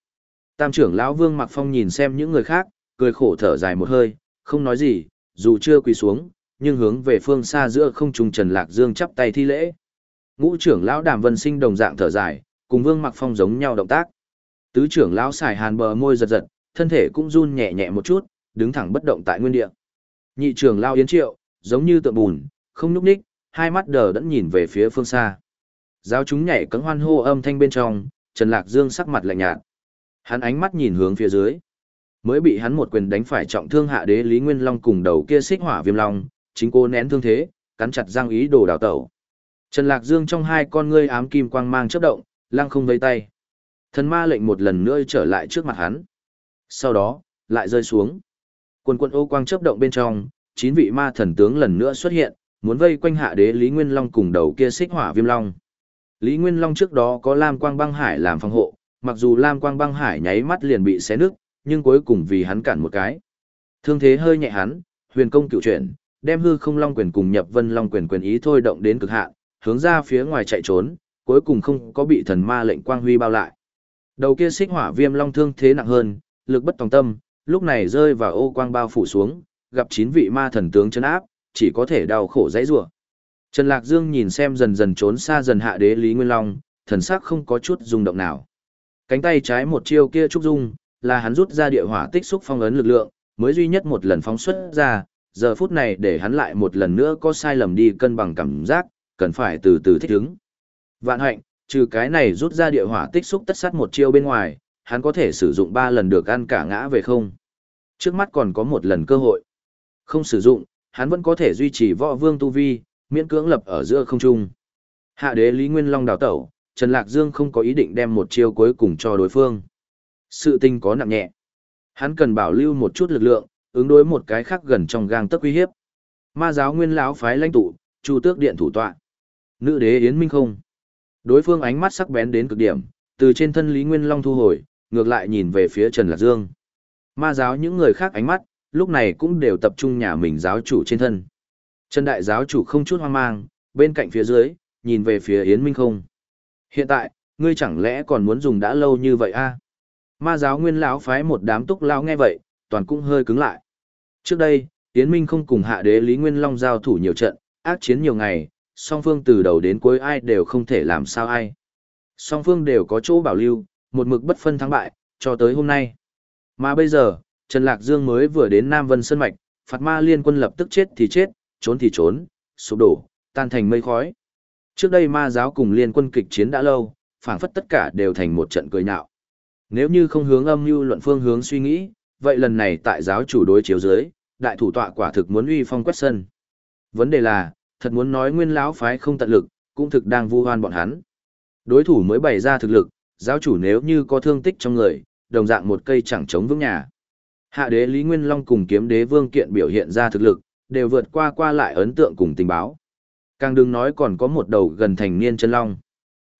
Tam trưởng lão Vương Mặc Phong nhìn xem những người khác, cười khổ thở dài một hơi, không nói gì, dù chưa quỳ xuống, nhưng hướng về phương xa giữa không trung Trần Lạc Dương chắp tay thi lễ. Ngũ trưởng lão Đàm Vân Sinh đồng dạng thở dài, cùng Vương Mặc Phong giống nhau động tác. Tứ trưởng lão xài hàn bờ môi giật giật, thân thể cũng run nhẹ nhẹ một chút, đứng thẳng bất động tại nguyên địa. Nhị trưởng lão Yến Triệu, giống như tượng bùn, không nhúc nhích, hai mắt đờ đẫn nhìn về phía phương xa. Giáo chúng nhảy cẫng hoan hô âm thanh bên trong, Trần Lạc Dương sắc mặt lạnh nhạt. Hắn ánh mắt nhìn hướng phía dưới. Mới bị hắn một quyền đánh phải trọng thương hạ đế Lý Nguyên Long cùng đầu kia xích hỏa viêm long, chính cô nén thương thế, cắn chặt răng ý đồ đào tẩu. Trần Lạc Dương trong hai con ngươi ám kim quang mang chớp động, lăng không vây tay. Thần ma lệnh một lần nữa trở lại trước mặt hắn. Sau đó, lại rơi xuống. Quần quần ô quang chớp động bên trong, chín vị ma thần tướng lần nữa xuất hiện, muốn vây quanh hạ đế Lý Nguyên Long cùng đầu kia xích hỏa viêm long. Lý Nguyên Long trước đó có Lam Quang băng hải làm phòng hộ, mặc dù Lam Quang băng hải nháy mắt liền bị xé nứt, nhưng cuối cùng vì hắn cản một cái. Thương thế hơi nhẹ hắn, huyền công cựu chuyển, đem hư không long quyền cùng nhập vân long quyền quyền ý thôi động đến cực hạn, hướng ra phía ngoài chạy trốn, cuối cùng không có bị thần ma lệnh quang huy bao lại. Đầu kia xích hỏa viêm long thương thế nặng hơn, lực bất tòng tâm, lúc này rơi vào ô quang bao phủ xuống, gặp chín vị ma thần tướng chân áp, chỉ có thể đau khổ dãy rủa. Trần Lạc Dương nhìn xem dần dần trốn xa dần hạ đế Lý Nguyên Long, thần sắc không có chút rung động nào. Cánh tay trái một chiêu kia trúc dung, là hắn rút ra địa hỏa tích xúc phong ấn lực lượng, mới duy nhất một lần phóng xuất ra, giờ phút này để hắn lại một lần nữa có sai lầm đi cân bằng cảm giác, cần phải từ từ thích ứng. Vạn hạnh, trừ cái này rút ra địa hỏa tích xúc tất sát một chiêu bên ngoài, hắn có thể sử dụng ba lần được ăn cả ngã về không. Trước mắt còn có một lần cơ hội. Không sử dụng, hắn vẫn có thể duy trì võ vương tu vi, miễn cưỡng lập ở giữa không trung. Hạ đế Lý Nguyên Long đào tẩu, Trần Lạc Dương không có ý định đem một chiêu cuối cùng cho đối phương. Sự tình có nặng nhẹ. Hắn cần bảo lưu một chút lực lượng, ứng đối một cái khác gần trong gang tấc uy hiếp. Ma giáo nguyên lão phái lãnh tụ, Chu Tước điện thủ tọa. Nữ đế Yến Minh không. Đối phương ánh mắt sắc bén đến cực điểm, từ trên thân Lý Nguyên Long thu hồi, ngược lại nhìn về phía Trần Lạc Dương. Ma giáo những người khác ánh mắt, lúc này cũng đều tập trung nhà mình giáo chủ trên thân. Trần đại giáo chủ không chút hoang mang, bên cạnh phía dưới, nhìn về phía Yến Minh không. Hiện tại, ngươi chẳng lẽ còn muốn dùng đã lâu như vậy a? Ma giáo nguyên lão phái một đám túc lão nghe vậy, toàn cũng hơi cứng lại. Trước đây, Yến Minh không cùng hạ đế Lý Nguyên Long giao thủ nhiều trận, ác chiến nhiều ngày, song phương từ đầu đến cuối ai đều không thể làm sao ai. Song phương đều có chỗ bảo lưu, một mực bất phân thắng bại, cho tới hôm nay. Mà bây giờ, Trần Lạc Dương mới vừa đến Nam Vân Sơn Mạch, phạt ma liên quân lập tức chết thì chết, trốn thì trốn, sụp đổ, tan thành mây khói. Trước đây ma giáo cùng liên quân kịch chiến đã lâu, phảng phất tất cả đều thành một trận cười nhạo. Nếu như không hướng âm mưu luận phương hướng suy nghĩ, vậy lần này tại giáo chủ đối chiếu dưới, đại thủ tọa quả thực muốn uy phong quét sân. Vấn đề là, thật muốn nói nguyên lão phái không tận lực, cũng thực đang vu hoan bọn hắn. Đối thủ mới bày ra thực lực, giáo chủ nếu như có thương tích trong người, đồng dạng một cây chẳng chống vững nhà. Hạ đế Lý Nguyên Long cùng kiếm đế Vương Kiện biểu hiện ra thực lực, đều vượt qua qua lại ấn tượng cùng tình báo. Càng đừng nói còn có một đầu gần thành niên chân long.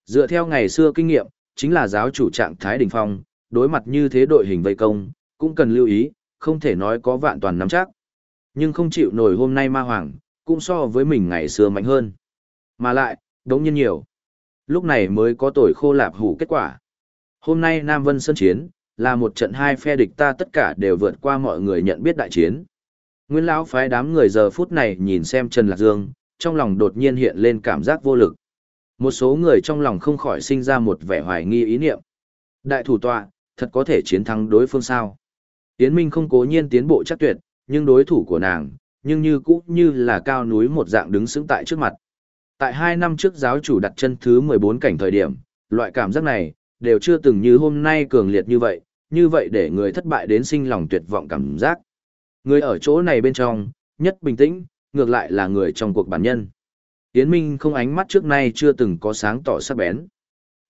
Dựa theo ngày xưa kinh nghiệm, chính là giáo chủ trạng thái đỉnh phong, đối mặt như thế đội hình vây công, cũng cần lưu ý, không thể nói có vạn toàn nắm chắc. Nhưng không chịu nổi hôm nay ma hoàng, cũng so với mình ngày xưa mạnh hơn. Mà lại, đống nhiên nhiều. Lúc này mới có tuổi khô lạp hủ kết quả. Hôm nay Nam Vân Sơn Chiến, là một trận hai phe địch ta tất cả đều vượt qua mọi người nhận biết đại chiến. Nguyên lão phái đám người giờ phút này nhìn xem Trần Lạc Dương, trong lòng đột nhiên hiện lên cảm giác vô lực. Một số người trong lòng không khỏi sinh ra một vẻ hoài nghi ý niệm. Đại thủ tọa, thật có thể chiến thắng đối phương sao? Yến Minh không cố nhiên tiến bộ chắc tuyệt, nhưng đối thủ của nàng, nhưng như cũ như là cao núi một dạng đứng sững tại trước mặt. Tại hai năm trước giáo chủ đặt chân thứ 14 cảnh thời điểm, loại cảm giác này, đều chưa từng như hôm nay cường liệt như vậy, như vậy để người thất bại đến sinh lòng tuyệt vọng cảm giác. Người ở chỗ này bên trong, nhất bình tĩnh, ngược lại là người trong cuộc bản nhân. Yến Minh không ánh mắt trước nay chưa từng có sáng tỏ sắc bén.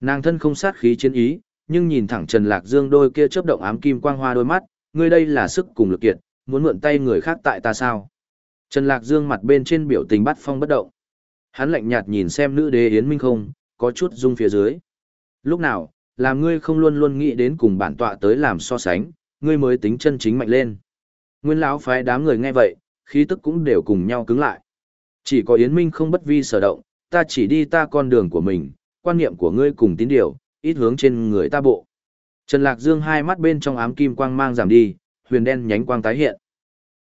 Nàng thân không sát khí chiến ý, nhưng nhìn thẳng Trần Lạc Dương đôi kia chớp động ám kim quang hoa đôi mắt, ngươi đây là sức cùng lực kiệt, muốn mượn tay người khác tại ta sao? Trần Lạc Dương mặt bên trên biểu tình bắt phong bất động. Hắn lạnh nhạt nhìn xem nữ đế Yến Minh không, có chút rung phía dưới. Lúc nào, làm ngươi không luôn luôn nghĩ đến cùng bản tọa tới làm so sánh, ngươi mới tính chân chính mạnh lên. Nguyên lão phái đám người nghe vậy, khí tức cũng đều cùng nhau cứng lại. Chỉ có Yến Minh không bất vi sở động, ta chỉ đi ta con đường của mình, quan niệm của ngươi cùng tín điều, ít hướng trên người ta bộ. Trần Lạc Dương hai mắt bên trong ám kim quang mang giảm đi, huyền đen nhánh quang tái hiện.